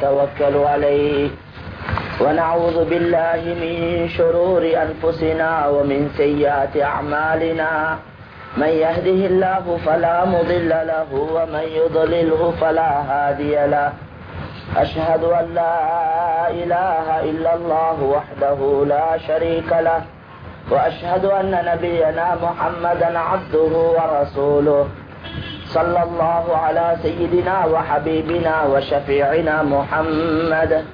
توكل عليه. ونعوذ بالله من شرور أنفسنا ومن سيئات أعمالنا. من يهده الله فلا مضل له ومن يضلله فلا هادي له. أشهد أن لا إله إلا الله وحده لا شريك له. وأشهد أن نبينا محمدا عبده ورسوله. صلى الله على سيدنا وحبيبنا وشفيعنا محمد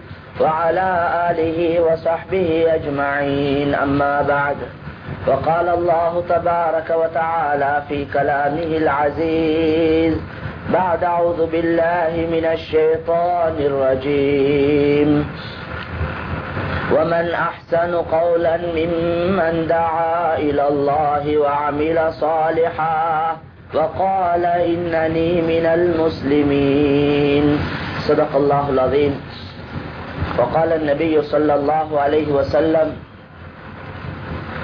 وعلى آله وصحبه أجمعين. أما بعد وقال الله تبارك وتعالى في كلامه العزيز بعد أعوذ بالله من الشيطان الرجيم. ومن أحسن قولا ممن دعا إلى الله وعمل صالحا وقال إنني من المسلمين صدق الله العظيم وقال النبي صلى الله عليه وسلم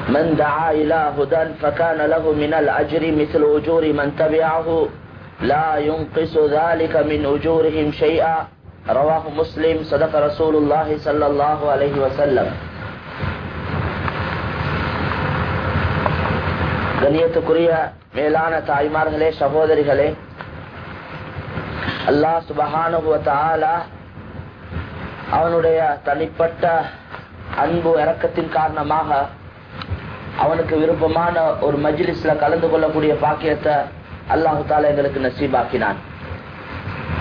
من دعا إلى هدى فكان له من الأجر مثل أجور من تبعه لا ينقص ذلك من أجورهم شيئا رواه مسلم صدق رسول الله صلى الله عليه وسلم கண்ணியத்துக்குரிய மேலான தாய்மார்களே சகோதரிகளே அல்லாஹ் சுபஹானுவத்தால அவனுடைய தனிப்பட்ட அன்பு இறக்கத்தின் காரணமாக அவனுக்கு விருப்பமான ஒரு மஜ்லிஸ்ல கலந்து கொள்ளக்கூடிய பாக்கியத்தை அல்லாஹு தாலா எங்களுக்கு நசீபாக்கினான்.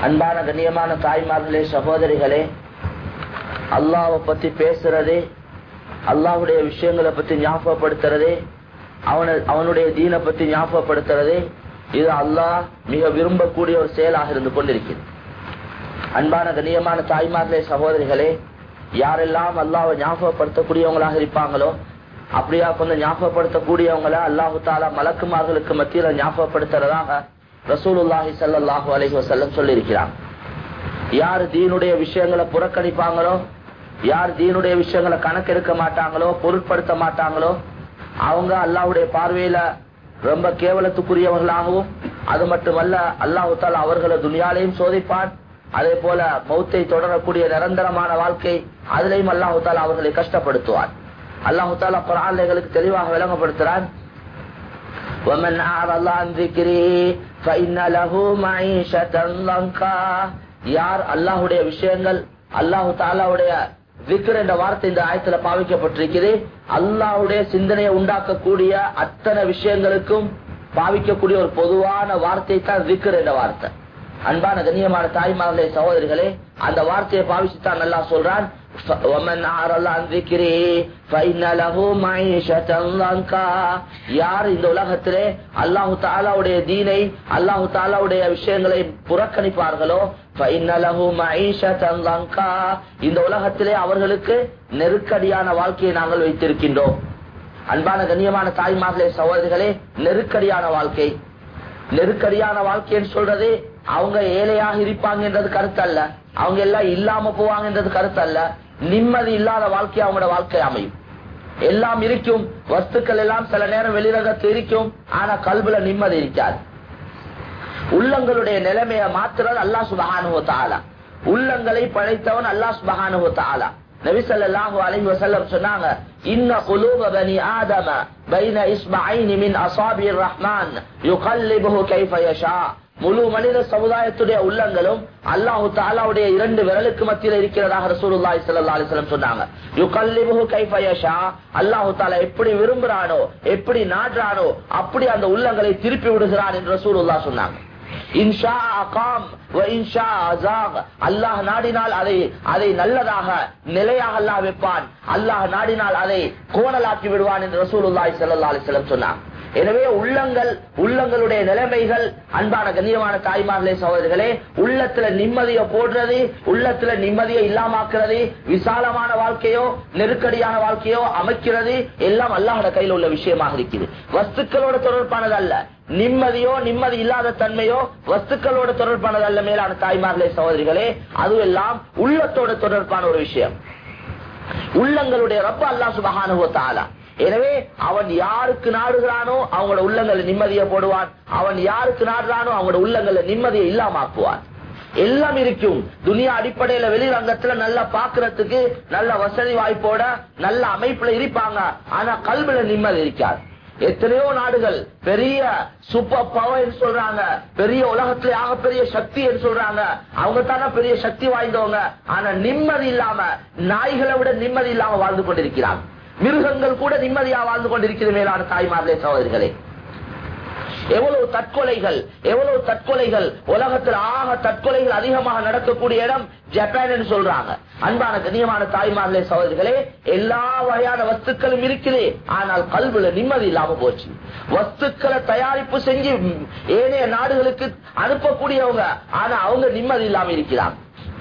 அன்பான கண்ணியமான தாய்மார்களே சகோதரிகளே அல்லாவை பத்தி பேசுறது அல்லாஹுடைய விஷயங்களை பத்தி ஞாபகப்படுத்துறது அவனை அவனுடைய தீனை பத்தி ஞாபகப்படுத்துறது இது அல்லாஹ் மிக விரும்பக்கூடிய ஒரு செயலாக இருந்து கொண்டிருக்கிறது. அன்பான கண்ணியமான தாய்மார்களே சகோதரிகளே யாரெல்லாம் அல்லாவை ஞாபகப்படுத்தக்கூடியவங்களாக இருப்பாங்களோ அப்படியா கொஞ்சம் ஞாபகப்படுத்தக்கூடியவங்களை அல்லாஹு தாலா மலக்குமார்களுக்கு மத்தியில ஞாபகப்படுத்துறதாக ரசூலுல்லாஹி சல்லாஹூ அலஹி வசல்லம் சொல்லியிருக்கிறாங்க. யார் தீனுடைய விஷயங்களை புறக்கணிப்பாங்களோ யார் தீனுடைய விஷயங்களை கணக்கெடுக்க மாட்டாங்களோ பொருட்படுத்த மாட்டாங்களோ அவங்க அல்லாவுடைய பார்வையில ரொம்ப கேவலத்துக்குரியவர்களாகவும் அது மட்டுமல்ல அல்லாஹு தாலா அவர்களை துணியாலையும் சோதிப்பான் அதே போல மௌத்தை தொடரக்கூடிய நிரந்தரமான வாழ்க்கை அதிலையும் அல்லாஹு தாலா அவர்களை கஷ்டப்படுத்துவான் அல்லாஹு தாலா குரான்களுக்கு தெளிவாக விளங்கப்படுத்துறான் ومن أعرض عن ذكري فإن له معيشة ضنكا யார் அல்லாஹுடைய விஷயங்கள் அல்லாஹு தாலாவுடைய விக்ர் என்ற வார்த்தை இந்த ஆயத்துல பாவிக்கப்பட்டிருக்கிறது அல்லாவுடைய சிந்தனையை உண்டாக்கக்கூடிய அத்தனை விஷயங்களுக்கும் பாவிக்கக்கூடிய ஒரு பொதுவான வார்த்தை தான் விக்ர் என்ற வார்த்தை. அன்பான கண்ணியமான தாய்மார்களே சகோதரிகளே அந்த வார்த்தையை பாவிச்சுத்தான் நல்லா சொல்றான் யார் இந்த உலகத்திலே அல்லாஹு தாலாவுடைய தீனை அல்லாஹு தாலாவுடைய விஷயங்களை புறக்கணிப்பார்களோ இந்த உலகத்திலே அவர்களுக்கு நெருக்கடியான வாழ்க்கையை நாங்கள் வைத்திருக்கின்றோம். அன்பான கண்ணியமான தாய்மார்களே சகோதரிகளே நெருக்கடியான வாழ்க்கை. நெருக்கடியான வாழ்க்கைன்னு சொல்றது அவங்க ஏழையாக இருப்பாங்கன்றது கருத்து அல்ல. அவங்க எல்லாம் இல்லாம போவாங்கன்றது கருத்து அல்ல. நிம்மதி இல்லாத வாழ்க்கை அவங்களோட வாழ்க்கை அமையும். எல்லாம் இருக்கும் வஸ்துக்கள் எல்லாம் சில நேரம் வெளிரகத்து இருக்கும் ஆனா கல்வில நிம்மதி இருக்காது. உள்ளங்களுடைய நிலைமையை மாத்துறது அல்லா சுபகானுவ தாலா உள்ளங்களை படைத்தவன் அல்லா சுபகானுவ தாலா நபிசல்லாஹு சொன்னாங்க இன்ன குலூப பனி ஆதம பைன மின் ரஹ்மான் யுகல்லிபுஹு கைஃப யஷா. முழு மனித சமுதாயத்துடைய உள்ளங்களும் அல்லாஹு தாலாவுடைய இரண்டு விரலுக்கு மத்தியில் இருக்கிறதாக ரசூலுல்லாஹி ஸல்லல்லாஹு அலைஹி வஸல்லம் சொன்னாங்க. யுகல்லிபுஹு கைஃப யஷா அல்லாஹு தாலா எப்படி விரும்புறானோ எப்படி நாடுறானோ அப்படி அந்த உள்ளங்களை திருப்பி விடுகிறான் என்று ரசூலுல்லாஹ் சொன்னாங்க. இன்ஷா அகாம் அல்லாஹ் நாடினால் அதை அதை நல்லதாக நிலையாக அல்லாஹ் வைப்பான். அல்லாஹ் நாடினால் அதை கோணலாக்கி விடுவான் என்று ரசூலுல்லாஹி ஸல்லல்லாஹு சொன்னார் எனவே உள்ளங்கள் உள்ளங்களுடைய நிலைமைகள் அன்பான கண்ணியமான தாய்மார்களே சகோதரர்களே உள்ளத்துல நிம்மதியை போடுறது உள்ளத்துல நிம்மதியை இல்லாமாக்குறது விசாலமான வாழ்க்கையோ நெருக்கடியான வாழ்க்கையோ அமைக்கிறது எல்லாம் அல்லாஹோட கையில் உள்ள விஷயமாக இருக்குது. வஸ்துக்களோட தொடர்பானது அல்ல. நிம்மதியோ நிம்மதி இல்லாத தன்மையோ வஸ்துக்களோட தொடர்பானது அல்ல மேலான தாய்மார்களே சகோதரிகளே. அதுவெல்லாம் உள்ளத்தோட தொடர்பான ஒரு விஷயம். உள்ளங்களுடைய ரப்ப அல்லா சுபஹானுவ எனவே அவன் யாருக்கு நாடுகிறானோ அவங்களோட உள்ளங்களை நிம்மதியை போடுவான். அவன் யாருக்கு நாடுறானோ அவங்களோட உள்ளங்களை நிம்மதியை இல்லாமாக்குவான். எல்லாம் இருக்கும். துனியா அடிப்படையில வெளிரங்கத்துல நல்லா பாக்குறதுக்கு நல்ல வசதி வாய்ப்போட நல்ல அமைப்புல இருப்பாங்க. ஆனா கல்வில நிம்மதி இருக்காது. எத்தனையோ நாடுகள் பெரிய சூப்பர் பவர் சொல்றாங்க. பெரிய உலகத்திலே ஆகப்பெரிய பெரிய சக்தி என்று சொல்றாங்க. அவங்க தானே பெரிய சக்தி வாய்ந்தவங்க. ஆனா நிம்மதி இல்லாம நாய்களை விட நிம்மதி இல்லாம வாழ்ந்து கொண்டிருக்கிறாங்க. மிருகங்கள் கூட நிம்மதியா வாழ்ந்து கொண்டிருக்கிறது மேலான தாய்மார்களே சகோதரிகளே. எவ்வளவு தற்கொலைகள் எவ்வளவு தற்கொலைகள் உலகத்தில் ஆக தற்கொலைகள் அதிகமாக நடக்கக்கூடிய இடம் ஜப்பான் என்று சொல்றாங்க. அன்பான கண்ணியமான தாய்மார்களே சகோதரிகளே எல்லா வகையான வஸ்துக்களும் இருக்குது. ஆனால் கல்வில நிம்மதி இல்லாம போச்சு. வஸ்துக்களை தயாரிப்பு செஞ்சு ஏனைய நாடுகளுக்கு அனுப்பக்கூடியவங்க ஆனா அவங்க நிம்மதி இல்லாம இருக்கிறாங்க.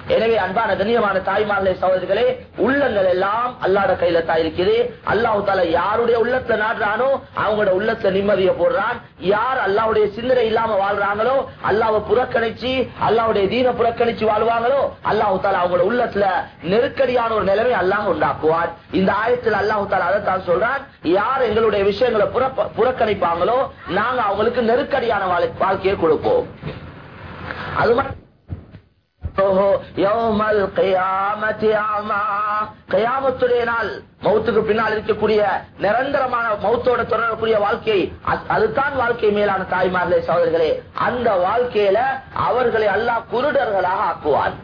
எனவே அன்பான கண்ணியமான தாய்மார்களே சகோதரிகளே உள்ளங்கள் எல்லாம் அல்லாட கையில தான் இருக்குது. அல்லாஹு தால யாருடைய உள்ளத்துல நாடுறானோ அவங்களோட உள்ளத்துல நிம்மதியை போடுறான். யார் அல்லாவுடைய சிந்தனை இல்லாம வாழ்றாங்களோ அல்லாவை புறக்கணிச்சு அல்லாவுடைய தீன புறக்கணிச்சு வாழ்வாங்களோ அல்லாஹு தாலா அவங்களோட உள்ளத்துல நெருக்கடியான ஒரு நிலைமை அல்லாஹ் உண்டாக்குவார். இந்த ஆயத்தில் அல்லாஹு தாலா அதைத்தான் சொல்றான். யார் எங்களுடைய விஷயங்களை புறப்ப- புறக்கணிப்பாங்களோ நாங்க அவங்களுக்கு நெருக்கடியான வாழ்க்கையை கொடுப்போம். அது மட்டும் கயாமத்துடைய நாள் மௌத்துக்கு பின்னால் இருக்கக்கூடிய நிரந்தரமான மௌத்தோட தொடரக்கூடிய வாழ்க்கை அதுதான் வாழ்க்கை மேலான தாய்மார்களே சகோதரர்களே. அந்த வாழ்க்கையில அவர்களை எல்லாம் குருடர்களாக ஆக்குவான்.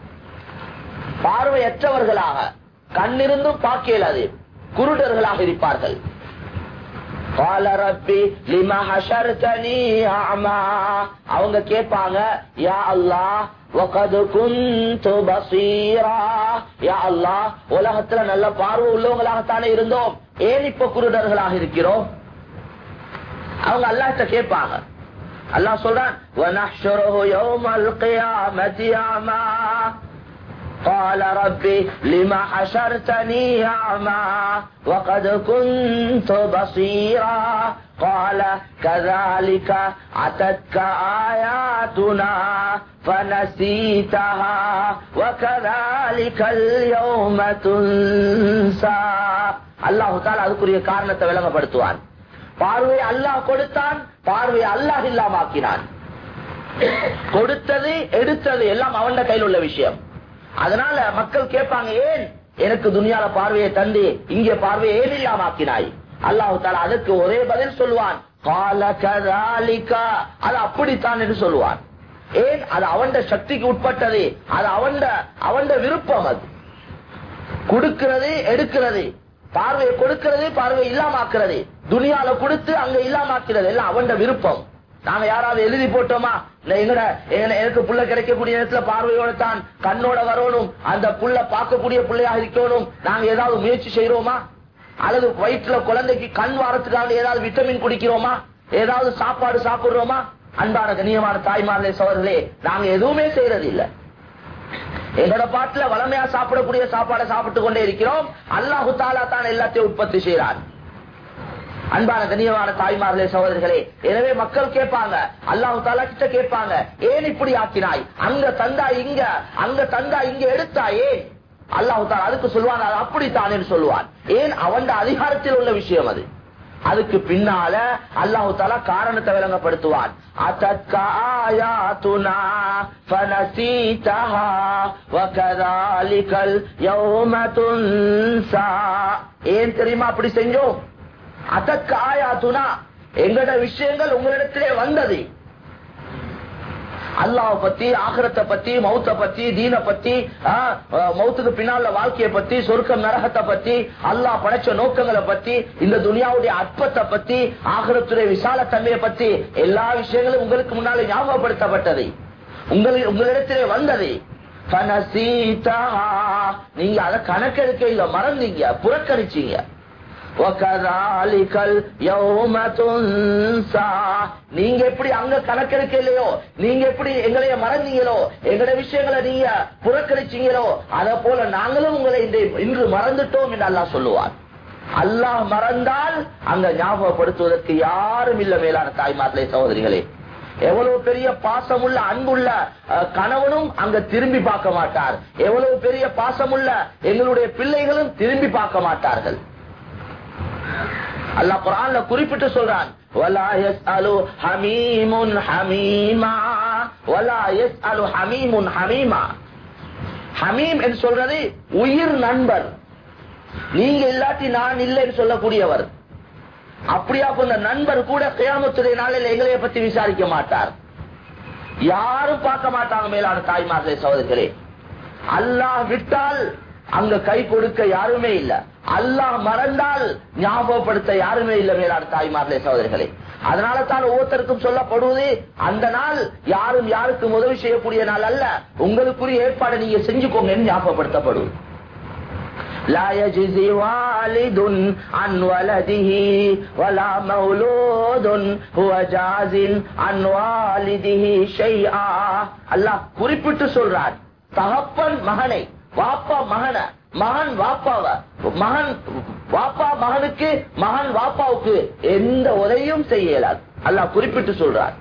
பார்வையற்றவர்களாக கண்ணிருந்தும் பார்க்கலாது குருடர்களாக இருப்பார்கள். அவங்க கேட்பாங்க யா அல்லாஹ் وقد كنت بصيرا யா அல்லாஹ் உலகத்துல நல்ல பார்வை உள்ளவங்களாகத்தானே இருந்தோம் ஏன் இப்ப குருடர்களாக இருக்கிறோம் அவங்க அல்லாஹ்ட்ட கேட்பாங்க அல்லாஹ் சொல்றான் قال ربي لما حشرتني أعمى وقد كنت بصيرا قال كذلك أتتك آياتنا فنسيتها وكذلك اليوم تنسى அல்லாஹு தாலா அதுக்குரிய காரணத்தை விளங்கப்படுத்துவான் பார்வை அல்லாஹ் கொடுத்தான் பார்வை அல்லாஹ் இல்லாமாக்கினான் கொடுத்தது எடுத்தது எல்லாம் அவன் கையில் உள்ள விஷயம் அதனால மக்கள் கேட்பாங்க ஏன் எனக்கு துனியால பார்வையை தந்து இங்கே பார்வையை ஏன் இல்லாமாக்கினாய்? அல்லாஹு தாலா அதற்கு ஒரே பதில் சொல்லுவான் "கால கதாலிகா." அது அப்படித்தான் என்று சொல்லுவான். ஏன்? அது அவன் சக்திக்கு உட்பட்டது. அது அவன் அவன் விருப்பம் அது. கொடுக்கிறது எடுக்கிறது. பார்வையை கொடுக்கிறது பார்வை இல்லாமாக்குறது. துனியால கொடுத்து அங்க இல்லாமாக்கிறது. எல்லாம் அவன் விருப்பம். நாங்க யாராவது எழுதி போட்டோமா? எங்கட எனக்கு புள்ள கிடைக்கக்கூடிய நேரத்துல பார்வையோட தான் கண்ணோட வரணும். அந்த புள்ள பார்க்கக்கூடிய பிள்ளையாக இருக்கணும். நாங்க ஏதாவது முயற்சி செய்யறோமா அல்லது வயிற்றுல குழந்தைக்கு கண் வாரத்துக்காக ஏதாவது விட்டமின் குடிக்கிறோமா? ஏதாவது சாப்பாடு சாப்பிடுறோமா? அன்பான கண்ணியமான தாய்மார்களே சோழர்களே நாங்க எதுவுமே செய்யறது இல்ல எங்களோட பாட்டுல வளமையா சாப்பிடக்கூடிய சாப்பாடை சாப்பிட்டு கொண்டே இருக்கிறோம். அல்லாஹு தாலா தான் எல்லாத்தையும் உற்பத்தி செய்யறான் அன்பான கண்ணியமான தாய்மார்களே சகோதரர்களே எனவே மக்கள் கேட்பாங்க அல்லாஹு தாலா கிட்ட கேட்பாங்க ஏன் இப்படி ஆக்கினாய்? அங்க தந்தா இங்க அங்க தந்தா இங்க எடுத்தாயே அல்லாஹு தாலா அதுக்கு சொல்லுவான் அது அப்படித்தான் சொல்லுவான் ஏன்? அவன் அதிகாரத்தில் உள்ள விஷயம் அது. அதுக்கு பின்னால அல்லாஹு தாலா காரணத்தை விளங்கப்படுத்துவான். ஏன் தெரியுமா அப்படி செஞ்சோம்? அதற்கு ஆயாத்துனா எங்கட விஷயங்கள் உங்களிடத்திலே வந்தது. அல்லாவை பத்தி ஆகரத்தை பத்தி மௌத்த பத்தி தீன பத்தி மௌத்துக்கு பின்னால வாழ்க்கையை பத்தி சொருக்கம் நரகத்தை பத்தி அல்லாஹ் படைச்ச நோக்கங்களை பத்தி இந்த துனியாவுடைய அற்பத்தை பத்தி ஆகரத்துடைய விசாலத்தன்மையை பத்தி எல்லா விஷயங்களும் உங்களுக்கு முன்னாலே ஞாபகப்படுத்தப்பட்டது. உங்களுக்கு உங்களிடத்திலே வந்தது. நீங்க அதை கணக்கெடுக்க இல்ல மறந்தீங்க புறக்கணிச்சீங்க. நீங்க எப்படி அங்க கணக்கெடுக்க இல்லையோ நீங்க எப்படி எங்களைய மறந்தீங்களோ எங்களுடைய விஷயங்களை நீங்க புறக்கணிச்சீங்களோ அதை போல நாங்களும் உங்களை இன்று- இன்று மறந்துட்டோம் என்று அல்லாஹ் சொல்லுவார் அல்லாஹ் மறந்தால் அங்க ஞாபகப்படுத்துவதற்கு யாரும் இல்ல மேலான தாய்மார்களே சகோதரிகளே. எவ்வளவு பெரிய பாசமுள்ள அன்புள்ள அஹ், கணவனும் அங்க திரும்பி பார்க்க மாட்டார். எவ்வளவு பெரிய பாசமுள்ள எங்களுடைய பிள்ளைகளும் திரும்பி பார்க்க மாட்டார்கள். அல்லா குரான்ல குறிப்பிட்டு சொல்றான் ஹமீம் என்று சொல்றது உயிர் நண்பர். நீங்க இல்லாட்டி நான் இல்லை என்று சொல்லக்கூடியவர். அப்படியா அந்த நண்பர் கூட கியாமத்துடைய நாளில் எங்களைய பத்தி விசாரிக்க மாட்டார். யாரும் பார்க்க மாட்டாங்க மேலான தாய்மார்களே சகோதரர்களே. அல்லாஹ் விட்டால் அங்க கை கொடுக்க யாருமே இல்லை. அல்லாஹ் மறந்தால் ஞாபகப்படுத்த யாருமே இல்ல மேலான தாய்மார்களே சகோதரர்களே அதனால தான் ஒவ்வொருத்தருக்கும் சொல்லப்படுவது அந்த நாள் யாரும் யாருக்கும் உதவி செய்யக்கூடிய நாள் அல்ல உங்களுக்குரிய ஏற்பாடு நீங்க செஞ்சுக்கோங்கன்னு ஞாபகப்படுத்தப்படுவது لا يجزي والد عن ولده ولا مولود هو جاز عن والده شيئا அல்லாஹ் குறிப்பிட்டு சொல்றார் தகப்பன் மகனை வாப்பா மகன மகன் வாப்பாவ. மகன் வாப்பா மகனுக்கு மகன் வாப்பாவுக்கு எந்த உதவியும் செய்யலாது அல்லாஹ் குறிப்பிட்டு சொல்றார்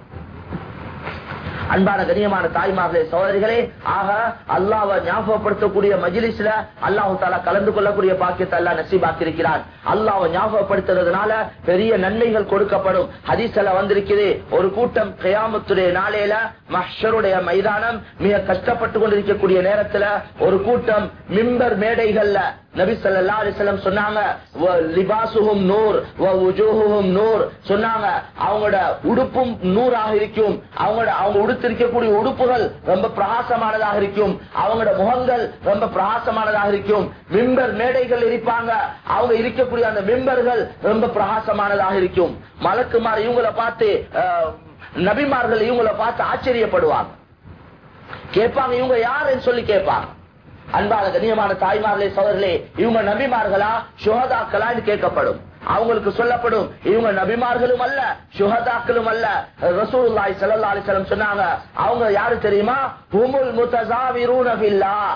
அன்பான கண்ணியமான தாய்மார்களே சோதரிகளே ஆக அல்லாவை ஞாபகப்படுத்தக்கூடிய மஜிலிஸ்ல அல்லாஹு தாலா கலந்து கொள்ளக்கூடிய பாக்கியத்தை அல்லா நசீபாக்கியிருக்கிறான். அல்லாவை ஞாபகப்படுத்துறதுனால பெரிய நன்மைகள் கொடுக்கப்படும். ஹதீசல வந்திருக்குது ஒரு கூட்டம் கயாமத்துடைய நாளையில மஹருடைய மைதானம் மிக கஷ்டப்பட்டு கொண்டிருக்கக்கூடிய நேரத்துல ஒரு கூட்டம் மிம்பர் மேடைகள்ல நபி சல்லா அலைஹி சொன்னாங்க "வ நூர் வ நூர் சொன்னாங்க. அவங்களோட உடுப்பும் நூறாக இருக்கும். அவங்களோட அவங்க உடுத்திருக்கக்கூடிய உடுப்புகள் ரொம்ப பிரகாசமானதாக இருக்கும். அவங்களோட முகங்கள் ரொம்ப பிரகாசமானதாக இருக்கும். மிம்பர் மேடைகள் இருப்பாங்க. அவங்க இருக்கக்கூடிய அந்த மிம்பர்கள் ரொம்ப பிரகாசமானதாக இருக்கும். மலக்குமார் இவங்களை பார்த்து நபிமார்கள் இவங்களை பார்த்து ஆச்சரியப்படுவாங்க. கேட்பாங்க இவங்க யாருன்னு சொல்லி கேட்பாங்க. அன்பான கண்ணியமான தாய்மார்களே சோழர்களே இவங்க நபிமார்களா? சுகதாக்களான்னு கேட்கப்படும். அவங்களுக்கு சொல்லப்படும் இவங்க நபிமார்களும் அல்ல சுகதாக்களும் அல்ல. ரசூல்லாய் ஸல்லல்லாஹு அலிசலம் சொன்னாங்க அவங்க யாரு தெரியுமா? ஹுமுல் முத்தஸாவிரூன பில்லாஹ்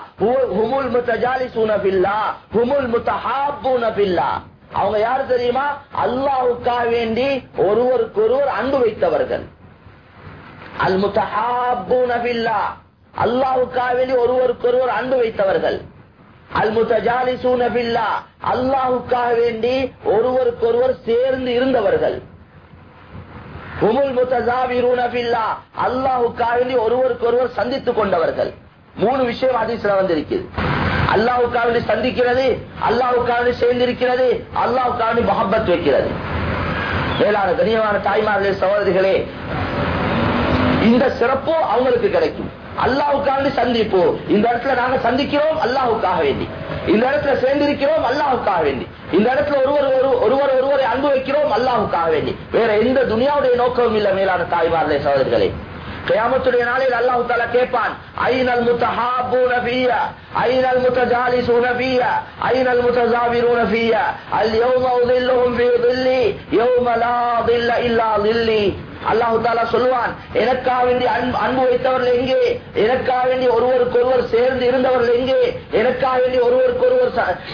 ஹுமுல் முத்தஜாலிசூன சூனபில்லா ஹுமுல் முத்தஹாபூனபில்லா அவங்க யாரு தெரியுமா? அல்லாவுக்காக வேண்டி ஒருவருக்கு ஒருவர் அன்பு வைத்தவர்கள். அல் முத்தஹாபூனபில்லா அல்லாவுக்காவலி ஒருவருக்கொருவர் அன்பு வைத்தவர்கள். அல்முதஜாலி சூனபில்லா அல்லாஹுக்காக வேண்டி ஒருவருக்கொருவர் சேர்ந்து இருந்தவர்கள். ஹுமுல் முத்தஜாவிரூன பில்லாஹ் வேண்டி சந்தித்துக் கொண்டவர்கள். மூணு விஷயம் ஹதீஸ்ல வந்திருக்குது. அல்லாஹ்வுக்காக சந்திக்கிறது அல்லாஹ்வுக்காக சேர்ந்திருக்கிறது அல்லாஹ்வுக்காக மஹபத் வைக்கிறது. மேலான கனியமான தாய்மார்களே சகோதரிகளே இந்த சிறப்பு அவங்களுக்கு கிடைக்கும். அல்லாவுக்காண்டி சந்திப்போம் இந்த இடத்துல நாங்க சந்திக்கிறோம் அல்லாவுக்காக வேண்டி. இந்த இடத்துல சேர்ந்திருக்கிறோம் அல்லாவுக்காக வேண்டி. இந்த இடத்துல ஒருவர் ஒருவர் ஒருவரை அன்பு வைக்கிறோம் அல்லாவுக்காக வேண்டி. வேற எந்த துனியாவுடைய நோக்கமும் இல்ல மேலான தாய்மார்களே சகோதரர்களே கயாமத்துடைய நாளில் அல்லாஹு தாலா கேட்பான் ஐநல் முத்தஹாபூன ஃபிய ஐநல் முத்தஜாலிசூன ஃபிய ஐநல் முத்தஜாவிரூன ஃபிய அல் யௌம உதில்லுஹும் ஃபீ ظில்லி யௌம லா இல்லா ظில்லி அல்லாஹு சொல்லுவான் எனக்காக வேண்டி அன்பு வைத்தவர்கள் எங்கே? எனக்காக வேண்டி ஒருவருக்கு சேர்ந்து இருந்தவர்கள் எங்கே? எனக்காக வேண்டி ஒருவருக்கு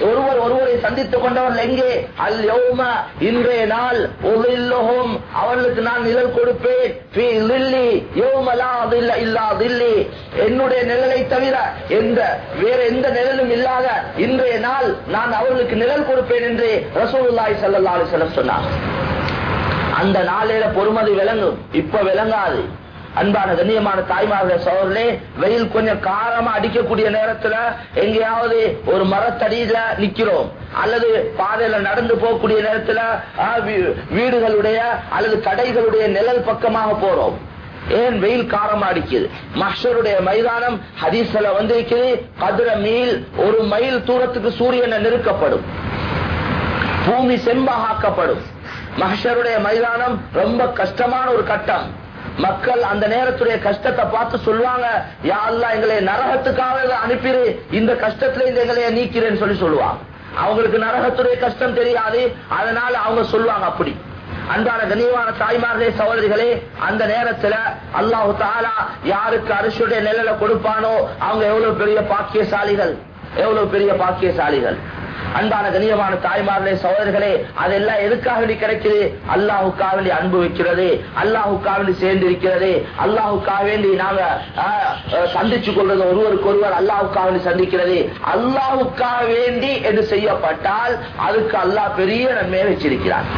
ஒருவர் ஒருவரை சந்தித்துக் கொண்டவர்கள் எங்கே? அல் யோம இன்றைய நாள் ஒவ்வொருலோகம் அவர்களுக்கு நான் நிழல் கொடுப்பேன். என்னுடைய நிழலை தவிர எந்த வேற எந்த நிழலும் இல்லாத இன்றைய நாள் நான் அவர்களுக்கு நிழல் கொடுப்பேன் என்று ரசூல்லாய் சல்லா அலிசல்லம் சொன்னார். அந்த நாளையில பொறுமதி விளங்கும். இப்ப விளங்காது. அன்பான கண்ணியமான தாய்மார்கள சோழர்களே வெயில் கொஞ்சம் காரமா அடிக்கக்கூடிய நேரத்துல எங்கேயாவது ஒரு மரத்தடியில நிக்கிறோம். அல்லது பாதையில நடந்து போகக்கூடிய நேரத்துல ஆ, வீ- வீடுகளுடைய அல்லது கடைகளுடைய நிழல் பக்கமாக போறோம். ஏன் வெயில் காரமா அடிக்குது? மஷருடைய மைதானம் ஹதீஸ்ல வந்திருக்குது கதிர மீல் ஒரு மைல் தூரத்துக்கு சூரியனை நெருக்கப்படும். பூமி செம்பாக மகஷருடைய மைதானம் ரொம்ப கஷ்டமான ஒரு கட்டம். மக்கள் அந்த நேரத்துடைய கஷ்டத்தை பார்த்து சொல்லுவாங்க யா எங்களை நரகத்துக்காக அனுப்பிடு இந்த கஷ்டத்துல இந்த எங்களை நீக்கிறேன்னு சொல்லி சொல்லுவாங்க. அவங்களுக்கு நரகத்துடைய கஷ்டம் தெரியாது அதனால அவங்க சொல்லுவாங்க அப்படி. அன்பான கனிவான தாய்மார்களே சகோதரிகளே அந்த நேரத்துல அல்லாஹு தாலா யாருக்கு அரசுடைய நிழலை கொடுப்பானோ அவங்க எவ்வளவு பெரிய பாக்கியசாலிகள் எவ்வளவு பெரிய பாக்கியசாலிகள். அன்பான கண்ணியமான தாய்மார்களே சகோதரர்களே அதெல்லாம் எதுக்காக வேண்டி கிடைக்குது? அல்லாஹுக்காக வேண்டி அன்பு வைக்கிறது அல்லாஹுக்காக வேண்டி சேர்ந்து இருக்கிறது அல்லாஹுக்காக வேண்டி நாங்க சந்திச்சு கொள்றது ஒருவருக்கு ஒருவர் அல்லாஹுக்காக வேண்டி சந்திக்கிறது. அல்லாஹுக்காக வேண்டி என்று செய்யப்பட்டால் அதுக்கு அல்லாஹ் பெரிய நன்மையை வச்சிருக்கிறார்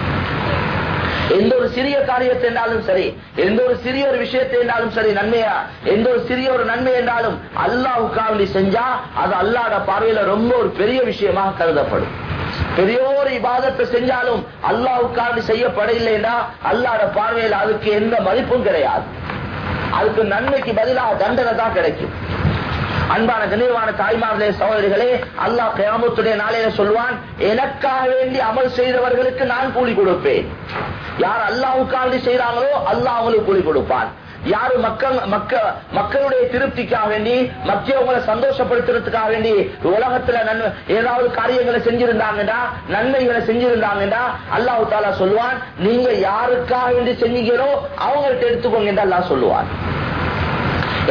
எந்த ஒரு சிறிய காரியத்தை என்றாலும் சரி எந்த ஒரு சிறிய ஒரு விஷயத்தை என்றாலும் சரி நன்மையா? எந்த ஒரு சிறிய ஒரு நன்மை என்றாலும் அல்லாஹுக்காக செஞ்சா அது அல்லாட பார்வையில ரொம்ப ஒரு பெரிய விஷயமாக கருதப்படும். பெரிய ஒரு இபாதத்தை செஞ்சாலும் அல்லாவுக்காக செய்யப்படவில்லைன்னா அல்லாட பார்வையில் அதுக்கு எந்த மதிப்பும் கிடையாது. அதுக்கு நன்மைக்கு பதிலாக தண்டனை தான் கிடைக்கும். அன்பான கனிவான தாய்மார்களே சகோதரிகளே அல்லாஹ் கியாமத்துடைய நாளையில சொல்வான் எனக்காக வேண்டி அமல் செய்தவர்களுக்கு நான் கூலி கொடுப்பேன். யார் அல்லாவுக்காக செய்யறாங்களோ அல்லாஹ் அவங்களுக்கு கூலி கொடுப்பான். யாரு மக்கள் மக்க மக்களுடைய திருப்திக்காக வேண்டி மற்றவங்களை சந்தோஷப்படுத்துறதுக்காக வேண்டி உலகத்துல ஏதாவது காரியங்களை செஞ்சிருந்தாங்கடா நன்மைகளை செஞ்சிருந்தாங்கடா அல்லாஹு தாலா சொல்லுவான் நீங்க யாருக்காக வேண்டி செஞ்சீங்களோ அவங்கள்ட்ட எடுத்துக்கோங்க என்று அல்லாஹ் சொல்லுவான்.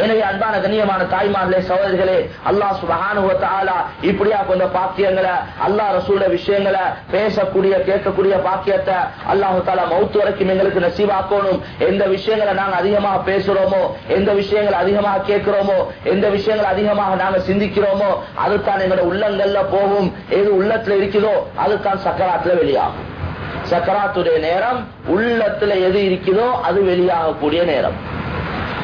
எனவே அன்பான கண்ணியமான தாய்மார்களே சகோதரிகளே அல்லாஹ் சுபஹானுவத்தாலா இப்படியா கொஞ்சம் பாக்கியங்களை அல்லாஹ் ரசூல விஷயங்களை பேசக்கூடிய கேட்கக்கூடிய பாக்கியத்தை அல்லாஹு தாலா மௌத்து வரைக்கும் எங்களுக்கு நசீவாக்கணும் எந்த விஷயங்களை நாங்க அதிகமாக பேசுறோமோ எந்த விஷயங்களை அதிகமாக கேட்கிறோமோ எந்த விஷயங்களை அதிகமாக நாங்க சிந்திக்கிறோமோ அதுதான் எங்களோட உள்ளங்கள்ல போகும். எது உள்ளத்துல இருக்குதோ அதுதான் சக்கராத்துல வெளியாகும். சக்கராத்துடைய நேரம் உள்ளத்துல எது இருக்குதோ அது வெளியாகக்கூடிய நேரம்.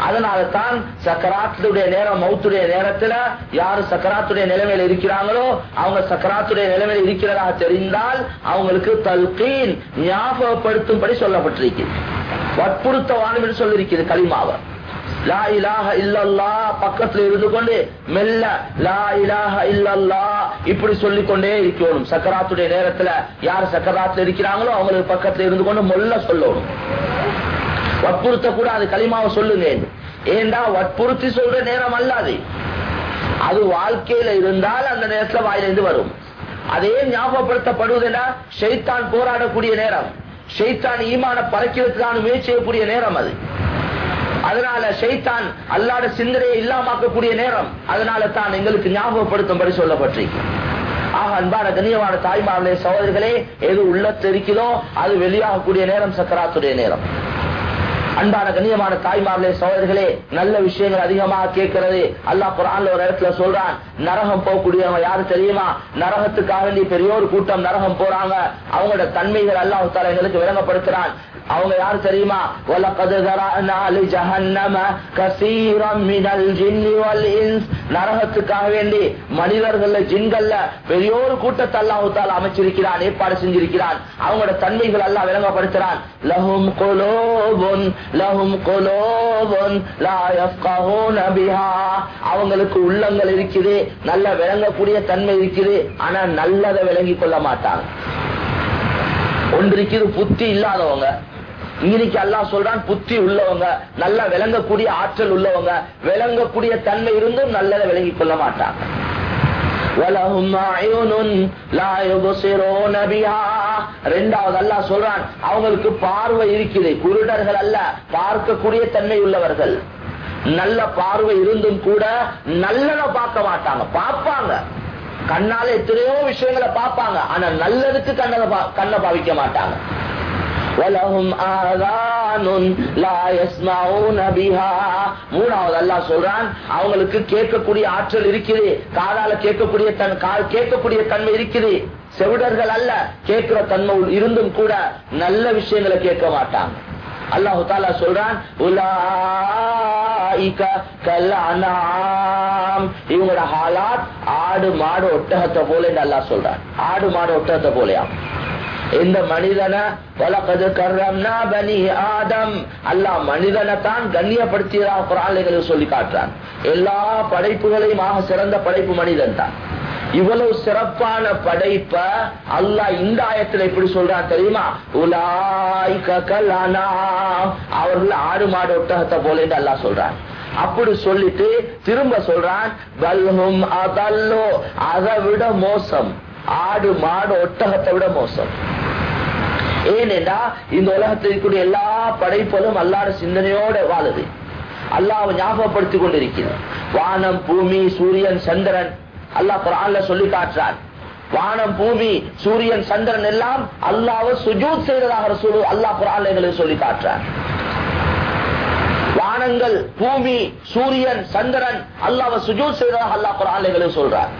அதனால தான் சக்கராத்துடைய நேரம் மௌத்துடைய நேரத்துல யாரு சக்கராத்துடைய நிலைமையில இருக்கிறாங்களோ அவங்க சக்கராத்துடைய நிலைமையில இருக்கிறதா தெரிந்தால் அவங்களுக்கு தல்கீன் ஞாபகப்படுத்தும்படி சொல்லப்பட்டிருக்கு வற்புறுத்த வாணும் என்று சொல்லியிருக்கிறது களிமாவை லா இலாக இல்லல்லா பக்கத்துல இருந்து கொண்டு மெல்ல லா இலாக இல்லல்லா இப்படி சொல்லிக் கொண்டே இருக்கணும். சக்கராத்துடைய நேரத்துல யார் சக்கராத்துல இருக்கிறாங்களோ அவங்களுக்கு பக்கத்துல இருந்து கொண்டு மொல்ல சொல்லணும். வற்புறுத்த கூடாது களிமாவை சொல்லுங்க ஏண்டா வற்புறுத்தி சொல்ற நேரம் அல்லாது. அது வாழ்க்கையில இருந்தால் அந்த நேரத்துல வாயிலிருந்து வரும். அதே ஞாபகப்படுத்தப்படுவதுன்னா ஷைத்தான் போராடக்கூடிய நேரம். ஷைத்தான் ஈமான பறக்கிறதுக்கான முயற்சி செய்யக்கூடிய நேரம் அது. அதனால ஷைத்தான் அல்லாட சிந்தனையை இல்லாமக்கக்கூடிய நேரம். அதனால தான் எங்களுக்கு ஞாபகப்படுத்தும்படி சொல்லப்பட்டிருக்கு. ஆக அன்பான கண்ணியமான தாய்மார்களே சகோதரிகளே எது உள்ளத்து இருக்கிறதோ அது வெளியாகக்கூடிய நேரம் சக்கராத்துடைய நேரம். அன்பான கண்ணியமான தாய்மார்களே சோழர்களே நல்ல விஷயங்கள் அதிகமாக கேட்கிறது. அல்லா குரான்ல ஒரு இடத்துல சொல்றான் நரகம் போகக்கூடியவங்க யாரு தெரியுமா? நரகத்துக்காக வேண்டி பெரியோர் கூட்டம் நரகம் போறாங்க. அவங்களோட தன்மைகள் அல்லாஹு தாலா எங்களுக்கு விளங்கப்படுத்துறான். அவங்க யாரு தெரியுமா? நரகத்துக்காக வேண்டி மனிதர்கள் ஜின்கள்ல பெரியோரு கூட்டத்தை அமைச்சிருக்கிறான் ஏற்பாடு செஞ்சிருக்கிறான். அவங்களோட தன்மைகள் எல்லாம் விளங்கப்படுத்துறான். லஹும் கொலோபுன் லஹும் குலோபன் லா யஃப்கஹூன பிஹா. அவங்களுக்கு உள்ளங்கள் இருக்குது நல்ல விளங்கக்கூடிய தன்மை இருக்குது ஆனா நல்லதை விளங்கி கொள்ள மாட்டாங்க. ஒன்றிக்கு புத்தி இல்லாதவங்க. இன்னைக்கு அல்லாஹ் சொல்றான் புத்தி உள்ளவங்க நல்லா விளங்கக்கூடிய ஆற்றல் உள்ளவங்க விளங்கக்கூடிய தன்மை இருந்தும் நல்லதை விளங்கி கொள்ள மாட்டாங்க. ரெண்டாவது அல்லாஹ் சொல்றான் அவங்களுக்கு பார்வை இருக்குது குருடர்கள் அல்ல பார்க்கக்கூடிய தன்மை உள்ளவர்கள். நல்ல பார்வை இருந்தும் கூட நல்லதை பார்க்க மாட்டாங்க. பார்ப்பாங்க. கண்ணால எத்தனையோ விஷயங்களை பார்ப்பாங்க. ஆனா நல்லதுக்கு கண்ணை கண்ணை பாவிக்க மாட்டாங்க. மூணாவது அல்லாஹ் சொல்றான் அவங்களுக்கு கேட்கக்கூடிய ஆற்றல் இருக்குது. காதால கேட்கக்கூடிய தன் கால் கேட்கக்கூடிய தன்மை இருக்குது. செவிடர்கள் அல்ல கேட்கிற தன்மை இருந்தும் கூட நல்ல விஷயங்களை கேட்க மாட்டாங்க. அல்லாஹு தாலா சொல்றான் இவங்களோட ஹாலாத் ஆடு மாடு ஒட்டகத்தை போல அல்லாஹ் சொல்றான். ஆடு மாடு ஒட்டகத்தை போலயா? இந்த மனிதனை வலக்கது கர்ரம்னா பனி ஆதம். அல்லாஹ் மனிதனை தான் கண்ணியப்படுத்தியதா குரான்களை சொல்லி காட்டுறான். எல்லா படைப்புகளையும் ஆக சிறந்த படைப்பு மனிதன் தான். இவ்வளவு சிறப்பான படைப்ப அல்லாஹ் இந்த ஆயத்துல எப்படி சொல்றான் தெரியுமா? உலாய் கலானா. அவர்கள் ஆடு மாடு ஒட்டகத்தை போல என்று அல்லாஹ் சொல்றான். அப்படி சொல்லிட்டு திரும்ப சொல்றான் பல்ஹும் அதல்லோ. அதை விட மோசம். ஆடு மாடு ஒட்டகத்தை விட மோசம். ஏனென்றா இந்த உலகத்தில் இருக்கக்கூடிய எல்லா படைப்புகளும் அல்லாட சிந்தனையோட வாழுது. அல்லாஹ் ஞாபகப்படுத்தி கொண்டிருக்கிறது. வானம் பூமி சூரியன் சந்திரன். அல்லாஹ் குரான்ல சொல்லி காட்டுறான். வானம் பூமி சூரியன் சந்திரன் எல்லாம் அல்லாவை சுஜூத் செய்ததாக சொல்லு அல்லாஹ் குரான்ல எங்களுக்கு சொல்லி காட்டுறான். வானங்கள் பூமி சூரியன் சந்திரன் அல்லாவை சுஜூத் செய்ததாக அல்லாஹ் குரான்ல எங்களுக்கு சொல்றார்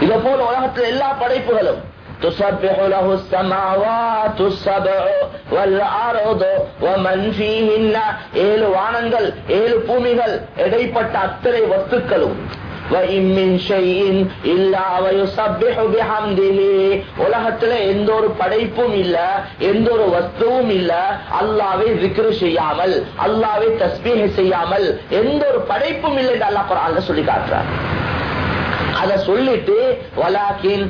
இதே போல உலகத்தில் எல்லா படைப்புகளும் تسبح له السماوات السبع والأرض ومن فيهن ஏழு வானங்கள் ஏழு பூமிகள் இடைப்பட்ட அத்தனை வஸ்துக்களும் உலகத்துல எந்த ஒரு படைப்பும் இல்ல எந்த ஒரு வஸ்துவும் இல்ல அல்லாவே விக்ரு செய்யாமல் அல்லாவே தஸ்பீக செய்யாமல் எந்த ஒரு படைப்பும் இல்லை என்று அல்லா குரான் சொல்லி காட்டுறார் அத சொல்லிட்டு வலாக்கின்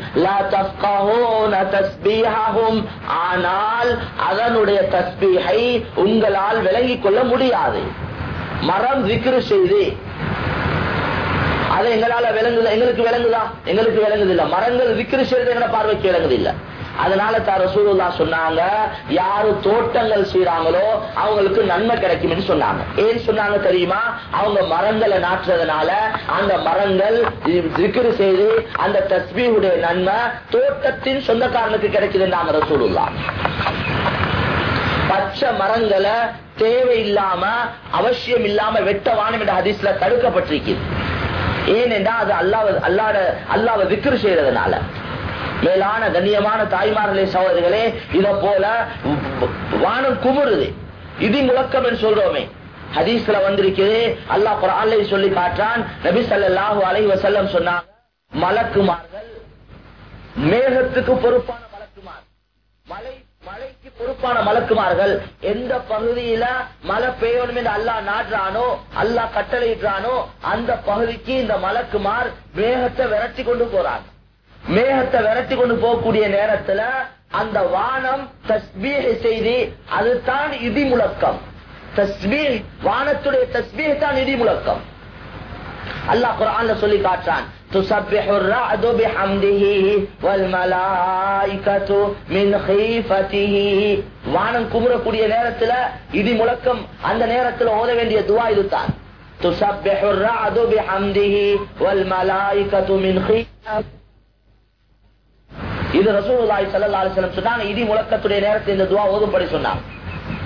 ஆனால் அதனுடைய தஸ்பீகை உங்களால் விளங்கிக் கொள்ள முடியாது. மரம் விக்ரு செய்து அதை எங்களால விளங்குதா? எங்களுக்கு விளங்குதா? எங்களுக்கு விளங்குது இல்ல மரங்கள் விக்ரு செய்யறது எங்க பார்வைக்கு விளங்குது இல்லை அதனால தார சூழலா சொன்னாங்க யாரு தோட்டங்கள் செய்யறாங்களோ அவங்களுக்கு நன்மை கிடைக்கும் சொன்னாங்க. ஏன் சொன்னாங்க தெரியுமா? அவங்க மரங்களை நாட்டுறதுனால அந்த மரங்கள் செய்து அந்த தஸ்மியுடைய நன்மை தோட்டத்தின் சொந்தக்காரனுக்கு கிடைக்குதுன்றாங்க ரசூலுல்லா பச்சை மரங்களை தேவையில்லாம அவசியம் இல்லாம வெட்ட வானம் என்ற ஹதீஸ்ல தடுக்கப்பட்டிருக்கிறது ஏனென்றா அது அல்லாவ அல்லாட அல்லாவ விக்ரு செய்யறதுனால மேலான கண்ணியமான தாய்மார்களே சகோதரிகளே இத போல வானம் குமுறுது. இது முழக்கம் என்று சொல்றோமே. ஹதீஸ்ல வந்திருக்கிறது. அல்லாஹ் குரான்ல சொல்லி காட்டான் நபி ஸல்லல்லாஹு அலை வசல்லம் சொன்னாங்க மலக்குமார்கள் மேகத்துக்கு பொறுப்பான மலக்குமார். மலை மலைக்கு பொறுப்பான மலக்குமார்கள் எந்த பகுதியில மழை பெய்யணும் என்று அல்லா நாடுறானோ அல்லா கட்டளையிடுறானோ அந்த பகுதிக்கு இந்த மலக்குமார் மேகத்தை விரட்டி கொண்டு போறாங்க. மேகத்தை விரட்டி கொண்டு போகக்கூடிய நேரத்துல அந்த வானம் தஸ்பீக செய்தி அதுதான் இடி முழக்கம் தஸ்பீ வானத்துடைய தஸ்பீக தான் இடி முழக்கம் அல்லாஹ் குரான்ல சொல்லி காட்டுறான் تسبح الرعد بحمده والملائكة من خيفته வானம் குமுறக்கூடிய நேரத்துல இடி முழக்கம் அந்த நேரத்துல ஓத வேண்டிய துவா இதுதான் تسبح الرعد بحمده والملائكة من خيفته இது ரசூலுல்லாஹி ஸல்லல்லாஹு அலைஹி வஸல்லம் சொன்னாங்க. இடி முழக்கத்துடைய நேரத்தில் இந்த துவா ஓதும்படி சொன்னாங்க.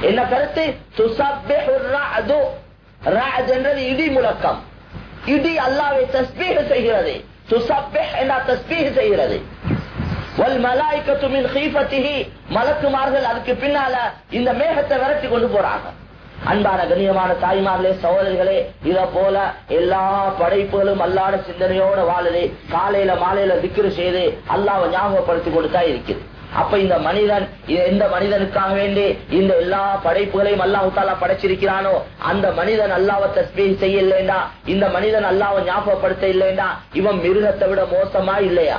என்ன கருத்து? துசப்பிஹு ரஅது. ரஅத் என்றது இடி முழக்கம். இடி அல்லாவை தஸ்பீக செய்கிறது. துசப்பிஹ் என்ற தஸ்பீக செய்கிறது. வல் மின் மலக்குமார்கள் அதுக்கு பின்னால இந்த மேகத்தை விரட்டி கொண்டு போறாங்க. அன்பான கண்ணியமான தாய்மார்களே சகோதரிகளே இத போல எல்லா படைப்புகளும் அல்லாட சிந்தனையோட வாழுது காலையில மாலையில திக்ரு செய்து அல்லாவை ஞாபகப்படுத்தி கொடுத்தா இருக்குது. அப்ப இந்த மனிதன் எந்த மனிதனுக்காக வேண்டி இந்த எல்லா படைப்புகளையும் அல்லாஹாலா படைச்சிருக்கிறானோ அந்த மனிதன் அல்லாவை தஸ்மீ செய்ய இல்லைண்டா இந்த மனிதன் அல்லாவை ஞாபகப்படுத்த இல்லைண்டா இவன் மிருகத்தை விட மோசமா இல்லையா?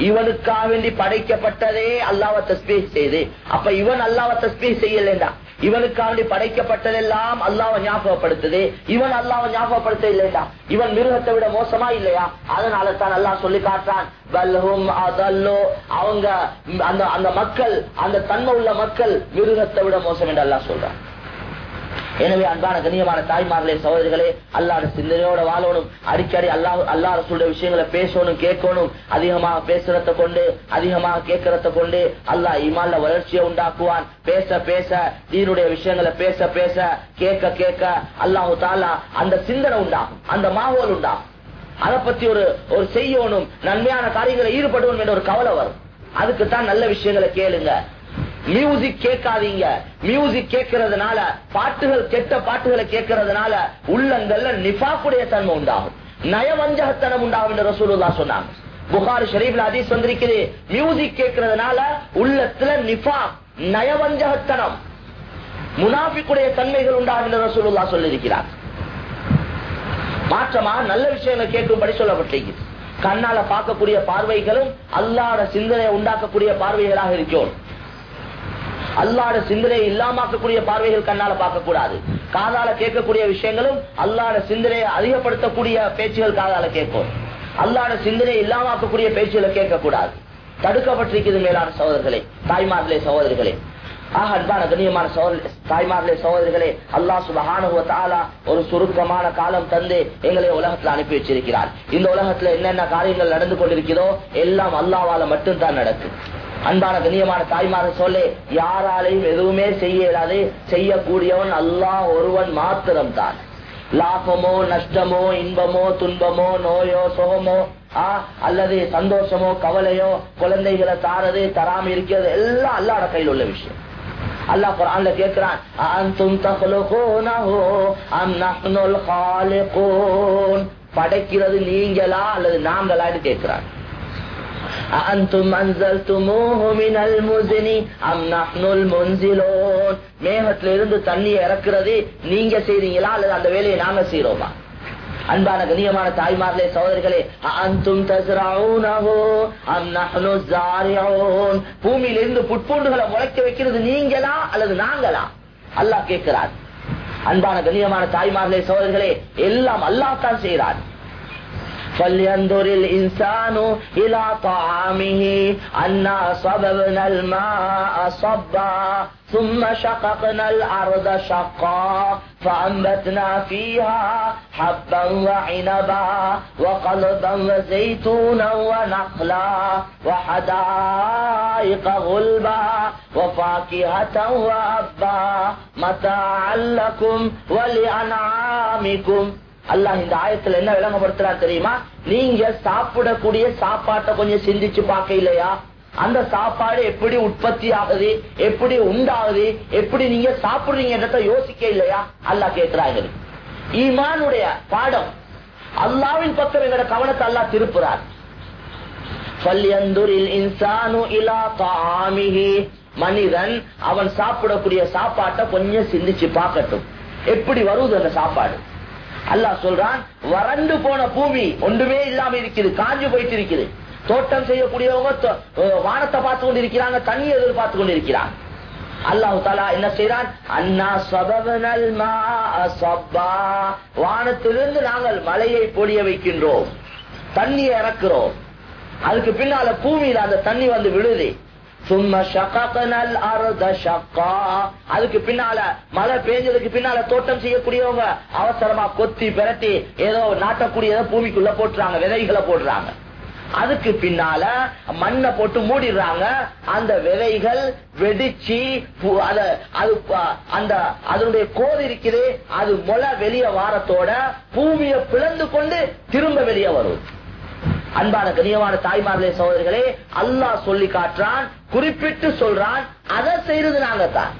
இவனுக்காக வேண்டி படைக்கப்பட்டதே அல்லாவை தஸ்மீ செய்து அப்ப இவன் அல்லாவை தஸ்மீ செய்யலேண்டா இவனுக்காண்டி படைக்கப்பட்டதெல்லாம் அல்லாவை ஞாபகப்படுத்துது. இவன் அல்லாவை ஞாபகப்படுத்த இல்லையா இவன் மிருகத்தை விட மோசமா இல்லையா? அதனால தான் அல்லாஹ் சொல்லி காட்டான் பல்ஹும் அதல்லோ. அவங்க அந்த அந்த மக்கள் அந்த தன்மை உள்ள மக்கள் மிருகத்தை விட மோசம் என்று அல்லா சொல்றான். எனவே அன்பான கண்ணியமான தாய்மார்களே சகோதரிகளே அல்லாத சிந்தனையோட வாழணும். அடிக்கடி அல்லாஹ் அல்லா ரசூலுடைய விஷயங்களை பேசணும் கேட்கணும். அதிகமாக பேசுறத கொண்டு அதிகமாக கேட்கறத கொண்டு அல்லாஹ் இமால வளர்ச்சியை உண்டாக்குவான். பேச பேச தீனுடைய விஷயங்களை பேச பேச கேட்க கேட்க அல்லாஹு தாலா அந்த சிந்தனை உண்டாகும் அந்த மாவோல் உண்டாகும். அதை பத்தி ஒரு ஒரு செய்யணும் நன்மையான காரியங்களை ஈடுபடுவோம் என்ற ஒரு கவலை வரும். அதுக்கு தான் நல்ல விஷயங்களை கேளுங்க. மியூசிக் கேட்காதீங்க. மியூசிக் கேட்கறதுனால பாட்டுகள் கெட்ட பாட்டுகளை கேட்கறதுனால உள்ளங்கள்ல நிஃபாக்குடைய தன்மை உண்டாகும். நயவஞ்சகத்தனம் உண்டாகும் என்று ரசூலுல்லா சொன்னாங்க. புகார் ஷரீப்ல அதீஸ் வந்திருக்குது. மியூசிக் கேட்கறதுனால உள்ளத்துல நிஃபா நயவஞ்சகத்தனம் முனாஃபிக்குடைய தன்மைகள் உண்டாகும் என்று ரசூலுல்லா சொல்லியிருக்கிறார். மாற்றமா? நல்ல விஷயங்களை கேட்கும்படி சொல்லப்பட்டிருக்கிறது கண்ணால பார்க்கக்கூடிய பார்வைகளும் அல்லாட சிந்தனை உண்டாக்கக்கூடிய பார்வைகளாக இருக்கிறோம் அல்லாட சிந்தனையை இல்லாமக்கக்கூடிய பார்வைகள் கண்ணால பார்க்கக்கூடாது. காதால கேட்கக்கூடிய விஷயங்களும் அல்லாட சிந்தனையை அதிகப்படுத்தக்கூடிய பேச்சுகள் காதால கேட்கும். அல்லாட சிந்தனையை இல்லாமக்கக்கூடிய பேச்சுகளை கேட்க கூடாது தடுக்கப்பட்டிருக்கிறது மேலான சகோதரர்களே தாய்மார்களே சகோதரிகளே. ஆக அன்பான கண்ணியமான சகோதரி தாய்மார்களே சகோதரிகளே அல்லாஹ் சுபஹானுவ தாலா ஒரு சுருக்கமான காலம் தந்து எங்களை உலகத்துல அனுப்பி வச்சிருக்கிறார். இந்த உலகத்துல என்னென்ன காரியங்கள் நடந்து கொண்டிருக்கிறதோ எல்லாம் அல்லாவால மட்டும்தான் நடக்கும். அன்பான கண்ணியமான தாய்மார சொல்லு யாராலையும் எதுவுமே செய்ய இயலாது. செய்யக்கூடியவன் அல்லாஹ் ஒருவன் மாத்திரம் தான் லாபமோ நஷ்டமோ இன்பமோ துன்பமோ நோயோ சுகமோ ஆ, அல்லது சந்தோஷமோ கவலையோ குழந்தைகளை தாரது தராம இருக்கிறது எல்லாம் அல்லாட கையில் உள்ள விஷயம். அல்லாஹ் குரான்ல கேட்கிறான் அன்தும் தഖ்லுகூனஹு அம் நஹ்னுல் காலிகூன் படைக்கிறது நீங்களா அல்லது நாங்களான்னு கேட்கிறான். أأنتم أنزلتموه من المزن أم نحن المنزلون؟ மேகத்துல இருந்து தண்ணி இறக்குறது. நீங்க செய்றீங்களா அல்லது அந்த வேலையை நாங்க செய்யறோமா அன்பான கண்ணியமான தாய்மார்களே சகோதரிகளே அன்தும் பூமியிலிருந்து புட்பூண்டுகளை முளைக்க வைக்கிறது நீங்களா அல்லது நாங்களா? அல்லாஹ் கேட்கிறார் அன்பான கண்ணியமான தாய்மார்களே சோதரிகளே எல்லாம் அல்லாஹ் தான் செய்கிறார் فلينظر الإنسان إلى طعامه. أنا صببنا الماء صبا ثم شققنا الأرض شقا. فأنبتنا فيها حبا وعنبا وقلبا وزيتونا ونخلا وحدائق غلبا وفاكهة وأبا. متاعا لكم ولأنعامكم. அல்லாஹ் இந்த ஆயத்துல என்ன விளங்கப்படுத்துறா தெரியுமா? நீங்க சாப்பிடக்கூடிய சாப்பாட்டை கொஞ்சம் சிந்திச்சு பார்க்க இல்லையா? அந்த சாப்பாடு எப்படி உற்பத்தி ஆகுது எப்படி உண்டாகுது எப்படி நீங்க சாப்பிடுறீங்கன்றத யோசிக்க இல்லையா? அல்லாஹ் கேட்கிறாங்க ஈமானுடைய பாடம். அல்லாவின் பக்கம் எங்களோட கவனத்தை அல்லா திருப்புறார். மனிதன் அவன் சாப்பிடக்கூடிய சாப்பாட்டை கொஞ்சம் சிந்திச்சு பார்க்கட்டும். எப்படி வருவது அந்த சாப்பாடு? அல்லாஹ் சொல்றான் வறண்டு போன பூமி ஒன்றுமே இல்லாம இருக்குது காஞ்சு போயிட்டு இருக்குது தோட்டம் செய்யக்கூடியவங்க வானத்தை பார்த்து கொண்டு இருக்கிறாங்க தண்ணி எதிர்பார்த்து கொண்டு இருக்கிறாங்க அல்லாஹு தாலா என்ன செய்யறான் அண்ணா சபவனல் வானத்திலிருந்து நாங்கள் மலையை பொழிய வைக்கின்றோம் தண்ணியை இறக்குறோம். அதுக்கு பின்னால பூமியில அந்த தண்ணி வந்து விழுது. சும்மா அதுக்கு பின்னால மழை பெஞ்சதுக்கு பின்னால தோட்டம் செய்யக்கூடியவங்க அவசரமா கொத்தி பெரட்டி ஏதோ நாட்டக்கூடியதை பூமிக்குள்ள போட்டுறாங்க விதைகளை போடுறாங்க. அதுக்கு பின்னால மண்ணை போட்டு மூடிடுறாங்க. அந்த விதைகள் வெடிச்சு அது அந்த அதனுடைய கோது இருக்குது அது முளை வெளியே வாரத்தோட பூமியை பிளந்து கொண்டு திரும்ப வெளியே வரும். அன்பான கனியமான தாய்மார்களே சகோதரிகளே அல்லாஹ் சொல்லி காட்டுறான் குறிப்பிட்டு சொல்றான் அதை செய்யறது நாங்க தான்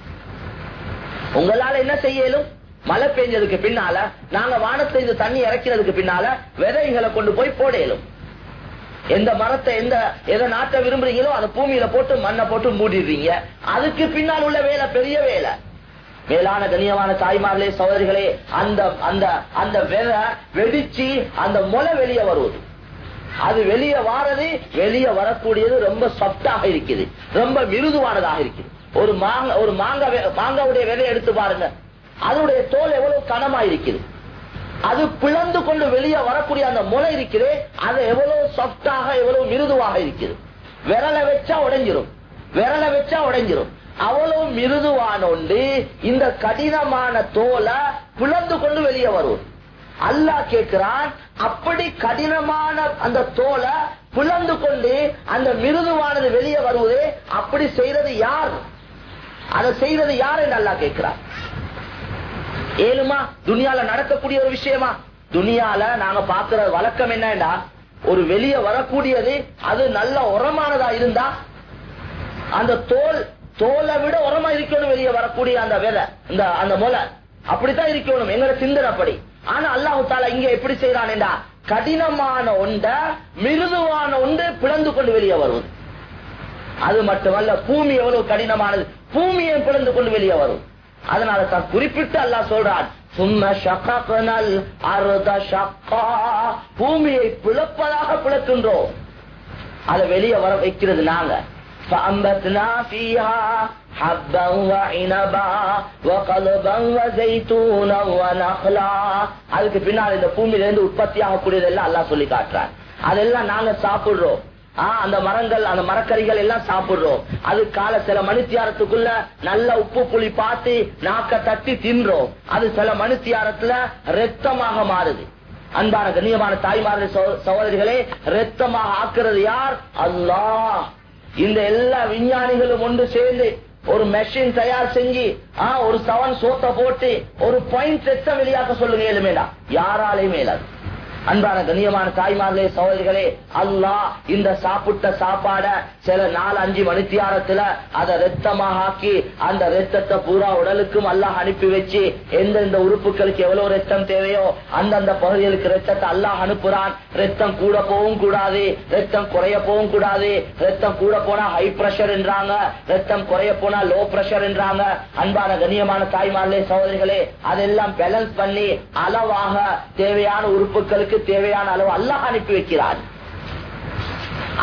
உங்களால என்ன செய்யலும்? மழை பெஞ்சதுக்கு பின்னால நாங்க வானத்தை இந்த தண்ணி இறக்கிறதுக்கு பின்னால விதைகளை கொண்டு போய் போடையிலும் எந்த மரத்தை எந்த எதை நாட்ட விரும்புறீங்களோ அதை பூமியில போட்டு மண்ணை போட்டு மூடிடுறீங்க. அதுக்கு பின்னால் உள்ள வேலை பெரிய வேலை. மேலான கண்ணியமான தாய்மார்களே சகோதரிகளே அந்த அந்த அந்த வெதை வெடிச்சு அந்த முளை வெளியே வருவது. அது வெளியே வாரது வெளியே வரக்கூடியது ரொம்ப சொப்டாக இருக்குது. ரொம்ப மிருதுவானதாக இருக்குது. ஒரு மாங்க ஒரு மாங்க மாங்காவுடைய விலையை எடுத்து பாருங்க. அதனுடைய தோல் எவ்வளவு கனமா இருக்குது. அது பிளந்து கொண்டு வெளியே வரக்கூடிய அந்த முளை இருக்குது அது எவ்வளவு சாஃப்டாக எவ்வளவு மிருதுவாக இருக்குது. விரலை வச்சா உடைஞ்சிரும். விரலை வச்சா உடைஞ்சிரும். அவ்வளவு மிருதுவான ஒன்று இந்த கடினமான தோலை பிளந்து கொண்டு வெளியே வரும். அல்லாஹ் கேட்கிறான் அப்படி கடினமான அந்த தோலை பிளந்து கொண்டு அந்த மிருதுவானது வெளியே வருவது அப்படி செய்யறது யார்? அதை செய்யறது யார் என்று அல்லா கேட்கிறார் ஏழுமா? துனியால நடக்கக்கூடிய ஒரு விஷயமா? துனியால நாங்க பாக்குற வழக்கம் என்னன்னா ஒரு வெளியே வரக்கூடியது அது நல்ல உரமானதா இருந்தா அந்த தோல் தோலை விட உரமா இருக்கணும் வெளியே வரக்கூடிய அந்த விதை இந்த அந்த முளை. அப்படித்தான் இருக்கணும். எங்களோட சிந்தனைப்படி ஆனா அல்லாஹு தாலா இங்க எப்படி செய்யறான்டா கடினமான ஒண்ட மிருதுவான ஒன்று பிளந்து கொண்டு வெளியே வருவது. அது மட்டுமல்ல பூமி எவ்வளவு கடினமானது? பூமியை பிளந்து கொண்டு வெளியே வரும் அதனால தான் குறிப்பிட்டு அல்லாஹ் சொல்றான் பூமியை பிளப்பதாக பிளக்கின்றோம். அதை வெளியே வர வைக்கிறது நாங்க. فأنبتنا فيها حبا وعنبا وقلبا وزيتونا ونخلا அதுக்கு பின்னால் இந்த பூமியில இருந்து உற்பத்தி ஆகக்கூடியதெல்லாம் அல்லாஹ் சொல்லி காட்டுறான் அதெல்லாம் நாங்க சாப்பிடுறோம் ஆஹ் அந்த மரங்கள் அந்த மரக்கறிகள் எல்லாம் சாப்பிடுறோம் அது கால சில மணித்தியாரத்துக்குள்ள நல்ல உப்பு புளி பார்த்து நாக்க தட்டி தின்றோம் அது சில மணித்தியாரத்துல ரத்தமாக மாறுது அன்பான கண்ணியமான தாய்மார்கள் சகோ- சகோதரிகளே ரத்தமாக ஆக்குறது யார் அல்லாஹ் இந்த எல்லா விஞ்ஞானிகளும் ஒன்று சேர்ந்து ஒரு மெஷின் தயார் செஞ்சு ஆ, ஒரு சவன் சோத்த போட்டு ஒரு பாயிண்ட் ரத்தம் வெளியாக்க சொல்லுங்க ஏழுமேடா யாராலையும் மேலாது. அன்பான கண்ணியமான தாய்மார்களே சகோதரிகளே அல்லாஹ் இந்த சாப்பிட்ட சாப்பாட சில நாலு அஞ்சு மணித்தியாரத்துல அதை ரத்தமாக ஆக்கி அந்த ரத்தத்தை பூரா உடலுக்கும் அல்லாஹ் அனுப்பி வச்சு எந்தெந்த உறுப்புகளுக்கு எவ்வளவு ரத்தம் தேவையோ அந்தந்த பகுதிகளுக்கு ரத்தத்தை அல்லாஹ் அனுப்புறான். ரத்தம் கூட போகவும் கூடாது ரத்தம் குறைய போகவும் கூடாது. ரத்தம் கூட போனா ஹை பிரஷர் என்றாங்க ரத்தம் குறைய போனா லோ பிரஷர் என்றாங்க. அன்பான கண்ணியமான தாய்மார்களே சகோதரிகளே அதெல்லாம் பேலன்ஸ் பண்ணி அளவாக தேவையான உறுப்புகளுக்கு அவர்களுக்கு தேவையான அளவு அல்லாஹ் அனுப்பி வைக்கிறான்.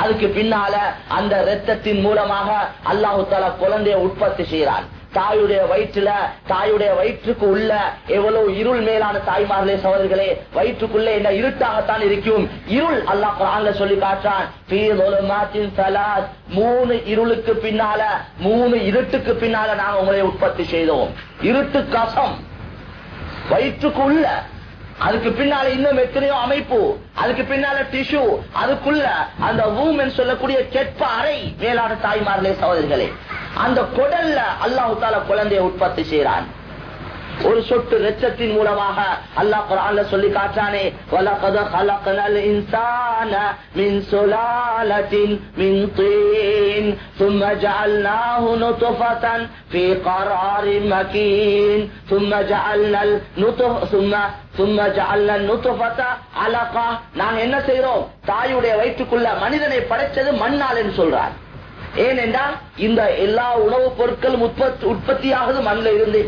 அதுக்கு பின்னால அந்த ரத்தத்தின் மூலமாக அல்லாஹு தாலா குழந்தைய உற்பத்தி செய்கிறான். தாயுடைய வயிற்றுல தாயுடைய வயிற்றுக்கு உள்ள எவ்வளவு இருள் மேலான தாய்மார்களே சோதர்களே வயிற்றுக்குள்ளே என்ன இருட்டாகத்தான் இருக்கும். இருள் அல்லா குரான்ல சொல்லி காட்டான் மூணு இருளுக்கு பின்னால மூணு இருட்டுக்கு பின்னால நாங்க உங்களை உற்பத்தி செய்தோம். இருட்டு கசம். வயிற்றுக்கு அதுக்கு பின்னால இன்னும் எத்தனையோ அமைப்பு அதுக்கு பின்னால டிஷ்யூ அதுக்குள்ள அந்த வூமன் சொல்லக்கூடிய கெட்ப அறை மேலான தாய்மார்களே சகோதரிகளே. அந்த குடல்ல அல்லாஹு தால குழந்தைய உற்பத்தி செய்யறான் ஒரு சொட்டு ரத்தத்தின் மூலமாக அல்லாஹ் குர்ஆன்ல சொல்லி காட்டானே வலகத خلقنال இன்சான மின் சுலாலத்தின் மின் طين ثم جعلناه نطفة في قرار مكين ثم جعلنا النطف ثم ثم جعلنا النطفة علقة நாங்க என்ன செய்றோம் தாயுடைய வயிற்றுக்குள்ள மனிதனை படைச்சது மண்ணால் என்று சொல்றார் ஏனென்றால் இந்த எல்லா உணவுப் பொருட்களும் உற்பத்தி உற்பத்தியாகுது மண்ணில் இருந்து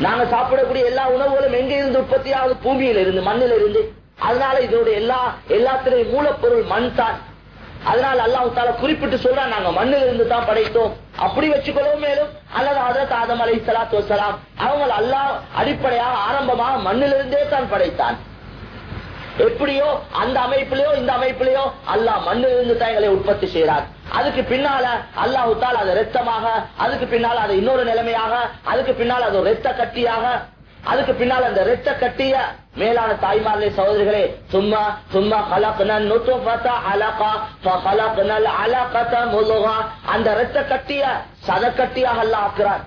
நாங்க சாப்பிடக்கூடிய எல்லா உணவுகளும் எங்க இருந்து உற்பத்தி ஆகுது பூமியில இருந்து மண்ணில இருந்து அதனால இதோட எல்லா எல்லாத்திலையும் மூலப்பொருள் மண் தான். அதனால அல்லாஹ் தால குறிப்பிட்டு சொல்றான் நாங்க மண்ணில் இருந்து தான் படைத்தோம். அப்படி வச்சுக்கொள்ளவும் மேலும் அல்லது ஹதரத் ஆதம் அலை சலாத்து வசலாம் அவங்க அல்லாஹ் அடிப்படையாக ஆரம்பமாக மண்ணிலிருந்தே தான் படைத்தான். எப்படியோ அந்த அமைப்பிலேயோ இந்த அமைப்பிலேயோ அல்லா மண்ணிலிருந்து தான் எங்களை உற்பத்தி செய்யறார் அதுக்கு பின்னால அல்லாஹுத்தால் அது ரத்தமாக அதுக்கு பின்னால் அது இன்னொரு நிலைமையாக அதுக்கு பின்னால் அது ரத்த கட்டியாக அதுக்கு பின்னால் அந்த ரத்த கட்டிய மேலான தாய்மார்களே சகோதரிகளே சும்மா சும்மா கலக்கணல் நுத்துஃபதா அலகா ஃபகலக்கணல் அலகத முலுகா அந்த ரத்த கட்டிய சதக்கட்டியாக அல்லாஹ் ஆக்குறான்.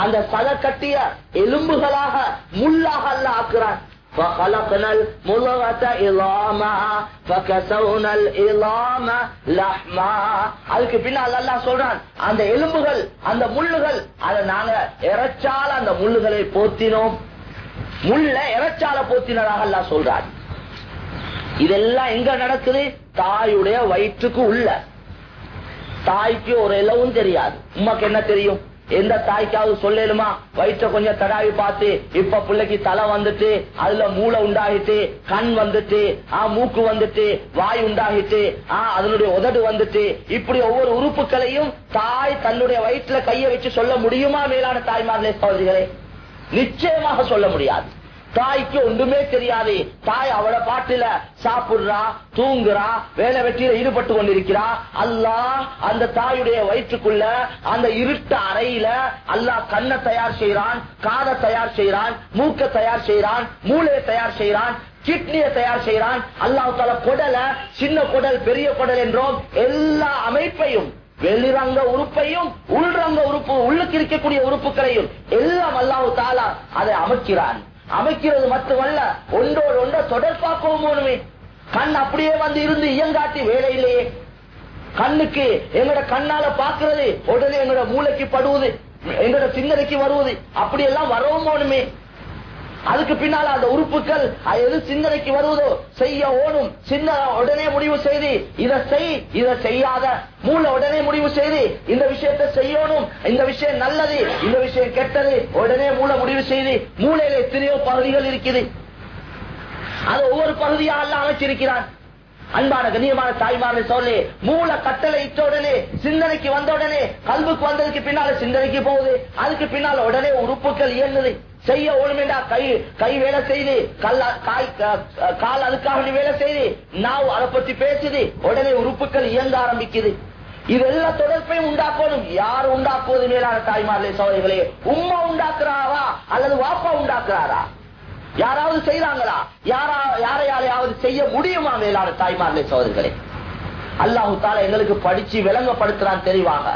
அந்த சத கட்டிய எலும்புகளாக முள்ளாக அல்லாஹ் ஆக்குறான் فخلقنا المضغة عظاما فكسونا العظام لحما அதுக்கு பின்னால் அல்லாஹ் சொல்றான் அந்த எலும்புகள் அந்த முள்ளுகள் அதை நாங்க இறைச்சால அந்த முள்ளுகளை போத்தினோம் முள்ள இறைச்சால போத்தினதாக அல்லாஹ் சொல்றான் இதெல்லாம் எங்க நடக்குது தாயுடைய வயிற்றுக்கு உள்ள தாய்க்கு ஒரு இலவும் தெரியாது. உமாக்கு என்ன தெரியும்? எந்த தாய்க்காவது சொல்லலுமா? வயிற்ற கொஞ்சம் தடாவி பார்த்து இப்ப பிள்ளைக்கு தலை வந்துட்டு அதுல மூளை உண்டாகிட்டு கண் வந்துட்டு ஆ மூக்கு வந்துட்டு வாய் உண்டாகிட்டு ஆ அதனுடைய உதடு வந்துட்டு இப்படி ஒவ்வொரு உறுப்புகளையும் தாய் தன்னுடைய வயிற்றுல கைய வச்சு சொல்ல முடியுமா மேலான தாய்மார்களே சோதரிகளே நிச்சயமாக சொல்ல முடியாது. தாய்க்கு ஒன்றுமே தெரியாது. தாய் அவள பாட்டுல சாப்பிடுறா தூங்குறா வேலை வெற்றியில ஈடுபட்டு கொண்டிருக்கிறா. அல்லாஹ் அந்த தாயுடைய வயிற்றுக்குள்ள அந்த இருட்ட அறையில அல்லாஹ் கண்ணை தயார் செய்யறான் காதை தயார் செய்யறான் மூக்க தயார் செய்யறான் மூளையை தயார் செய்யறான் கிட்னியை தயார் செய்யறான் அல்லாஹ் தால குடல சின்ன குடல் பெரிய குடல் என்றோம். எல்லா அமைப்பையும் வெளிரங்க உறுப்பையும் உள்ரங்க உறுப்பு உள்ளுக்கு இருக்கக்கூடிய உறுப்புகளையும் எல்லாம் அல்லாஹு தாலா அதை அமைக்கிறான். அமைக்கிறது மட்டுமல்ல ஒன்றோடு ஒன்ற தொடர்பாக்கவும் போனுமே கண் அப்படியே வந்து இருந்து இயங்காட்டி வேலையிலேயே கண்ணுக்கு எங்கட கண்ணால பாக்குறது உடனே எங்கட மூளைக்கு படுவது எங்கட சிந்தனைக்கு வருவது அப்படி எல்லாம் வரவும் போனுமே அதுக்கு பின்னால அந்த உறுப்புகள் அது எது சிந்தனைக்கு வருவதோ செய்ய ஓடும் சின்ன உடனே முடிவு செய்து இதை செய் இதை செய்யாத. மூளை உடனே முடிவு செய்து இந்த விஷயத்தை செய்யணும். இந்த விஷயம் நல்லது இந்த விஷயம் கெட்டது. உடனே மூளை முடிவு செய்து மூளையில எத்தனையோ பகுதிகள் இருக்குது. அது ஒவ்வொரு பகுதியாக எல்லாம் அமைச்சிருக்கிறான். அன்பான கண்ணியமான தாய்மாரை சொல்லி மூல கட்டளை இட்ட உடனே சிந்தனைக்கு வந்த உடனே கல்வுக்கு வந்ததுக்கு பின்னால சிந்தனைக்கு போகுது. அதுக்கு பின்னால உடனே உறுப்புகள் இயங்குது செய்ய ஒழுமேண்டா கை கை வேலை செய்து கால் அதுக்காக வேலை செய்து நாவ் அதை பத்தி பேசுது உடனே உறுப்புகள் இயங்க ஆரம்பிக்குது. இது எல்லா தொடர்பையும் உண்டாக்கணும். யார் உண்டாக்குவது மேலான தாய்மார்களே சோதரிகளே உம்மா உண்டாக்குறாரா? அல்லது வாப்பா உண்டாக்குறாரா? யாராவது செய்யறாங்களா யாரா யாரையாலையாவது செய்ய முடியுமா மேலான தாய்மார்களே சோதரிகளே அல்லாஹு தாலா எங்களுக்கு படிச்சு விளங்கப்படுத்துறான் தெரிவாங்க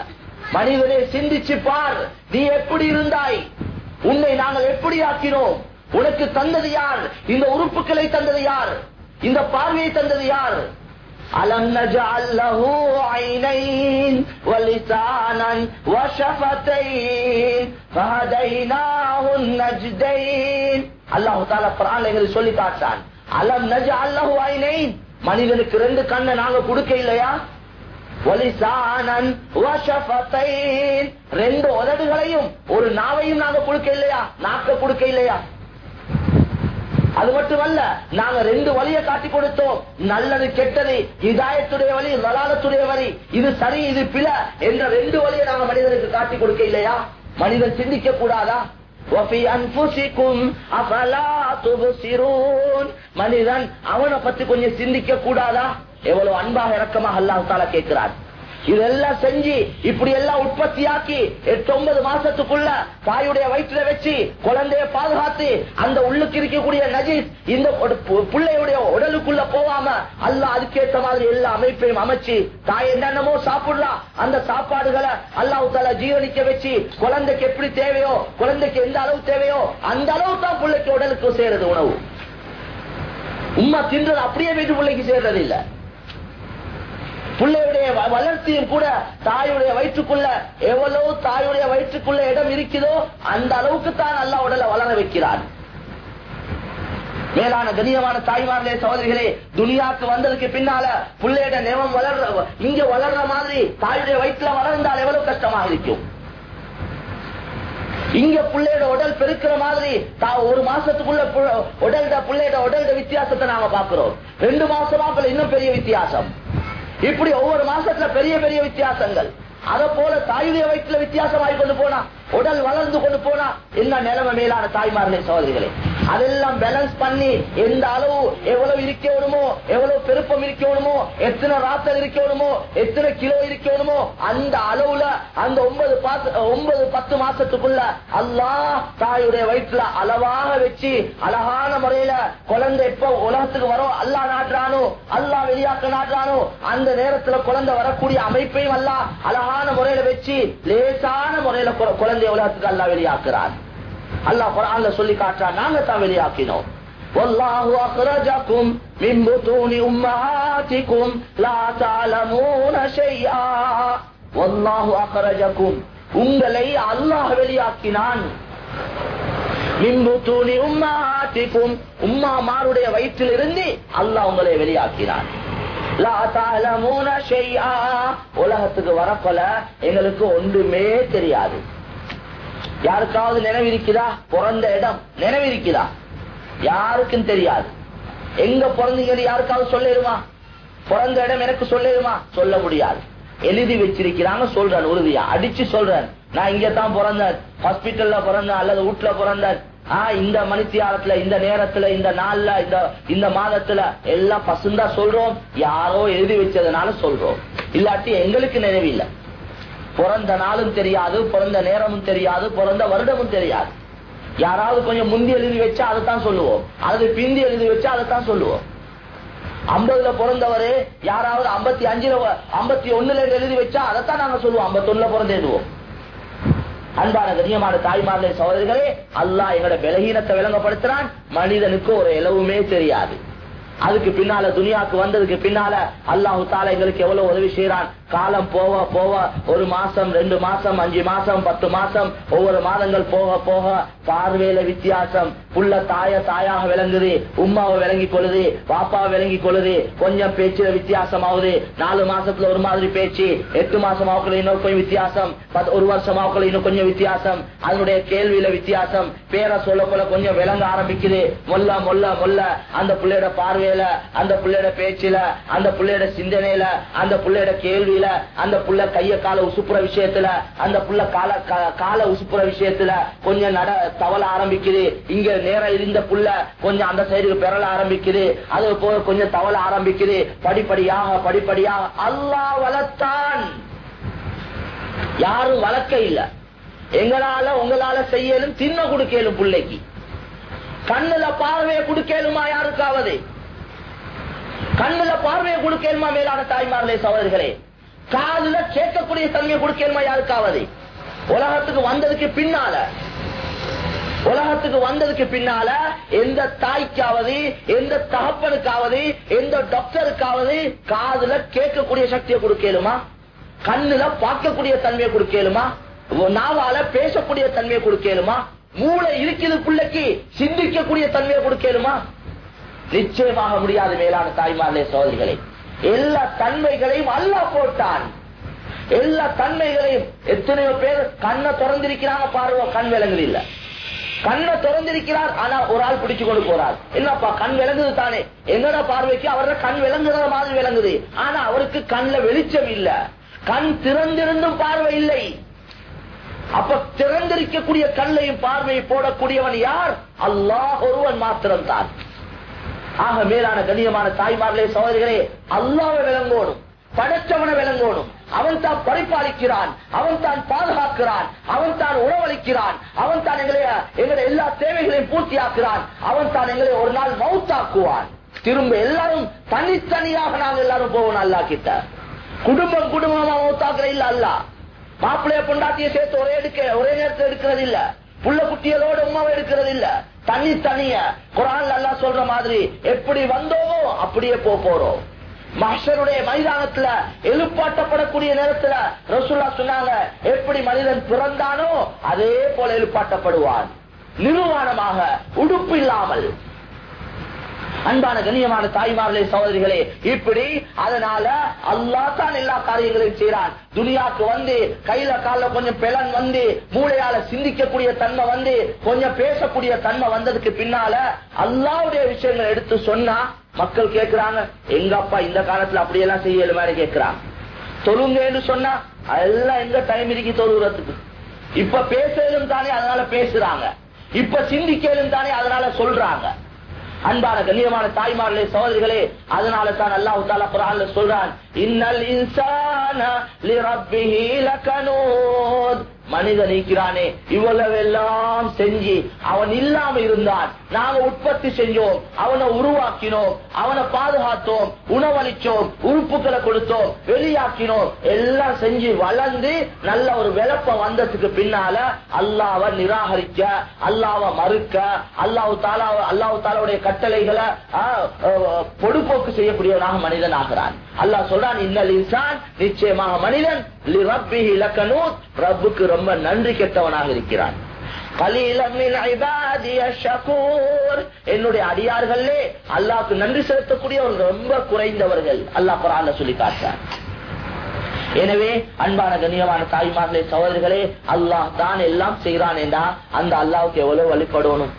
மனிதனே சிந்திச்சு பார். நீ எப்படி இருந்தாய்? உன்னை நாங்கள் எப்படி ஆக்கினோம்? உனக்கு தந்தது யார்? இந்த உறுப்புகளை தந்தது யார்? இந்த பார்வையை தந்தது யார்? அலம் நஜஅல் ஐனைன் வலிசானன் வஷஃபத்தைன் ஃபஹதைனாஹு நஜ்தைன். அல்லாஹ் தஆலா குர்ஆன்ல சொல்லி காட்டான் அலம் நஜஅல் லஹு ஐனைன். மனிதனுக்கு ரெண்டு கண்ணை நாங்க கொடுக்க இல்லையா? ரெண்டு உதடுகளையும் ஒரு நாவையும் நாங்க கொடுக்க இல்லையா நாக்க கொடுக்க இல்லையா அது மட்டுமல்ல நாங்க ரெண்டு வழியை காட்டி கொடுத்தோம். நல்லது கெட்டது இதாயத்துடைய வழி நலாலத்துடைய வழி இது சரி இது பில என்ற ரெண்டு வழியை நாங்க மனிதனுக்கு காட்டி கொடுக்க இல்லையா மனிதன் சிந்திக்க கூடாதா? மனிதன் அவனை பத்தி கொஞ்சம் சிந்திக்க கூடாதா? எவ்வளவு அன்பாக இறக்கமாக அல்லாஹ் கேட்கிறார். இதெல்லாம் செஞ்சு இப்படி எல்லாம் உற்பத்தியாக்கி எட்டு ஒன்பது மாசத்துக்குள்ள தாயுடைய வயிற்றுல வச்சு குழந்தைய பாதுகாத்து அந்த உள்ளுக்கு இருக்கக்கூடிய நஜீஸ் இந்த ஒரு பிள்ளையுடைய உடலுக்குள்ள போகாம அல்லாஹ் அதுக்கேற்ற மாதிரி எல்லா அமைப்பையும் அமைச்சு தாய் என்னென்னமோ சாப்பிடலாம். அந்த சாப்பாடுகளை அல்லாஹ் தாலா ஜீவனிக்க வச்சு குழந்தைக்கு எப்படி தேவையோ குழந்தைக்கு எந்த அளவு தேவையோ அந்த அளவு தான் பிள்ளைக்கு உடலுக்கு சேருது உணவு. உமா தின்றது அப்படியே வீட்டு பிள்ளைக்கு சேர்றது இல்ல. பிள்ளையுடைய வ- வளர்ச்சியும் கூட தாயுடைய வயிற்றுக்குள்ள எவ்வளவு தாயுடைய வயிற்றுக்குள்ள இடம் இருக்குதோ அந்த அளவுக்கு தான் நல்லா உடலை வளர வைக்கிறார் மேலான கணியமான தாய்மார்களே சகோதரிகளே துனியாக்கு வந்ததுக்கு பின்னால பிள்ளையிட நிலம் வளர்ற இங்க வளர்ற மாதிரி தாயுடைய வயிற்றுல வளர்ந்தால் எவ்வளவு கஷ்டமாக இருக்கும். இங்க பிள்ளையோட உடல் பெருக்கிற மாதிரி தா- ஒரு மாசத்துக்குள்ள பு- உடல்ட பிள்ளையோட உடல்ட வித்தியாசத்தை நாம பாக்குறோம் ரெண்டு மாசமா இன்னும் பெரிய வித்தியாசம். இப்படி ஒவ்வொரு மாசத்துல பெரிய பெரிய வித்தியாசங்கள். அத போல தாயுடைய வயிற்றுல வித்தியாசமாகி கொண்டு போனா. உடல் வளர்ந்து கொண்டு போனா என்ன நிலைமை மேலான தாய்மார்களே சகோதரிகளே? அதெல்லாம் பேலன்ஸ் பண்ணி எந்த அளவு எவ்வளவு இருக்கணுமோ எவ்வளவு பெருப்பம் இருக்கணுமோ எத்தனை ராத்தல் இருக்கணுமோ எத்தனை கிலோ இருக்கணுமோ அந்த அளவுல அந்த ஒன்பது ஒன்பது பத்து மாசத்துக்குள்ள அல்லாஹ் தாயுடைய வயிற்றுல அளவாக வச்சு அழகான முறையில குழந்தை எப்ப உலகத்துக்கு வரும் அல்லாஹ் நாட்டுறானோ அல்லாஹ் வெளியாக்க நாட்டுறானோ அந்த நேரத்துல குழந்தை வரக்கூடிய அமைப்பையும் அல்லாஹ் அழகான முறையில வச்சு லேசான முறையில குழந்தைய உலகத்துக்கு அல்லாஹ் வெளியாக்குறான் அல்லாஹ் குர்ஆன்ல சொல்லி காட்டுறான் நாங்க தான் வெளியாக்கினோம் والله أخرجكم من بطون أمهاتكم لا تعلمون شيئا والله أخرجكم உங்களை அல்லாஹ் வெளியாக்கினான் மின் புத்தூனி உம்மாத்திக்கும் உம்மாமாருடைய வயிற்றில் இருந்து அல்லாஹ் உங்களை வெளியாக்கினான் லா தஅலமூன ஷைஆ. உலகத்துக்கு வரப்போல எங்களுக்கு ஒன்றுமே தெரியாது யாருக்காவது நினைவிருக்குதா பிறந்த இடம் நினைவிருக்குதா யாருக்கும் தெரியாது. எங்க பிறந்தீங்கன்னு யாருக்காவது சொல்லிடுமா? பிறந்த இடம் எனக்கு சொல்லிடுமா? சொல்ல முடியாது. எழுதி வச்சிருக்கிறாங்க சொல்றேன் உறுதியா. அடிச்சு சொல்றேன். நான் இங்க தான் பிறந்தேன். ஹாஸ்பிட்டல்ல பிறந்தேன் அல்லது வீட்டுல பிறந்தேன். ஆஹ் இந்த மணித்தியாலத்துல இந்த நேரத்துல இந்த நாள்ல இந்த இந்த மாதத்துல எல்லாம் பசுந்தா சொல்றோம். யாரோ எழுதி வச்சதுனால சொல்றோம். இல்லாட்டி எங்களுக்கு நினைவில்லை. பிறந்த நாளும் தெரியாது பிறந்த நேரமும் தெரியாது பிறந்த வருடமும் தெரியாது. யாராவது கொஞ்சம் முந்தி எழுதி வச்சா அதைத்தான் சொல்லுவோம். அல்லது பிந்தி எழுதி வச்சா அதைத்தான் சொல்லுவோம். ஐம்பதுல பிறந்தவரு யாராவது ஐம்பத்தி அஞ்சுல ஐம்பத்தி ஒண்ணுல எழுதி வச்சா அதைத்தான் நாங்க சொல்லுவோம். ஐம்பத்தொன்னுல பிறந்தேடுவோம் எழுதுவோம். அன்பான கண்ணியமான தாய்மார்களே சகோதரிகளே அல்லாஹ் எங்களோட பலகீனத்தை விளங்கப்படுத்துறான். மனிதனுக்கு ஒரு இலவுமே தெரியாது. அதுக்கு பின்னால துனியாக்கு வந்ததுக்கு பின்னால அல்லாஹு தாலா எங்களுக்கு எவ்வளவு உதவி செய்யறான் காலம் போக போக ஒரு மாசம் ரெண்டு மாசம் அஞ்சு மாசம் பத்து மாசம் ஒவ்வொரு மாதங்கள் போக போக பார்வையில வித்தியாசம். புள்ள தாய தாயாக விளங்குது உம்மாவை விளங்கி கொள்ளுது பாப்பாவை விளங்கி கொள்ளுது கொஞ்சம் பேச்சுல வித்தியாசம் ஆகுது நாலு மாசத்துல ஒரு மாதிரி பேச்சு எட்டு மாசம் ஆகுல இன்னும் கொஞ்சம் வித்தியாசம் பத்து- ஒரு வருஷம் ஆகுல இன்னும் கொஞ்சம் வித்தியாசம். அதனுடைய கேள்வியில வித்தியாசம் பேரை சொல்ல கொஞ்சம் விளங்க ஆரம்பிக்குது. மொல்ல மொல்ல மொல்ல அந்த பிள்ளையோட பார்வையில அந்த பிள்ளையோட பேச்சுல அந்த பிள்ளையோட சிந்தனையில அந்த பிள்ளையோட கேள்வியில அந்த புள்ள கைய கால உசுப்புற விஷயத்துல அந்த புள்ள கால கால உசுப்புற விஷயத்துல கொஞ்சம் நட தவள ஆரம்பிக்குது. இங்க நேரம் இருந்த புள்ள கொஞ்சம் அந்த சைடுக்கு பெறல ஆரம்பிக்குது. அது போக கொஞ்சம் தவள ஆரம்பிக்குது. படிப்படியாக படிப்படியாக அல்லாஹ் வளர்த்தான். யாரும் வளர்க்க இல்ல. எங்களால உங்களால செய்யலும் தின்ன கொடுக்கலும் பிள்ளைக்கு. கண்ணுல பார்வையை கொடுக்கலுமா யாருக்காவது? கண்ணுல பார்வையை கொடுக்கலுமா மேலான தாய்மார்களே சகோதரர்களே காதுல கேட்கக்கூடிய தன்மையை கொடுக்கலுமா யாருக்காவது? உலகத்துக்கு வந்ததுக்கு பின்னால. உலகத்துக்கு வந்ததுக்கு பின்னால எந்த தாய்க்காவது எந்த தகப்பனுக்காவது எந்த டாக்டருக்காவது காதுல கேட்கக்கூடிய சக்தியை கொடுக்கலுமா? கண்ணுல பார்க்கக்கூடிய தன்மையை கொடுக்கலுமா? நாவால பேசக்கூடிய தன்மையை கொடுக்கலுமா? மூளை இருக்குது பிள்ளைக்கு சிந்திக்கக்கூடிய தன்மையை கொடுக்கலுமா? நிச்சயமாக முடியாது மேலான தாய்மார்களே சோதரிகளை எல்லா தன்மைகளையும் அல்ல போட்டான். எல்லா தன்மைகளையும் எத்தனையோ பேர் கண்ணை திறந்திருக்கிறாங்க பார்வை கண் விலங்குது இல்ல. கண்ணை திறந்திருக்கிறார் ஆனா ஒரு ஆள் பிடிச்சு கொண்டு போறார். என்னப்பா கண் விளங்குது தானே? என்னோட பார்வைக்கு அவரோட கண் விளங்குற மாதிரி விளங்குது. ஆனா அவருக்கு கண்ணுல வெளிச்சம் இல்ல. கண் திறந்திருந்தும் பார்வை இல்லை. அப்ப திறந்திருக்கக்கூடிய கண்ணையும் பார்வையை போடக்கூடியவன் யார்? அல்லாஹ் ஒருவன் மாத்திரம்தான். ஆக மேலான கண்ணியமான தாய்மார்களே சோதரிகளே அல்லாவை விளங்கோடும் படைச்சவனை விளங்கோடும் அவன் தான் பரிபாலிக்கிறான் அவன் தான் பாதுகாக்கிறான் அவன் தான் உணவளிக்கிறான் அவன் தான் எங்களை எங்களுடைய எல்லா தேவைகளையும் பூர்த்தியாக்குறான் அவன் தான் எங்களை ஒரு நாள் மவுத்தாக்குவான் திரும்ப எல்லாரும் தனித்தனியாக நாங்கள் எல்லாரும் போவோம் அல்லா கிட்ட. குடும்பம் குடும்பமா மவுத்தாக்குற இல்ல அல்ல மாப்பிள்ளைய பொண்டாட்டியை சேர்த்து ஒரே எடுக்க ஒரே நேரத்தில் எடுக்கிறது இல்ல. புள்ள குட்டிகளோட உமாவை எடுக்கிறது இல்ல. தனி தனிய குரான் அல்லா சொல்ற மாதிரி எப்படி வந்தோமோ அப்படியே போறோம். மஹருடைய மைதானத்துல எழுப்பாட்டப்படக்கூடிய நேரத்துல ரசூல்லா சொன்னாங்க எப்படி மனிதன் பிறந்தானோ அதே போல எழுப்பாட்டப்படுவான். நிர்வாணமாக உடுப்பு இல்லாமல். அன்பான கண்ணியமான தாய்மார்களே சகோதரிகளே இப்படி அதனால அல்லா தான் எல்லா காரியங்களையும் செய்யறான் துனியாக்கு வந்து கையில கால கொஞ்சம் பிளன் வந்து மூளையால சிந்திக்கக்கூடிய தன்மை வந்து கொஞ்சம் பேசக்கூடிய தன்மை வந்ததுக்கு பின்னால அல்லாவுடைய விஷயங்களை எடுத்து சொன்னா மக்கள் கேட்கிறாங்க எங்க அப்பா இந்த காலத்துல அப்படியெல்லாம் செய்யல மாதிரி கேட்கிறாங்க தொழுங்கன்னு சொன்னா அதெல்லாம் எங்க டைம் இருக்கு தொழுகிறதுக்கு? இப்ப பேசலும் தானே அதனால பேசுறாங்க. இப்ப சிந்திக்கலும் தானே அதனால சொல்றாங்க. அன்பான கண்ணியமான தாய்மார்களே சகோதரிகளே அதனால தான் அல்லாஹு தாலா குரான்ல சொல்றான் இன்னல் இன்சான மனிதன் நீக்கிறானே இவ்வளவெல்லாம் செஞ்சு அவன் இல்லாம இருந்தான். நாங்க உற்பத்தி செஞ்சோம் அவனை உருவாக்கினோம் அவனை பாதுகாத்தோம் உணவளிச்சோம் உறுப்புகளை கொடுத்தோம் வெளியாக்கினோம். எல்லாம் செஞ்சு வளர்ந்து நல்ல ஒரு விளப்பம் வந்ததுக்கு பின்னால அல்லாவ நிராகரிக்க அல்லாவ மறுக்க அல்லாஹு தாலா அல்லாஹு தாலாவுடைய கட்டளைகளை பொடுப்போக்கு செய்யக்கூடியவனாக மனிதன் ஆகிறான். அல்லாஹ் சொல்றான் இன்னல் இன்சான் நிச்சயமாக மனிதன் ரப்புக்கு ரொம்ப நன்றி கெட்டவனாக இருக்கிறான். என்னுடைய அடியார்களே அல்லாவுக்கு நன்றி செலுத்தக்கூடியவர்கள் ரொம்ப குறைந்தவர்கள். அல்லாஹ் குரான் சொல்லி காட்டார் எனவே அன்பான கண்ணியமான தாய்மார்களே சகோதரர்களே அல்லாஹ் தான் எல்லாம் செய்யறான் என்றா அந்த அல்லாவுக்கு எவ்வளவு வழிபடணும்?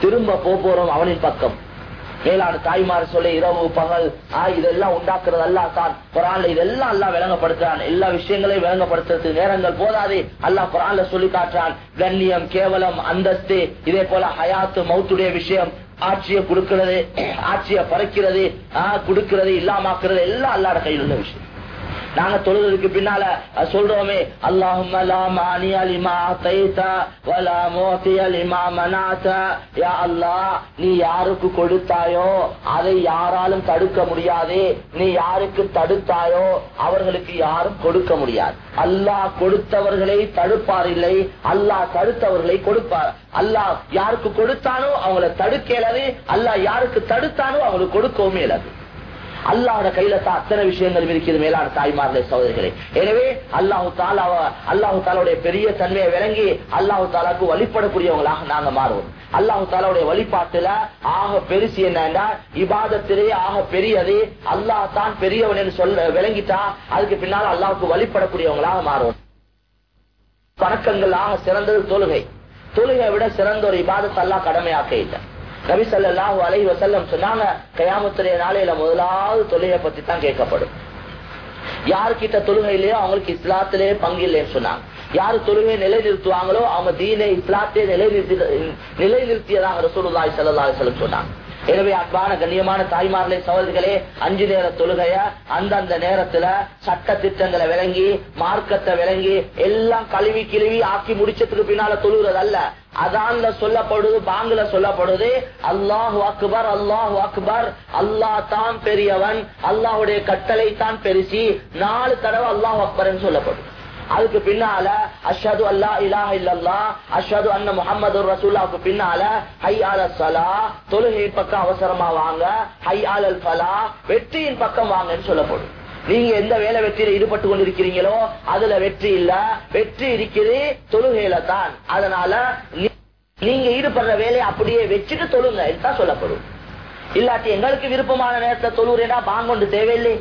திரும்ப போறோம் அவனின் பக்கம். மேலான தாய்மார் சொல்ல இரவு பகல் இதெல்லாம் உண்டாக்குறது அல்லா தான். குரான்ல இதெல்லாம் அல்லா விளங்கப்படுத்துறான். எல்லா விஷயங்களையும் விளங்கப்படுத்துறது நேரங்கள் போதாது. அல்லா குரான்ல சொல்லி காட்டுறான். கண்ணியம் கேவலம் அந்தஸ்து இதே போல ஹயாத்து மௌத்துடைய விஷயம் ஆட்சியை கொடுக்கிறது ஆட்சியை பறைக்கிறது கொடுக்கிறது இல்லாமாக்குறது எல்லாம் அல்லாட கையில் உள்ள விஷயம். நாங்க தொழுதுக்கு பின்னால சொல்றோமே அல்லாஹும் நீ யாருக்கு கொடுத்தாயோ அதை யாராலும் தடுக்க முடியாது நீ யாருக்கு தடுத்தாயோ அவர்களுக்கு யாரும் கொடுக்க முடியாது. அல்லாஹ் கொடுத்தவர்களை தடுப்பார் இல்லை அல்லாஹ் தடுத்தவர்களை கொடுப்பார். அல்லாஹ் யாருக்கு கொடுத்தானோ அவங்களை தடுக்க இயலாது. அல்லாஹ் யாருக்கு தடுத்தானோ அவங்களுக்கு கொடுக்கவும் இயலாது. அல்லாவோட கையில தான் அத்தனை விஷயங்கள் இருக்கிறது மேலான தாய்மார்களே சகோதரிகளே. எனவே அல்லாஹு தாலாவ அல்லாஹு தாலாவுடைய பெரிய தன்மையை விளங்கி அல்லாஹு தாலாவுக்கு வழிபடக்கூடியவங்களாக நாங்க மாறுவோம். அல்லாஹு தாலாவுடைய வழிபாட்டுல ஆக பெருசு என்னன்னா இபாதத்திலே ஆக பெரியது அல்லாஹ் தான் பெரியவன் என்று சொல்ல விளங்கிட்டா அதுக்கு பின்னால் அல்லாவுக்கு வழிபடக்கூடியவங்களாக மாறுவோம். வணக்கங்கள் ஆக சிறந்தது தொழுகை. தொழுகை விட சிறந்த ஒரு இபாதத்தை அல்லாஹ் கடமையாக்க இல்லை நபி சொல்லாஹு அலை வசல்லம் சொன்னாங்க கயாமத்துடைய நாளையில முதலாவது தொழுகை பத்தி தான் கேட்கப்படும். யாருக்கிட்ட தொழுகை இல்லையோ அவங்களுக்கு இஸ்லாத்திலே பங்கு இல்லைன்னு சொன்னாங்க. யாரு தொழுகையை நிலைநிறுத்துவாங்களோ அவங்க தீனை இஸ்லாத்தையே நிலைநிறுத்தி நிலைநிறுத்தியதாக ரசூலுல்லாய் சல்லா சொல்லம் சொன்னாங்க. எனவே அன்பான கண்ணியமான தாய்மார்களே சகோதரிகளே அஞ்சு நேர தொழுகைய அந்தந்த நேரத்துல சட்ட திட்டங்களை விளங்கி மார்க்கத்தை விளங்கி எல்லாம் கழுவி கிழுவி ஆக்கி முடிச்சதுக்கு பின்னால தொழுகிறது அல்ல. அதான்ல சொல்லப்படுது பாங்குல சொல்லப்படுது அல்லாஹு அக்பர் அல்லாஹு அக்பர் அல்லாஹ் தான் பெரியவன் அல்லாஹுடைய கட்டளை தான் பெருசி நாலு தடவை அல்லாஹ் அக்பர் சொல்லப்படுது. அதுக்கு பின்னால அஷது அல்லா இலாஹ இல்லல்லா அஷது அண்ண முகமது ரசூல்லாவுக்கு பின்னால ஹை ஆல சலா தொழுகை பக்கம் அவசரமா வாங்க ஹை ஆலல் சலா வெற்றியின் பக்கம் வாங்கன்னு சொல்லப்படும். நீங்க எந்த வேலை வெற்றியில ஈடுபட்டு கொண்டிருக்கிறீங்களோ அதுல வெற்றி இல்ல. வெற்றி இருக்குது தொழுகையில தான். அதனால நீங்க ஈடுபடுற வேலையை அப்படியே வச்சுட்டு தொழுங்க தான் சொல்லப்படும். இல்லாட்டி எங்களுக்கு விருப்பமான நேரத்தை தொழுறேன்னா பாங்கொண்டு தேவையில்லை.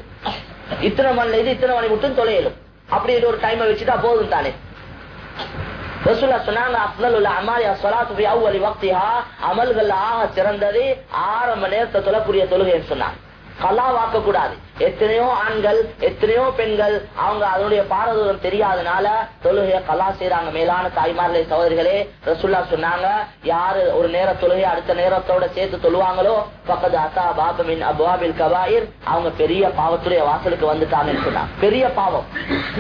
இத்தனை மணில இது இத்தனை மணி மட்டும் தொலையலும். அப்படின்னு ஒரு டைமை வச்சுட்டா போதும் தானே? ரசூலா சொன்னாங்க அஃதலுல் அமாலி அஸ்ஸலாத்து ஃபி அவ்வலி வக்திஹா. அமல்கள் ஆக சிறந்தது. ஆரம்ப நேரத்தை தொழக்கூடிய தொழுகைன்னு சொன்னாங்க. கலாவாக்க கூடாது எத்தனையோ ஆண்கள் எத்தனையோ பெண்கள் அவங்க அதனுடைய பாரதூரம் தெரியாதனால தொழுகைய கலா செய்யறாங்க மேலான தாய்மார்களே சகோதரிகளே ரசுல்லா சொன்னாங்க யாரு ஒரு நேர தொழுகை அடுத்த நேரத்தோட சேர்த்து தொழுவாங்களோ பக்கத்து அத்தா பாபமின் அபாபில் கபாயிர் அவங்க பெரிய பாவத்துடைய வாசலுக்கு வந்துட்டாங்கன்னு சொன்னாங்க. பெரிய பாவம்.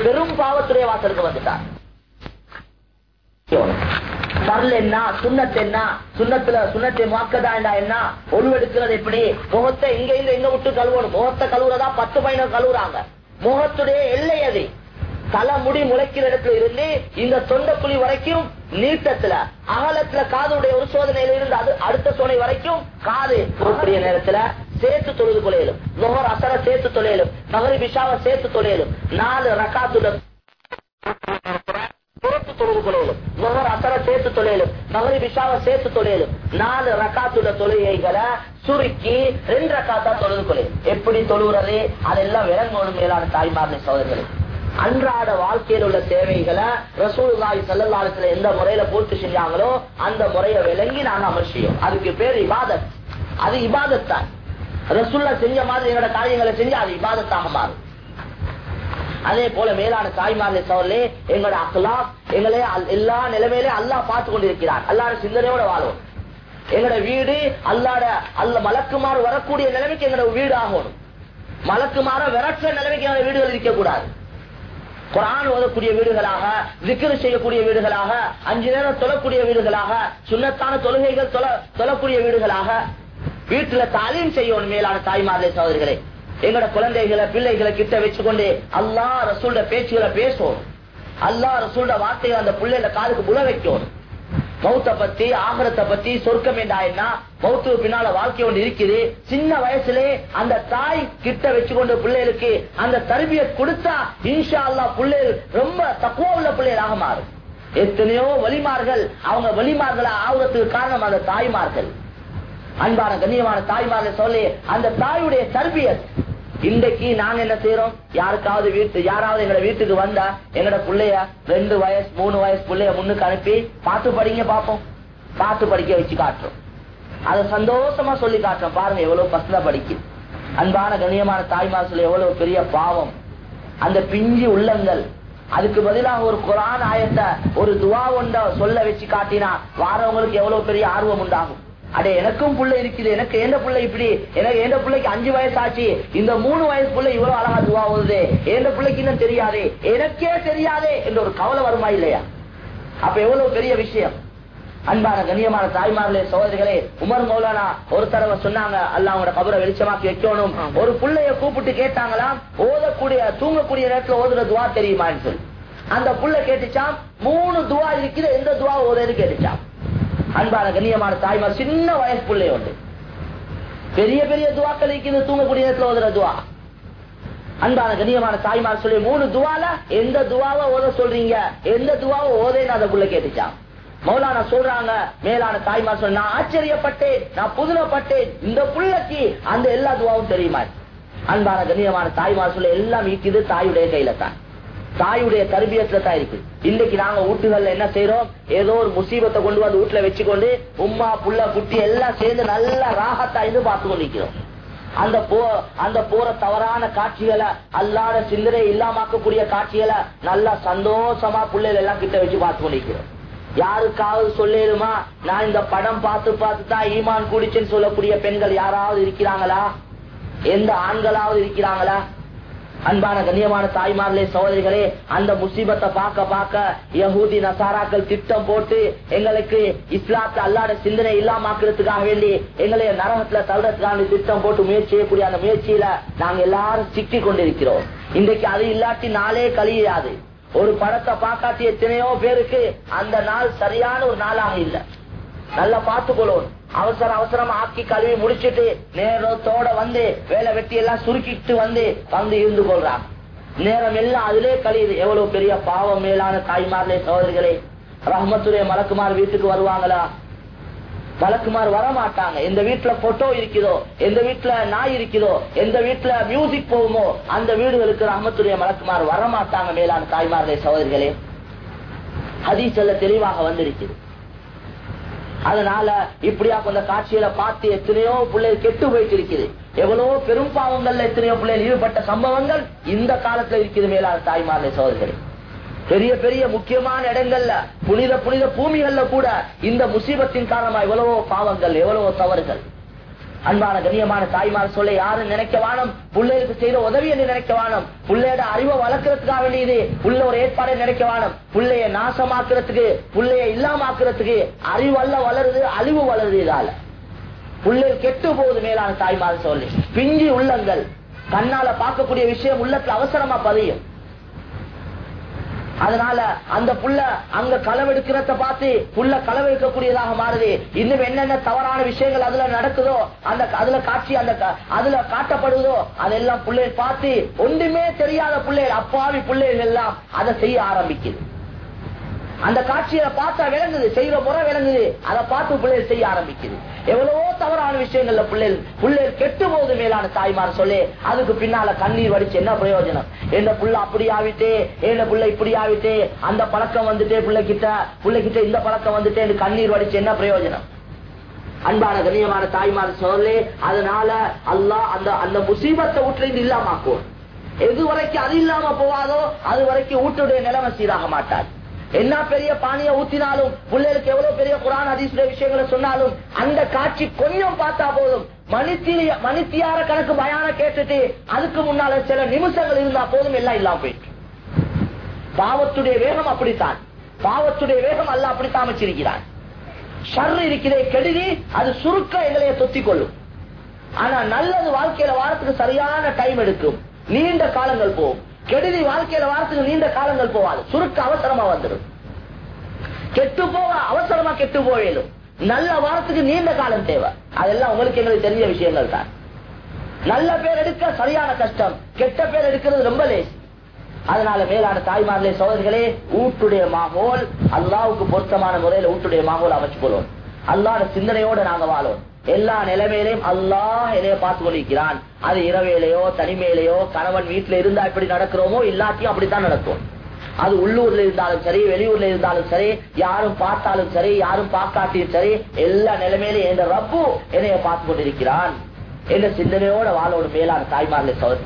பெரும் பாவத்துடைய வாசலுக்கு வந்துட்டாங்க. பரல் என்ன சுண்ணத் என்ன சுண்ணத்துல சுண்ணத்தை மாக்கதா என்ன ஒழுவெடுக்கிறது எப்படி? முகத்தை இங்க இங்க எங்க விட்டு கழுவணும். முகத்தை கழுவுறதா பத்து பையனை கழுவுறாங்க. முகத்துடைய எல்லை அது. தலைமுடி முளைக்கிற இடத்துல இருந்து இந்த தொண்டக்குழி வரைக்கும் நீட்டத்துல அகலத்துல காதுடைய ஒரு சோதனையில இருந்து அது அடுத்த சோனை வரைக்கும் காது கூடிய நேரத்துல சேர்த்து தொழுது கொள்ளையிலும். நுகர் அசர சேர்த்து தொழிலும் நகரி பிஷாவை சேர்த்து தொழிலும் நாலு ரகாத்துல புறத்து தொழுது கொள்ளையிலும் நுகர் அசர சேர்த்து தொழிலும். நகரி விஷாவை சேர்த்து தொழிலும். நாலு ரக்காத்துள்ள தொழுகைகளை சுருக்கி ரெண்டு ரக்காத்தா தொழுது கொள்ளையும் எப்படி தொழுகிறது? அதெல்லாம் விலங்கோடும் மேலான தாய்மார்ந்த சோதரிகளை அன்றாட வாழ்க்கையில் உள்ள தேவைகளை ரசூலாய் செல்லலாலத்துல எந்த முறையில பூர்த்தி செஞ்சாங்களோ அந்த முறையை விளங்கி நாங்க அமல் செய்யும் அதுக்கு பேர் இபாதத். அது இபாதத்தான். ரசூல்ல ரசூல்லா செஞ்ச மாதிரி என்னோட காரியங்களை செஞ்சு அது இபாதத்தாக மாறும். அதே போல மேலான தாய்மார்களே சோழலே எங்களோட அக்கலா எங்களே அல்- எல்லா நிலைமையிலே அல்லாஹ் பார்த்து கொண்டிருக்கிறார். அல்லாட சிந்தனையோட வாழும் எங்களோட வீடு அல்லாட அல்ல மலக்குமாறு வரக்கூடிய நிலைமைக்கு எங்களோட வீடு ஆகணும் மலக்குமாற விரட்டுற நிலைமைக்கு எங்களோட வீடுகள் இருக்கக்கூடாது. குரான் ஓதக்கூடிய வீடுகளாக விக்கிரு செய்யக்கூடிய வீடுகளாக அஞ்சு நேரம் தொழக்கூடிய வீடுகளாக சுண்ணத்தான தொழுகைகள் தொழக்கூடிய வீடுகளாக வீட்டுல தாலீம் செய்யணும் மேலான தாய்மார்களே சகோதரிகளே எங்களோட குழந்தைகளை பிள்ளைகளை கிட்ட வச்சுக்கொண்டு அல்லா ரசூல்ட பேச்சுகளை பேசணும் அல்லா ரசூல்ட வார்த்தைகளை அந்த பிள்ளைல காலுக்கு புல வைக்கணும் மௌத்த பத்தி ஆகரத்தை பத்தி சொர்க்கம் என்றா என்ன? மௌத்துக்கு பின்னால வாழ்க்கை ஒன்று இருக்குது. சின்ன வயசுலே அந்த தாய் கிட்ட வச்சுக்கொண்டு பிள்ளைகளுக்கு அந்த தருவியை கொடுத்தா இன்ஷா அல்லா பிள்ளைகள் ரொம்ப தக்குவ உள்ள பிள்ளைகளாக மாறும். எத்தனையோ வலிமார்கள் அவங்க வலிமார்களா ஆகுறதுக்கு காரணம் அந்த தாய்மார்கள். அன்பான கண்ணியமான தாய்மார்கள் சொல்லி அந்த தாயுடைய தர்பியத் இன்றைக்கு நாங்க என்ன செய்யறோம் யாருக்காவது வீட்டு யாராவது எங்க வீட்டுக்கு வந்தா எங்கட பிள்ளைய ரெண்டு வயசு மூணு வயசு பிள்ளைய முன்னுக்கு அனுப்பி பார்த்து படிங்க பாப்போம். பார்த்து படிக்க வச்சு காட்டுறோம். அதை சந்தோஷமா சொல்லி காட்டுறோம். பாருங்க எவ்வளவு பசங்க படிக்கு. அன்பான கண்ணியமான தாய்மார் சொல்லி எவ்வளவு பெரிய பாவம். அந்த பிஞ்சு உள்ளங்கள். அதுக்கு பதிலாக ஒரு குரான் ஆயத்தை ஒரு துவா ஒன்ற சொல்ல வச்சு காட்டினா வாரவங்களுக்கு எவ்வளவு பெரிய ஆர்வம் உண்டாகும். அடே எனக்கும் புள்ள இருக்குது. எனக்கு எந்த புள்ள இப்படி? எனக்கு எந்த பிள்ளைக்கு அஞ்சு வயசு ஆச்சு இந்த மூணு வயசு புள்ள இவ்வளவு அழகா துவா ஓடுது எந்த பிள்ளைக்கு இன்னும் தெரியாதே? எனக்கே தெரியாதே என்ற ஒரு கவலை வருமா இல்லையா? அப்ப எவ்வளவு பெரிய விஷயம். அன்பான கண்ணியமான தாய்மார்களே சகோதரிகளே உமர் மௌலானா ஒரு தடவை சொன்னாங்க அல்ல அவங்களோட கபரை வெளிச்சமாக்கி வைக்கணும். ஒரு புள்ளைய கூப்பிட்டு கேட்டாங்களாம் ஓதக்கூடிய தூங்கக்கூடிய நேரத்துல ஓதுற துவா தெரியுமான்னு சொல்லி. அந்த புள்ள கேட்டுச்சாம் மூணு துவா இருக்குது எந்த துவா ஓதுன்னு கேட்டுச்சாம். அன்பான கண்ணியமான தாய்மார் சின்ன வயசு பிள்ளை உண்டு. பெரிய பெரிய துவாக்கள் இருக்குது தூங்கக்கூடிய நேரத்துல ஓதுற துவா. அன்பான கண்ணியமான தாய்மார் சொல்லி மூணு துவால எந்த துவாவை ஓத சொல்றீங்க? எந்த துவாவை ஓதேன்னு அதை புள்ள கேட்டுச்சான் மௌலானா சொல்றாங்க மேலான தாய்மார் சொல்ல நான் ஆச்சரியப்பட்டேன் நான் புதுமைப்பட்டேன் இந்த புள்ளக்கு அந்த எல்லா துவாவும் தெரியுமா? அன்பான கண்ணியமான தாய்மார் சொல்ல எல்லாம் இருக்குது தாயுடைய கையில தான் தாயுடைய தர்பியத்துல தான் இருக்கு. இன்னைக்கு நாங்க வீட்டுகள்ல என்ன செய்யறோம் ஏதோ ஒரு முசீபத்தை கொண்டு வந்து வீட்டுல வச்சுக்கொண்டு உம்மா புள்ள குட்டி எல்லாம் சேர்ந்து நல்லா ராகத்தா இருந்து பார்த்து கொண்டிருக்கிறோம். அந்த போ அந்த போற தவறான காட்சிகளை அல்லாத சில்லறை இல்லாமக்கக்கூடிய காட்சிகளை நல்லா சந்தோஷமா பிள்ளைகள் எல்லாம் கிட்ட வச்சு பார்த்து கொண்டிருக்கிறோம். யாருக்காவது சொல்லிடுமா நான் இந்த படம் பார்த்து பார்த்து தான் ஈமான் குடிச்சுன்னு சொல்லக்கூடிய பெண்கள் யாராவது இருக்கிறாங்களா? எந்த ஆண்களாவது இருக்கிறாங்களா? அன்பான கண்ணியமான தாய்மார்களே சோதரிகளே அந்த முசீபத்தை பார்க்க பார்க்க யஹூதி நசாராக்கள் திட்டம் போட்டு எங்களுக்கு இஸ்லாத்தை அல்லாத சிந்தனை இல்லாமக்கிறதுக்காக வேண்டி எங்களை நரகத்துல தள்ளுறதுக்காக திட்டம் போட்டு முயற்சி செய்யக்கூடிய அந்த முயற்சியில நாங்க எல்லாரும் சிக்கி கொண்டிருக்கிறோம். இன்றைக்கு அது இல்லாட்டி நாளே கழியாது. ஒரு படத்தை பார்க்காட்டி எத்தனையோ பேருக்கு அந்த நாள் சரியான ஒரு நாளாக இல்லை. நல்லா பார்த்துக்கொள்ளும் அவசர அவசரம் ஆக்கி கழுவி முடிச்சிட்டு நேரத்தோட வந்து வேலை வெட்டி எல்லாம் சுருக்கிட்டு வந்து வந்து இருந்து கொள்றான். நேரம் எல்லாம் அதிலே கழியுது. எவ்வளவு பெரிய பாவம் மேலான தாய்மார்களே சோதரிகளே ரஹமத்துடைய மலக்குமார் வீட்டுக்கு வருவாங்களா? மலக்குமார் வர மாட்டாங்க எந்த வீட்டுல போட்டோ இருக்குதோ எந்த வீட்டுல நாய் இருக்குதோ எந்த வீட்டுல மியூசிக் போகுமோ அந்த வீடுகளுக்கு ரஹமத்துடைய மலக்குமார் வர மாட்டாங்க மேலான தாய்மார்களே சோதரிகளே ஹதீஸ் எல்லாம் தெளிவாக வந்திருக்குது அதனால இப்படியா கொஞ்சம் காட்சியில பார்த்து எத்தனையோ பிள்ளைகள் கெட்டு போயிட்டு இருக்குது எவ்வளவோ பெரும் பாவங்கள்ல எத்தனையோ பிள்ளைகள் ஈடுபட்ட சம்பவங்கள் இந்த காலத்துல இருக்குது மேலான தாய்மார்களே சோதர்களே பெரிய பெரிய முக்கியமான இடங்கள்ல புனித புனித பூமிகள்ல கூட இந்த முசீபத்தின் காரணமா எவ்வளவோ பாவங்கள் எவ்வளவோ தவறுகள். அன்பான கண்ணியமான தாய்மார் சொல்ல யாரும் நினைக்க வானம். பிள்ளைகளுக்கு செய்த உதவி என்று நினைக்க வானம். பிள்ளையோட அறிவை வளர்க்கறதுக்காக வேண்டியது புள்ள ஒரு ஏற்பாடு நினைக்க வானம். பிள்ளைய நாசமாக்குறதுக்கு பிள்ளைய இல்லாமாக்குறதுக்கு அறிவல்ல வளருது அழிவு வளருது இதால. பிள்ளைகள் கெட்டு போகுது மேலான தாய்மார் சொல்லி. பிஞ்சி உள்ளங்கள். கண்ணால பார்க்கக்கூடிய விஷயம் உள்ளத்துல அவசரமா பதியும். அதனால அந்த புள்ள அங்க களவெடுக்கிறத பார்த்து புள்ள களவெடுக்கக்கூடியதாக மாறுது. இன்னும் என்னென்ன தவறான விஷயங்கள் அதுல நடக்குதோ அந்த அதுல காட்சி அந்த க- அதுல காட்டப்படுதோ அதெல்லாம் பிள்ளைகள் பார்த்து ஒன்றுமே தெரியாத பிள்ளைகள் அப்பாவி பிள்ளைகள் எல்லாம் அதை செய்ய ஆரம்பிக்குது. அந்த காட்சியை பார்த்தா விளங்குது செய்யற முறை விளங்குது. அதை பார்த்து பிள்ளைகள் செய்ய ஆரம்பிக்குது. எவ்வளவோ தவறான விஷயங்கள்ல பிள்ளைகள் பிள்ளைகள் கெட்டு போது மேலான தாய்மார் சொல்லி அதுக்கு பின்னால கண்ணீர் வடிச்சு என்ன பிரயோஜனம்? என்ன புள்ள அப்படி ஆவிட்டே என்ன புள்ள இப்படி ஆவிட்டே அந்த பழக்கம் வந்துட்டே பிள்ளைகிட்ட பிள்ளைகிட்ட இந்த பழக்கம் வந்துட்டே எனக்கு கண்ணீர் வடிச்சு என்ன பிரயோஜனம்? அன்பான கண்ணியமான தாய்மார் சொல்லி அதனால அல்லாஹ் அந்த அந்த முசீபத்தை வீட்டுல இல்லாமாக்கும் எது வரைக்கும் அது இல்லாம போவாதோ அது வரைக்கும் வீட்டுடைய நிலைமை சீராக மாட்டாது. என்ன பெரிய பானிய ஊத்தினாலும் பிள்ளைகளுக்கு எவ்வளவு பெரிய குரான் அதிசய விஷயங்களை சொன்னாலும் அந்த காட்சி கொஞ்சம் பார்த்தா போதும். மணித்திய மணித்தியார கணக்கு பயான கேட்டுட்டு அதுக்கு முன்னால சில நிமிஷங்கள் இருந்தா போதும் எல்லாம் இல்லாம போயிட்டு பாவத்துடைய வேகம் அப்படித்தான். பாவத்துடைய வேகம் அல்ல அப்படித்தான் அமைச்சிருக்கிறான் ஷர் இருக்கிறே கெடுதி அது சுருக்க எங்களைய தொத்திக் கொள்ளும் ஆனா நல்லது வாழ்க்கையில வாரத்துக்கு சரியான டைம் எடுக்கும். நீண்ட காலங்கள் போகும். கெடுதி வாழ்க்கையில வாரத்துக்கு நீண்ட காலங்கள் போவாது. சுருக்க அவசரமா வந்துடும். கெட்டு போக அவசரமா கெட்டு போயிடும். நல்ல வாரத்துக்கு நீண்ட காலம் தேவை. அதெல்லாம் உங்களுக்கு எங்களுக்கு தெரிஞ்ச விஷயங்கள் தான். நல்ல பேர் எடுக்க சரியான கஷ்டம். கெட்ட பேர் எடுக்கிறது ரொம்ப லேசி. அதனால மேலான தாய்மார்களே சோதரிகளே ஊட்டுடைய மாகோல் அல்லாவுக்கு பொருத்தமான முறையில ஊட்டுடைய மாகோல் அமைச்சு கொள்வோம். அல்லாட சிந்தனையோட நாங்க வாழும் எல்லா நிலைமையிலையும் அல்லாஹ் என்னைய பார்த்து கொண்டிருக்கிறான் அது இரவேலையோ தனிமையிலையோ கணவன் வீட்டுல இருந்தா எப்படி நடக்கிறோமோ எல்லாத்தையும் அப்படித்தான் நடக்கும். அது உள்ளூர்ல இருந்தாலும் சரி வெளியூர்ல இருந்தாலும் சரி யாரும் பார்த்தாலும் சரி யாரும் பார்க்காட்டியும் சரி எல்லா நிலைமையிலும் என்ற ரப்பு என்னைய பார்த்து கொண்டிருக்கிறான் என்ற சிந்தனையோட வாழோட மேலான தாய்மார்களே சோதரி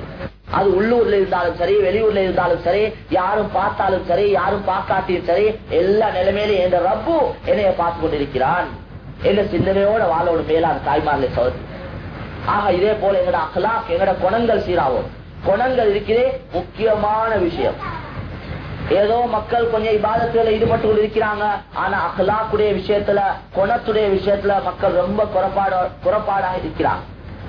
அது உள்ளூர்ல இருந்தாலும் சரி வெளியூர்ல இருந்தாலும் சரி யாரும் பார்த்தாலும் சரி யாரும் பார்க்காட்டியும் சரி எல்லா நிலைமையிலும் என்ற ரப்பு என்னைய பார்த்து கொண்டிருக்கிறான் என்ற சிந்தனையோட வாழோட மேலான தாய்மார்களை சோதரி ஆக இதே போல எங்கட அகலாக் எங்கட குணங்கள் சீராகும். குணங்கள் இருக்கிறே முக்கியமான விஷயம். ஏதோ மக்கள் கொஞ்சம் இபாதத்துல ஈடுபட்டு இருக்கிறாங்க ஆனா அகலாக்குடைய விஷயத்துல குணத்துடைய விஷயத்துல மக்கள் ரொம்ப குறப்பாட குறப்பாடாக இருக்கிறாங்க.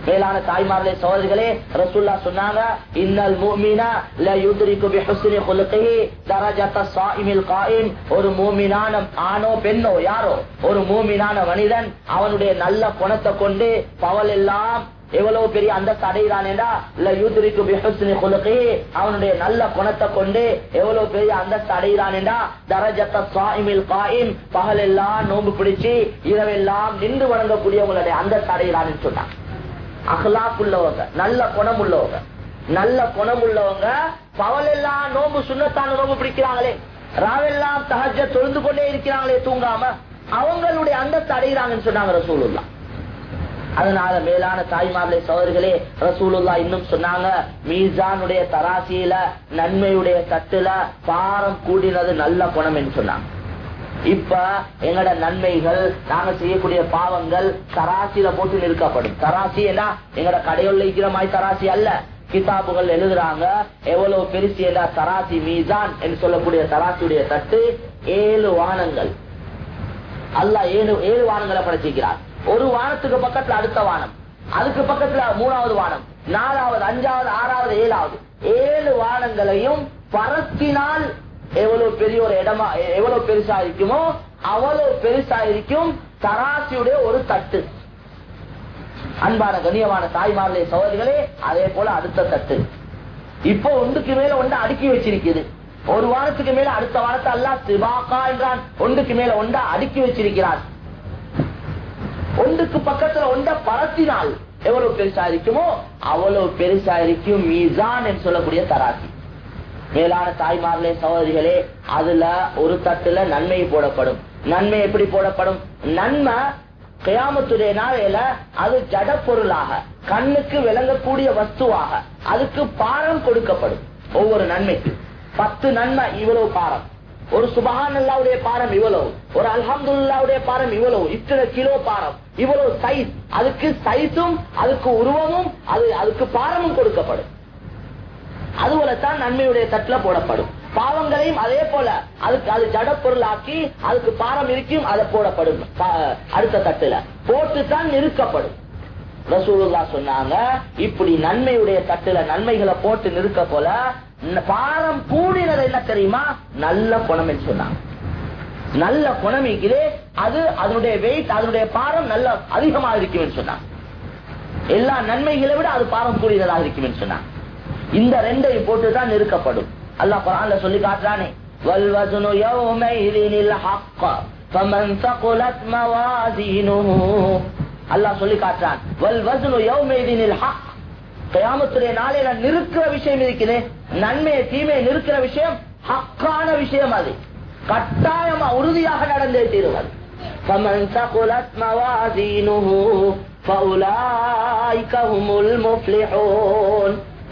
மேலான தாய்மார்களே சோதரிகளே ரசூல்லா சொன்னாங்க இன்னல் மூமினா ல யுத்ரிகு பிஹுஸ்னி குலுகிஹி தரஜத ஸாயிமில் காயிம். ஒரு மூமினான ஆணோ பெண்ணோ யாரோ ஒரு மூமினான மனிதன் அவனுடைய நல்ல குணத்தை கொண்டு பவல் எல்லாம் எவ்வளவு பெரிய அந்தஸ்து அடைகிறானேடா இல்ல யூத்ரிக்கு பிஹுஸ்னி குலுகிஹி அவனுடைய நல்ல குணத்தை கொண்டு எவ்வளவு பெரிய அந்தஸ்து அடைகிறானேடா தரஜத்த ஸாயிமில் காயிம். பகலெல்லாம் நோன்பு பிடிச்சு இரவெல்லாம் நின்று வணங்கக்கூடியவங்களுடைய அந்தஸ்து அடைகிறான்னு சொன்னான். அகலாக் உள்ளவங்க நல்ல குணம் உள்ளவங்க நல்ல குணம் உள்ளவங்க பவலெல்லாம் நோம்பு சுண்ணத்தான நோம்பு பிடிக்கிறாங்களே. ராவெல்லாம் தஹஜ தொழுந்து கொண்டே இருக்கிறாங்களே தூங்காம அவங்களுடைய அந்தத்தை அடைகிறாங்கன்னு சொன்னாங்க ரசூலுல்லா அதனால மேலான தாய்மார்களே சோதர்களே ரசூலுல்லா இன்னும் சொன்னாங்க மீசானுடைய தராசியில நன்மையுடைய தட்டுல பாரம் கூடினது நல்ல குணம் என்று சொன்னாங்க. இப்ப எங்கட நன்மைகள் நாங்க செய்யக்கூடிய பாவங்கள் தராசியில போட்டு நிற்கப்படும். தராசி என்ன? எங்கட கடையுள்ள இருக்கிற மாதிரி தராசி அல்ல. கிதாபுகள் எழுதுறாங்க எவ்வளவு பெருசு என்றா தராசி மீசான் என்று சொல்லக்கூடிய தராசியுடைய தட்டு ஏழு வானங்கள். அல்ல ஏழு ஏழு வானங்களை படைச்சிருக்கிறார். ஒரு வானத்துக்கு பக்கத்துல அடுத்த வானம் அதுக்கு பக்கத்துல மூணாவது வானம் நாலாவது அஞ்சாவது ஆறாவது ஏழாவது. ஏழு வானங்களையும் பரத்தினால் எவ்வளவு பெரிய ஒரு இடமா எவ்வளவு பெருசா இருக்குமோ அவ்வளவு பெருசா இருக்கும் தராசியுடைய ஒரு தட்டு. அன்பான கண்ணியமான தாய்மார்களே சகோதரிகளே அதே போல அடுத்த தட்டு. இப்போ ஒன்றுக்கு மேல ஒன்று அடுக்கி வச்சிருக்குது. ஒரு வாரத்துக்கு மேல அடுத்த வாரத்தை அல்லா சிவாக்கா என்றான். ஒன்றுக்கு மேல ஒன்றா அடுக்கி வச்சிருக்கிறான். ஒன்றுக்கு பக்கத்துல ஒன்ற பரத்தினால் எவ்வளவு பெருசா இருக்குமோ அவ்வளவு பெருசா இருக்கும் மீசான் என்று சொல்லக்கூடிய தராசி. மேலான தாய்மார்களே சகோதரிகளே அதுல ஒரு தட்டுல நன்மை போடப்படும். நன்மை எப்படி போடப்படும்? நன்மை கயாமத்துடைய நாளையில அது ஜட பொருளாக கண்ணுக்கு விளங்கக்கூடிய வஸ்துவாக அதுக்கு பாரம் கொடுக்கப்படும். ஒவ்வொரு நன்மைக்கு பத்து நன்மை இவ்வளவு பாரம். ஒரு சுபஹான் அல்லாவுடைய பாரம் இவ்வளவு. ஒரு அல்ஹம்துல்லாவுடைய பாரம் இவ்வளவு. இத்தனை கிலோ பாரம். இவ்வளவு சைஸ். அதுக்கு சைஸும் அதுக்கு உருவமும் அது அதுக்கு பாரமும் கொடுக்கப்படும். அதுபோலத்தான் நன்மையுடைய தட்டுல போடப்படும். பாவங்களையும் அதே போல அதுக்கு அது ஜட பொருளாக்கி அதுக்கு பாரம் இருக்கும் அதை போடப்படும். பா- அடுத்த தட்டுல. போட்டுத்தான் நிறுக்கப்படும். ரசூலுல்லா சொன்னாங்க இப்படி நன்மையுடைய தட்டுல நன்மைகளை போட்டு நிறுக்க போல பாரம் கூடினது என்ன தெரியுமா? நல்ல குணம் சொன்னாங்க. நல்ல குணம் இருக்குது அது அதனுடைய வெயிட் அதனுடைய பாரம் நல்ல அதிகமாக இருக்கும் சொன்னாங்க. எல்லா நன்மைகளை விட அது பாரம் கூடியதாக இருக்கும் சொன்னாங்க. இந்த ரெண்டையும் போட்டுதான் நிறுக்கப்படும் அல்லாஹ் குரான்ல சொல்லி காட்டுறானே والوزن يومئذ الحق فمن ثقلت موازينه அல்லாஹ் சொல்லி காட்டுறான் والوزن يومئذ الحق கயாமத்துடைய நாளையில நிறுக்கிற விஷயம் இருக்குது நன்மையை தீமையை நிறுக்கிற விஷயம் ஹக்கான விஷயம் அது கட்டாயமா உறுதியாக நடந்தே தீருவது فمن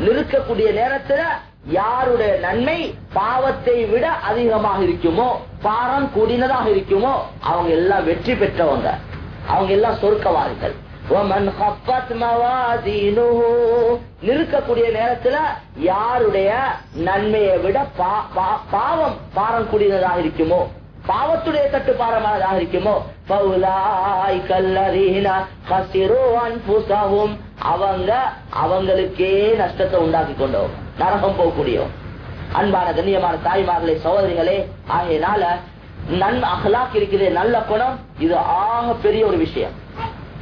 நிற்கக்கூடிய நேரத்துல யாருடைய நன்மை பாவத்தை விட அதிகமாக இருக்குமோ பாரம் கூடினதாக இருக்குமோ அவங்க எல்லாம் வெற்றி பெற்றவங்க. அவங்க எல்லாம் சொர்க்கவாதிகள். நிற்கக்கூடிய நேரத்துல யாருடைய நன்மையை விட பாவம் பாரம் கூடினதாக இருக்குமோ பாவத்துடைய தட்டு இருக்குமோ அவங்க அவங்களுக்கே நஷ்டத்தை உண்டாக்கி கொண்டோம். நரகம் போகக்கூடிய அன்பான கண்ணியமான தாய்மார்களே சகோதரிகளே ஆகையினால நன் அகலாக் இருக்கிறது நல்ல குணம் இது ஆக பெரிய ஒரு விஷயம்.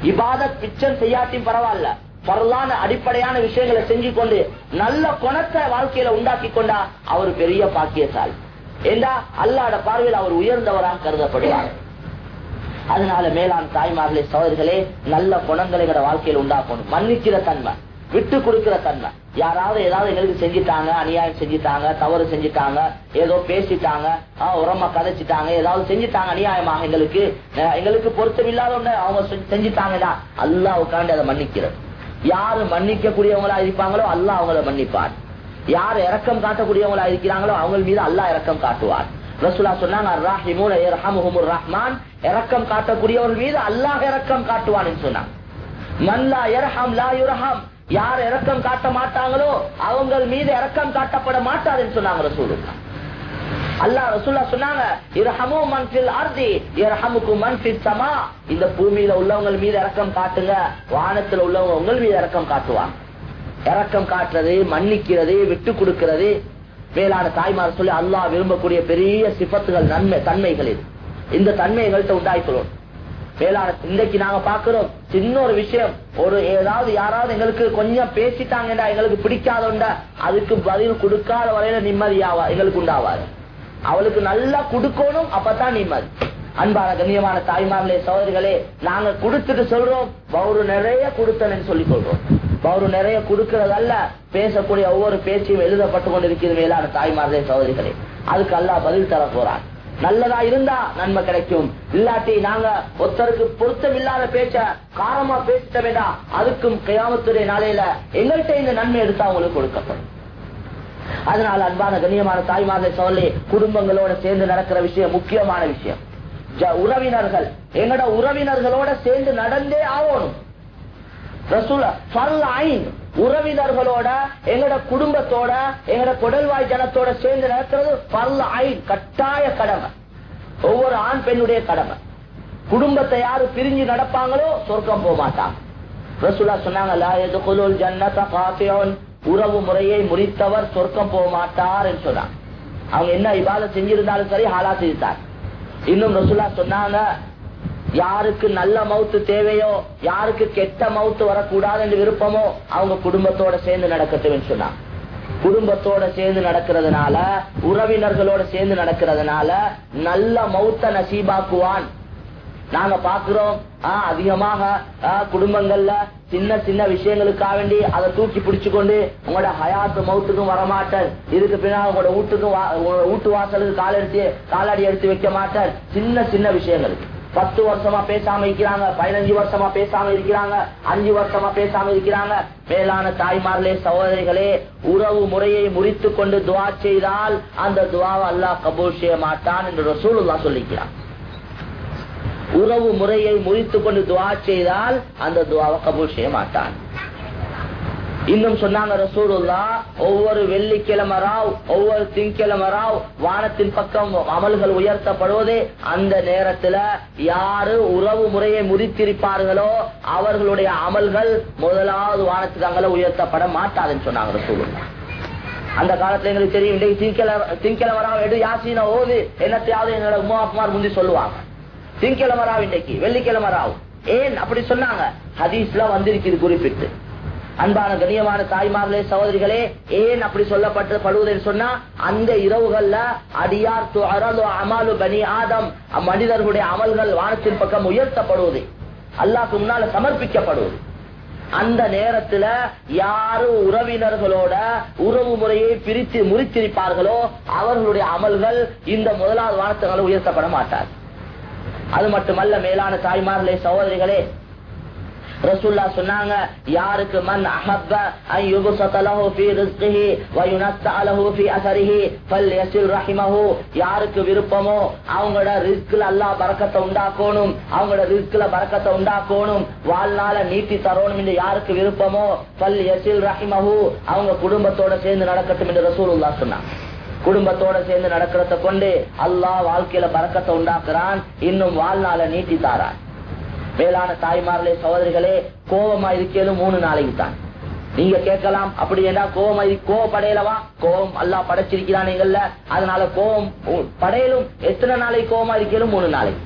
இபாதத் பிச்சம் செய்யாட்டி பரவாயில்ல. பரலான அடிப்படையான விஷயங்களை செஞ்சு கொண்டு நல்ல குணத்தை வாழ்க்கையில உண்டாக்கி கொண்டா அவர் பெரிய பாக்கியசாலி. என்றா அல்லாட பார்வையில் அவர் உயர்ந்தவராக கருதப்படுவார். அதனால மேலாண் தாய்மார்களே சகோதரிகளே நல்ல குணங்களை எங்கட வாழ்க்கையில உண்டாக்கணும் மன்னிக்கிற தன்மை விட்டு கொடுக்கிற தன்மை. யாராவது ஏதாவது எங்களுக்கு செஞ்சிட்டாங்க அநியாயம் செஞ்சுட்டாங்க தவறு செஞ்சுட்டாங்க ஏதோ பேசிட்டாங்க ஆஹ் உரமா கதைச்சிட்டாங்க ஏதாவது செஞ்சுட்டாங்க அநியாயமாக எங்களுக்கு அஹ் எங்களுக்கு பொருத்தமில்லாத ஒண்ணு அவங்க செஞ்சு- செஞ்சுட்டாங்கன்னா அல்லாஹ் உட்காந்து அதை மன்னிக்கிறது யாரு மன்னிக்க கூடியவங்களா இருப்பாங்களோ அல்லாஹ் அவங்கள மன்னிப்பார். யார் இறக்கம் காட்டக்கூடியவங்களா இருக்கிறாங்களோ அவங்க மீது அல்லாஹ் இறக்கம் காட்டுவார். ரசூலா சொன்னாங்க ரஹ்மான். இரக்கம் காட்டக்கூடியவர்கள் மீது அல்லாஹ் இரக்கம் காட்டுவான்னு சொன்னாங்க. மல்லா யர்ஹம் லா யார் இறக்கம் காட்ட மாட்டாங்களோ அவங்க மீது இறக்கம் காட்டப்பட மாட்டாதுன்னு சொன்னாங்க ரசூலுல்லா. அல்லாஹ் ரசூல்லா சொன்னாங்க இரஹமு மன் ஃபில் அர்தி மன் ஃபிஸ் இந்த பூமியில உள்ளவங்க மீது இறக்கம் காட்டுங்க வானத்துல உள்ளவங்க உங்கள் மீது இறக்கம் காட்டுவாங்க. இறக்கம் காட்டுறது மன்னிக்கிறது விட்டு கொடுக்கிறது மேலான தாய்மார் சொல்லி அல்லாஹ் விரும்பக்கூடிய பெரிய சிபத்துகள் நன்மை தன்மைகள் இது இந்த தன்மைகள்கிட்ட உண்டாய்க்கிறோம். மேலான இன்றைக்கு நாங்க பாக்குறோம் சின்ன ஒரு விஷயம். ஒரு ஏதாவது யாராவது எங்களுக்கு கொஞ்சம் பேசிட்டாங்கடா எங்களுக்கு பிடிக்காதோண்டா அதுக்கு பதில் கொடுக்காத வரையில நிம்மதியாவா எங்களுக்கு உண்டாவாரு அவளுக்கு நல்லா கொடுக்கணும் அப்பதான் நிம்மதி. அன்பான கண்ணியமான தாய்மார்களே சகோதரிகளே நாங்க கொடுத்துட்டு சொல்றோம் பவுரு நிறைய கொடுத்தனு சொல்லி சொல்றோம் அவரு நிறைய குடுக்கறதல்ல. பேசக்கூடிய ஒவ்வொரு பேச்சையும் எழுதப்பட்டு கொண்டிருக்கிறது மேலான தாய்மார்களே சகோதரிகளே. அதுக்கு அல்லா பதில் தர போறான். நல்லதா இருந்தா நன்மை கிடைக்கும். இல்லாட்டி நாங்க ஒருத்தருக்கு பொருத்தம் இல்லாத பேச்ச காரமா பேசிட்ட வேண்டாம் அதுக்கும் கையாமத்துடைய நாளையில எங்கள்கிட்ட இந்த நன்மை எடுத்தா அவங்களுக்கு கொடுக்கப்படும். அதனால அன்பான கண்ணியமான தாய்மார்களை சொல்லி குடும்பங்களோட சேர்ந்து நடக்கிற விஷயம் முக்கியமான விஷயம். ஜ- உறவினர்கள். எங்கட உறவினர்களோட சேர்ந்து நடந்தே ஆகணும். உறவினர்களோட எங்கட குடும்பத்தோட எங்கட குடல்வாய் ஜனத்தோட சேர்ந்து நடக்கிறது பல்ல ஐன் கட்டாய கடமை. ஒவ்வொரு ஆண் பெண்ணுடைய கடமை. குடும்பத்தை யாரு பிரிஞ்சு நடப்பாங்களோ சொர்க்கம் போக மாட்டாங்க. ரசூலா சொன்னாங்க லா யதுகுலுல் உறவு முறையை முறித்தவர் சொர்க்கம் போக மாட்டார் என்று சொன்னாங்க. அவங்க என்ன இவாத செஞ்சிருந்தாலும் சரி ஹாலா செய்தார் இன்னும் ரசுல்லா சொன்னாங்க யாருக்கு நல்ல மவுத்து தேவையோ யாருக்கு கெட்ட மவுத்து வரக்கூடாது என்று விருப்பமோ அவங்க குடும்பத்தோட சேர்ந்து நடக்கட்டும் சொன்னாங்க. குடும்பத்தோட சேர்ந்து நடக்கிறதுனால உறவினர்களோட சேர்ந்து நடக்கிறதுனால நல்ல மௌத்த நசீபாக்குவான். நாங்க பாக்குறோம் ஆஹ், அதிகமாக ஆஹ், குடும்பங்கள்ல சின்ன சின்ன விஷயங்களுக்காக வேண்டி அதை தூக்கி பிடிச்சு கொண்டு உங்களோட ஹயாத்து மவுத்துக்கும் வரமாட்டேன் இதுக்கு பின்னால் உங்களோட வீட்டுக்கும் வா- வீட்டு வாசலுக்கு கால் எடுத்து காலடி எடுத்து வைக்க மாட்டேன் சின்ன சின்ன விஷயங்களுக்கு. பத்து வருஷமா பேசாம இருக்கிறாங்க பதினஞ்சு வருஷமா பேசாம இருக்கிறாங்க அஞ்சு வருஷமா பேசாம இருக்கிறாங்க. மேலான தாய்மார்களே சகோதரிகளே உறவு முறையை முறித்து கொண்டு துவா செய்தால் அந்த துவாவை அல்லாஹ் கபூல் செய்ய மாட்டான் என்று ரசூலுல்லாஹ் சொல்லிக்கிறான். உறவு முறையை முறித்து கொண்டு துவா செய்தால் அந்த துவாவை கபூல் செய்ய மாட்டான். இன்னும் சொன்னாங்க ரசூலுல்லா ஒவ்வொரு வெள்ளிக்கிழமை ராவ் ஒவ்வொரு திங்கிழமை ராவ் வானத்தின் பக்கம் அமல்கள் உயர்த்தப்படுவதே அந்த நேரத்துல யாரு உறவு முறையை முறித்திருப்பார்களோ அவர்களுடைய அமல்கள் முதலாவது வானத்துக்கு அங்கே உயர்த்தப்பட மாட்டாதுன்னு சொன்னாங்க ரசூலுல்லா. அந்த காலத்துல எங்களுக்கு தெரியும் இன்றைக்கு திங்கிழமை திங்கிழமை ராவ் எடு யாசின ஓது என்னத்தையாவது என்னோட உமா குமார் முந்தி சொல்லுவாங்க. திங்கிழமை ராவ் இன்றைக்கு வெள்ளிக்கிழமை ராவ். ஏன் அப்படி சொன்னாங்க? ஹதீஸ்ல வந்திருக்குது குறிப்பிட்டு. அன்பான கண்ணியமான தாய்மார்களே சகோதரிகளே ஏன் அப்படி சொல்லப்பட்டு படுவதுன்னு சொன்னா அந்த இரவுகள்ல அடியார் அரலு அமாலு பனி ஆதம் மனிதர்களுடைய அமல்கள் வானத்தின் பக்கம் உயர்த்தப்படுவது. அல்லாக்கு முன்னால சமர்ப்பிக்கப்படுவது. அந்த நேரத்துல யாரு உறவினர்களோட உறவு முறையை பிரித்து முறித்திருப்பார்களோ அவர்களுடைய அமல்கள் இந்த முதலாவது வானத்தங்களை உயர்த்தப்பட மாட்டார் அது மட்டுமல்ல மேலான தாய்மார்களே சகோதரிகளே ரசூல்லா சொன்னாங்க யாருக்கு மன் அஹப்ப அன் யுபஸத ஃபீ ரிஸ்கிஹி வ யுனஸ்ஸஅ ஃபீ அஸரிஹி ஃபல்யஸில் ரஹிமஹு. யாருக்கு விருப்பமோ அவங்களோட ரிஸ்க்ல அல்லாஹ் பரக்கத்தை உண்டாக்கணும் அவங்களோட ரிஸ்க்ல பரக்கத்தை உண்டாக்கணும் வாழ்நாள நீட்டி தரணும் என்று யாருக்கு விருப்பமோ ஃபல்யஸில் ரஹிமஹு. அவங்க குடும்பத்தோட சேர்ந்து நடக்கட்டும் என்று ரசூலுல்லாஹ் சொன்னாங்க. குடும்பத்தோட சேர்ந்து நடக்கிறத கொண்டு அல்லாஹ் வாழ்க்கையில பறக்கத்தை உண்டாக்குறான் இன்னும் வாழ்நாள நீட்டி தாரான். மேலான தாய்மார்களே சகோதரிகளே கோபமா இருக்கிறது மூணு நாளைக்கு தான். நீங்க கேட்கலாம் அப்படி என்ன கோபம் கோவப்படையலவா கோபம் அல்லா படைச்சிருக்கிறான் எங்கள்ல. அதனால கோபம் படையலும் எத்தனை நாளைக்கு கோபமா இருக்கேனும் மூணு நாளைக்கு.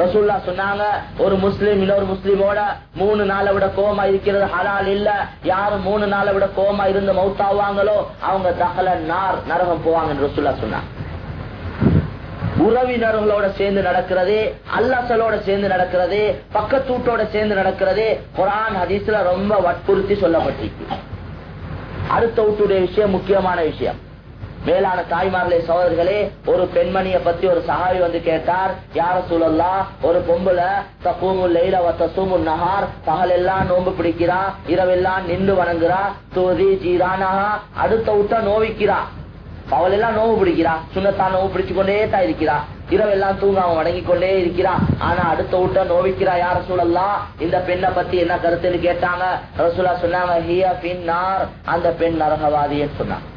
ரசூல்லா சொன்னாங்க ஒரு முஸ்லீம் இன்னொரு முஸ்லீமோட மூணு நாளை விட கோமா இருக்கிறது ஹலால் இல்ல. யாரும் மூணு நாளை விட கோமா இருந்து மவுத்தாவாங்களோ அவங்க தகல நார் நரகம் போவாங்கன்னு ரசூல்லா சொன்னாங்க. உறவினர்களோட சேர்ந்து நடக்கிறது அல்லசலோட சேர்ந்து நடக்கிறது பக்கத்தூட்டோட சேர்ந்து நடக்கிறது குரான் ஹதீஸ்ல ரொம்ப வற்புறுத்தி சொல்லப்பட்டிருக்கு. அடுத்த வீட்டுடைய விஷயம் முக்கியமான விஷயம். மேலான தாய்மார்களே சோதர்களே ஒரு பெண்மணியை பத்தி ஒரு சகாவி வந்து கேட்டார் யார சூழல்லா ஒரு பொம்புல தப்பூமு லைல வத்தசூமு நகார் பகலெல்லாம் நோன்பு பிடிக்கிறா இரவெல்லாம் நின்று வணங்குறா தூதி ஜீரானஹா அடுத்த விட்ட நோவிக்கிறா. அவளெல்லாம் நோவு பிடிக்கிறா சுண்ணத்தான் நோவு பிடிச்சு கொண்டே தான் இருக்கிறா. இரவெல்லாம் தூங்காம வணங்கி கொண்டே இருக்கிறா. ஆனா அடுத்த விட்ட நோவிக்கிறா யார சூழல்லாம் இந்த பெண்ணை பத்தி என்ன கருத்துன்னு கேட்டாங்க? ரசூலா சொன்னாங்க ஹியா பின்னார் அந்த பெண் நரகவாதின்னு சொன்னாங்க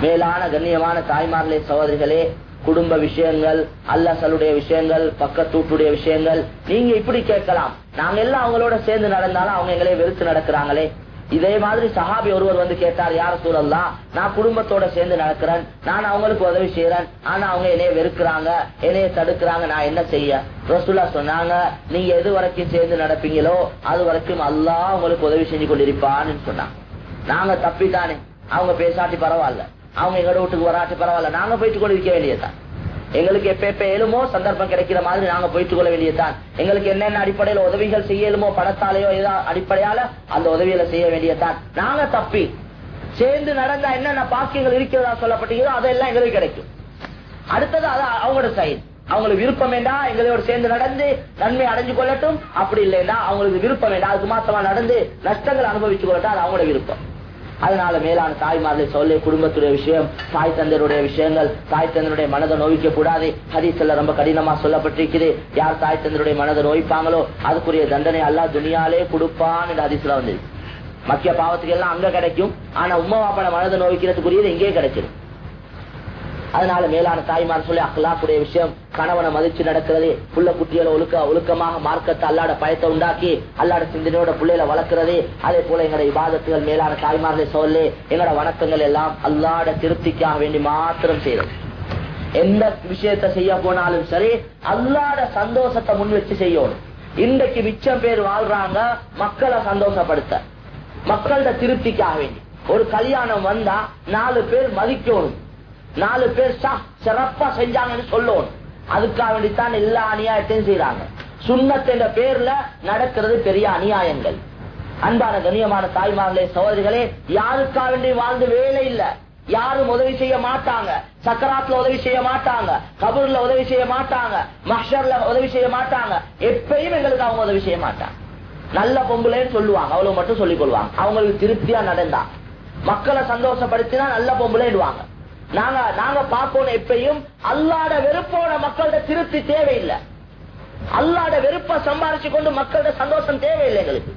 மேலான கண்ணியமான தாய்மார்களே சகோதரிகளே குடும்ப விஷயங்கள் அல்லசலுடைய விஷயங்கள் பக்கத்தூட்டுடைய விஷயங்கள் நீங்க இப்படி கேட்கலாம். நாங்க எல்லாம் அவங்களோட சேர்ந்து நடந்தாலும் அவங்க எங்களே வெறுத்து நடக்கிறாங்களே. இதே மாதிரி சஹாபி ஒருவர் வந்து கேட்டார் யார சூழல்லாம் நான் குடும்பத்தோட சேர்ந்து நடக்கிறேன். நான் அவங்களுக்கு உதவி செய்யறேன் ஆனா அவங்க என்னைய வெறுக்கிறாங்க. என்னைய தடுக்கிறாங்க. நான் என்ன செய்ய? ரசூல்லா சொன்னாங்க நீங்க எது வரைக்கும் சேர்ந்து நடப்பீங்களோ அது வரைக்கும் அல்லா உங்களுக்கு உதவி செஞ்சு கொண்டிருப்பான்னு சொன்னாங்க. நாங்க தப்பித்தானே. அவங்க பேசாட்டி பரவாயில்ல. அவங்க எங்களோட வீட்டுக்கு வராட்டி பரவாயில்ல. நாங்க போயிட்டு கொண்டு இருக்க வேண்டியதுதான். எங்களுக்கு எப்ப எப்ப எழுமோ சந்தர்ப்பம் கிடைக்கிற மாதிரி நாங்க போயிட்டு கொள்ள வேண்டியதான் எங்களுக்கு என்னென்ன அடிப்படையில உதவிகள் செய்ய எழுமோ பணத்தாலேயோ ஏதோ அடிப்படையால அந்த உதவிகளை செய்ய வேண்டியதான் நாங்க தப்பி சேர்ந்து நடந்தா என்னென்ன பாக்கியங்கள் இருக்கிறதா சொல்லப்பட்டீங்களோ அதெல்லாம் எங்களுக்கு கிடைக்கும். அடுத்தது அது அவங்களோட சைடு அவங்களுக்கு விருப்பம் வேண்டா எங்களோட சேர்ந்து நடந்து நன்மை அடைஞ்சு கொள்ளட்டும். அப்படி இல்லைன்னா அவங்களுக்கு விருப்பம் வேண்டாம் அதுக்கு மாத்தமா நடந்து நஷ்டங்கள் அனுபவிச்சு கொள்ளட்டும் அது அவங்களோட விருப்பம். அதனால மேலான தாய்மார்களை சொல்ல குடும்பத்துடைய விஷயம் தாய் தந்தருடைய விஷயங்கள் தாய் தந்தருடைய மனதை நோய்க்க கூடாது ஹதீஸ்ல ரொம்ப கடினமா சொல்லப்பட்டிருக்குது. யார் தாய் தந்தருடைய மனதை நோய்ப்பாங்களோ அதுக்குரிய தண்டனை அல்லா துணியாலே கொடுப்பான் என்று ஹதீஸ்ல வந்து மக்கிய பாவத்துக்கு எல்லாம் அங்க கிடைக்கும். ஆனா உமா பாப்பன மனதை நோய்க்கிறதுக்குரியது இங்கே கிடைச்சிடும். அதனால மேலான தாய்மார் சொல்லி அக்லாக்குடைய விஷயம் கணவனை மதிச்சு நடக்கிறது புள்ள குட்டிகளை ஒழுக்க ஒழுக்கமாக மார்க்கத்தை அல்லாட பயத்தை உண்டாக்கி அல்லாட சிந்தனையோட பிள்ளைகளை வளர்க்கிறது. அதே போல எங்களோட விவாதத்துகள் மேலான தாய்மார்களை சொல்லி எங்களோட வணக்கங்கள் எல்லாம் அல்லாட திருப்திக்காக வேண்டி மாத்திரம் செய்யறது எந்த விஷயத்த செய்ய போனாலும் சரி அல்லாட சந்தோஷத்தை முன் வச்சு செய்யணும். இன்றைக்கு மிச்சம் பேர் வாழ்றாங்க மக்களை சந்தோஷப்படுத்த மக்களோட திருப்திக்காக வேண்டி. ஒரு கல்யாணம் வந்தா நாலு பேர் மதிக்கணும். நாலு பேர் சிறப்பா செஞ்சாங்கன்னு சொல்லணும் அதுக்காக வேண்டித்தான் எல்லா அநியாயத்தையும் செய்யறாங்க சுண்ணத்தின் பேர்ல நடக்கிறது பெரிய அநியாயங்கள். அன்பான கண்ணியமான தாய்மார்களே சகோதரிகளே யாருக்காக வேண்டி வாழ்ந்து வேலை இல்ல. யாரும் உதவி செய்ய மாட்டாங்க. சக்கராத்துல உதவி செய்ய மாட்டாங்க. கபூர்ல உதவி செய்ய மாட்டாங்க. மஷர்ல உதவி செய்ய மாட்டாங்க. எப்பயும் எங்களுக்கு அவங்க உதவி செய்ய மாட்டாங்க. நல்ல பொம்பளைன்னு சொல்லுவாங்க. அவ்வளவு மட்டும் சொல்லிக் கொள்வாங்க. அவங்களுக்கு திருப்தியா நடந்தா. மக்களை சந்தோஷப்படுத்தினா நல்ல பொம்பளைடுவாங்க நாங்க நாங்க பார்ப்போம் எப்பயும் அல்லாட வெறுப்போட மக்களோட திருப்தி தேவையில்லை. அல்லாட வெறுப்ப சம்பாரிச்சு கொண்டு மக்களோட சந்தோஷம் தேவையில்லை எங்களுக்கு.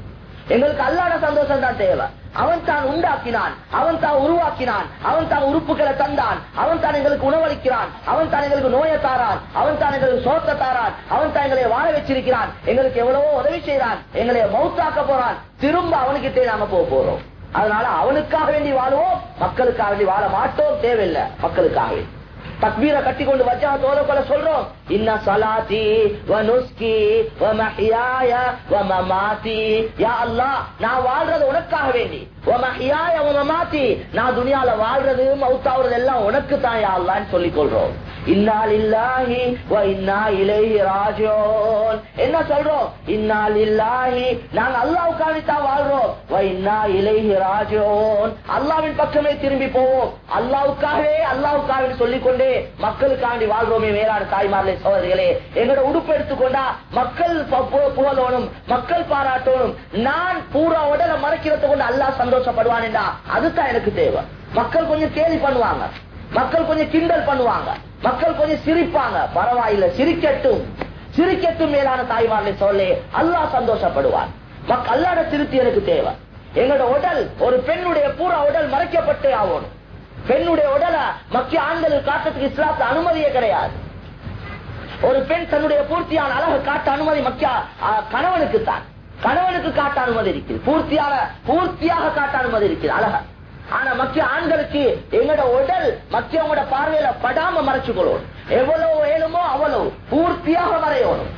எங்களுக்கு அல்லாட சந்தோஷம் தான் தேவை. அவன் தான் உண்டாக்கினான் அவன் தான் உருவாக்கினான் அவன் தான் உறுப்புகளை தந்தான் அவன் தான் எங்களுக்கு உணவளிக்கிறான் அவன் தான் எங்களுக்கு நோயை தாரான் அவன் தான் எங்களுக்கு சோத்த தாரான் அவன் தான் எங்களை வாழ வச்சிருக்கிறான். எங்களுக்கு எவ்வளவோ உதவி செய்யறான் எங்களை மவுத்தாக்க போறான். திரும்ப அவனுக்கிட்டே நாம போக போறோம். அதனால அவனுக்காக வேண்டி வாழுவோம் மக்களுக்காக வேண்டி வாழ மாட்டோம் தேவையில்லை மக்களுக்காக வேண்டி தக்பீரை கட்டி கொண்டு வச்சா தோல கொல சொல்றோம். இன்ன சலாத்தி வனுஸ்கி நுஸ்கி வ யா அல்லாஹ் நான் வாழ்றது உனக்காக வேண்டி. வ மஹியாய நான் துனியால வாழ்றது மௌத்தாவுறது எல்லாம் உனக்கு தான் யா அல்லான்னு சொல்லிக் கொள்றோம். இன்னா இன்னா இலைஹி என்ன சொல்றோம்? இன்னா நாங்க அல்லாஹ்வுக்காக தான் வாழ்றோம் வ இன்னா இலைஹி பக்கமே திரும்பி போவோம். அல்லாஹ்வுக்காகவே சொல்லிக் சொல்லிக்கொண்டே மக்களுக்காண்டி வாழ்றோமே மேலான தாய்மார்களே சோதரிகளே எங்களோட உடுப்பு எடுத்துக்கொண்டா மக்கள் புகழோனும் மக்கள் பாராட்டணும் நான் பூரா உடலை மறைக்கிறத கொண்டு அல்லாஹ் சந்தோஷப்படுவான்டா அதுதான் எனக்கு தேவை. மக்கள் கொஞ்சம் கேலி பண்ணுவாங்க. மக்கள் கொஞ்சம் கிண்டல் பண்ணுவாங்க. மக்கள் கொஞ்சம் சிரிப்பாங்க. பரவாயில்ல சிரிக்கட்டும். சிரிக்கட்டும் மேலான தாய்மார்களை சொல்லி அல்லாஹ் சந்தோஷப்படுவார். அல்லாட திருத்தி எனக்கு தேவை. எங்களோட உடல் ஒரு பெண்ணுடைய பூரா உடல் மறைக்கப்பட்டே ஆகணும். பெண்ணுடைய உடலை மக்கிய ஆண்கள் காட்டுறதுக்கு இஸ்லாத்து அனுமதியே கிடையாது. ஒரு பெண் தன்னுடைய பூர்த்தியான அழகு காட்ட அனுமதி மக்கிய கணவனுக்கு தான் கணவனுக்கு காட்ட அனுமதி இருக்குது. பூர்த்தியான பூர்த்தியாக காட்ட அனுமதி இருக்குது அழக. ஆனா மக்கிய ஆண்களுக்கு எங்களோட உடல் மத்தியவங்களோட பார்வையில படாம மறைச்சுக்கொள்ளும் எவ்வளவு வேணுமோ அவ்வளவு பூர்த்தியாக மறையணும்.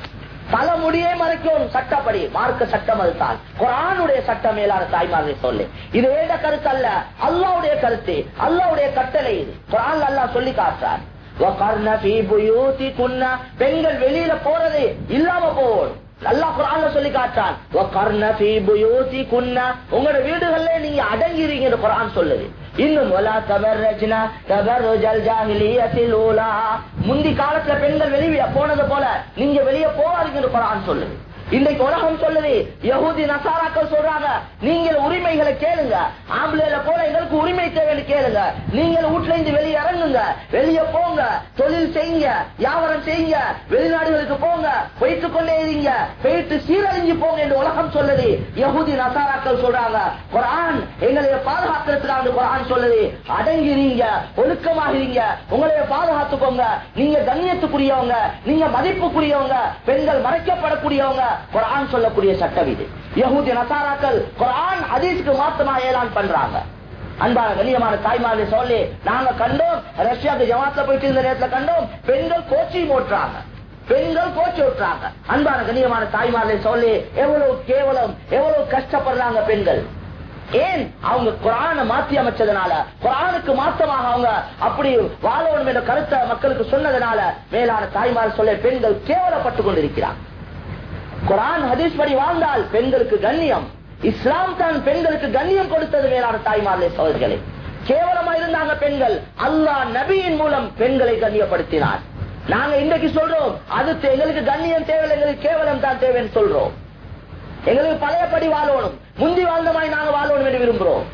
தலைமுடியே மறைக்கணும் சட்டப்படி. மார்க்க சட்டம் அதுதான். குரானுடைய சட்டம் மேலான தாய்மார்கள் சொல்லு. இது ஏத கருத்து அல்ல அல்லாவுடைய கருத்து. அல்லாவுடைய கட்டளை இது. குரான் அல்லா சொல்லி காட்டார் பெண்கள் வெளியில போறது இல்லாம போகணும். நல்லா குரான்ல சொல்லி காட்டான் உங்களோட வீடுகள்ல நீங்க அடங்கிறீங்க குரான் சொல்லுது. இன்னும் முந்தி காலத்துல பெண்கள் வெளியே போனது போல நீங்க வெளியே போவாதீங்க குரான் சொல்லுது. இன்றைக்கு உலகம் சொல்லுது யகுதி நசாராக்கள் சொல்றாங்க நீங்கள் உரிமைகளை கேளுங்க. ஆம்பளைல போல எங்களுக்கு உரிமை தேவைன்னு கேளுங்க. நீங்கள் வீட்டுல இருந்து வெளியே இறங்குங்க. வெளியே போங்க. தொழில் செய்யுங்க. வியாபாரம் செய்யுங்க. வெளிநாடுகளுக்கு போங்க. போயிட்டு கொண்டே இருங்க. போயிட்டு சீரழிஞ்சு போங்க என்று உலகம் சொல்லுது. யகுதி நசாராக்கள் சொல்றாங்க. குரான் எங்களை பாதுகாக்கிறதுக்காக குரான் சொல்லுது. அடங்கிறீங்க ஒழுக்கமாகிறீங்க உங்களை பாதுகாத்துக்கோங்க. நீங்க கண்ணியத்துக்குரியவங்க. நீங்க மதிப்புக்குரியவங்க. பெண்கள் மறைக்கப்படக்கூடியவங்க. குரான் சொல்லக்கூடிய சட்டம் இது. யகுதி நசாராக்கள் குரான் ஹதீஸ்க்கு மாத்தமா ஏலான் பண்றாங்க. அன்பான கண்ணியமான தாய்மாரை சொல்லி நாங்க கண்டோம் ரஷ்யாவுக்கு ஜமாத்துல போயிட்டு இருந்த நேரத்துல கண்டோம் பெண்கள் கோச்சி ஓட்டுறாங்க. பெண்கள் கோச்சி ஓட்டுறாங்க. அன்பான கண்ணியமான தாய்மாரை சொல்லி எவ்வளவு கேவலம் எவ்வளவு கஷ்டப்படுறாங்க பெண்கள். ஏன் அவங்க குரான மாற்றி அமைச்சதுனால குரானுக்கு மாற்றமாக அவங்க அப்படி வாழணும் என்ற கருத்தை மக்களுக்கு சொன்னதுனால மேலான தாய்மார் சொல்ல பெண்கள் கேவலப்பட்டு கொண்டிருக்கிறார் குரான் ஹதீஸ் படி வாழ்ந்தால் பெண்களுக்கு கண்ணியம். இஸ்லாம் தான் பெண்களுக்கு கண்ணியம் கொடுத்தது மேலான தாய்மார்களே சோதர்களே கேவலமா இருந்தாங்க பெண்கள். அல்லாஹ் நபியின் மூலம் பெண்களை கண்ணியப்படுத்தினார். நாங்க இன்றைக்கு சொல்றோம் அது எங்களுக்கு கண்ணியம் தேவை எங்களுக்கு கேவலம் தான் தேவைன்னு சொல்றோம். எங்களுக்கு பழையபடி வாழணும். முந்தி வாழ்ந்த மாதிரி நாங்க வாழணும் என்று விரும்புறோம்.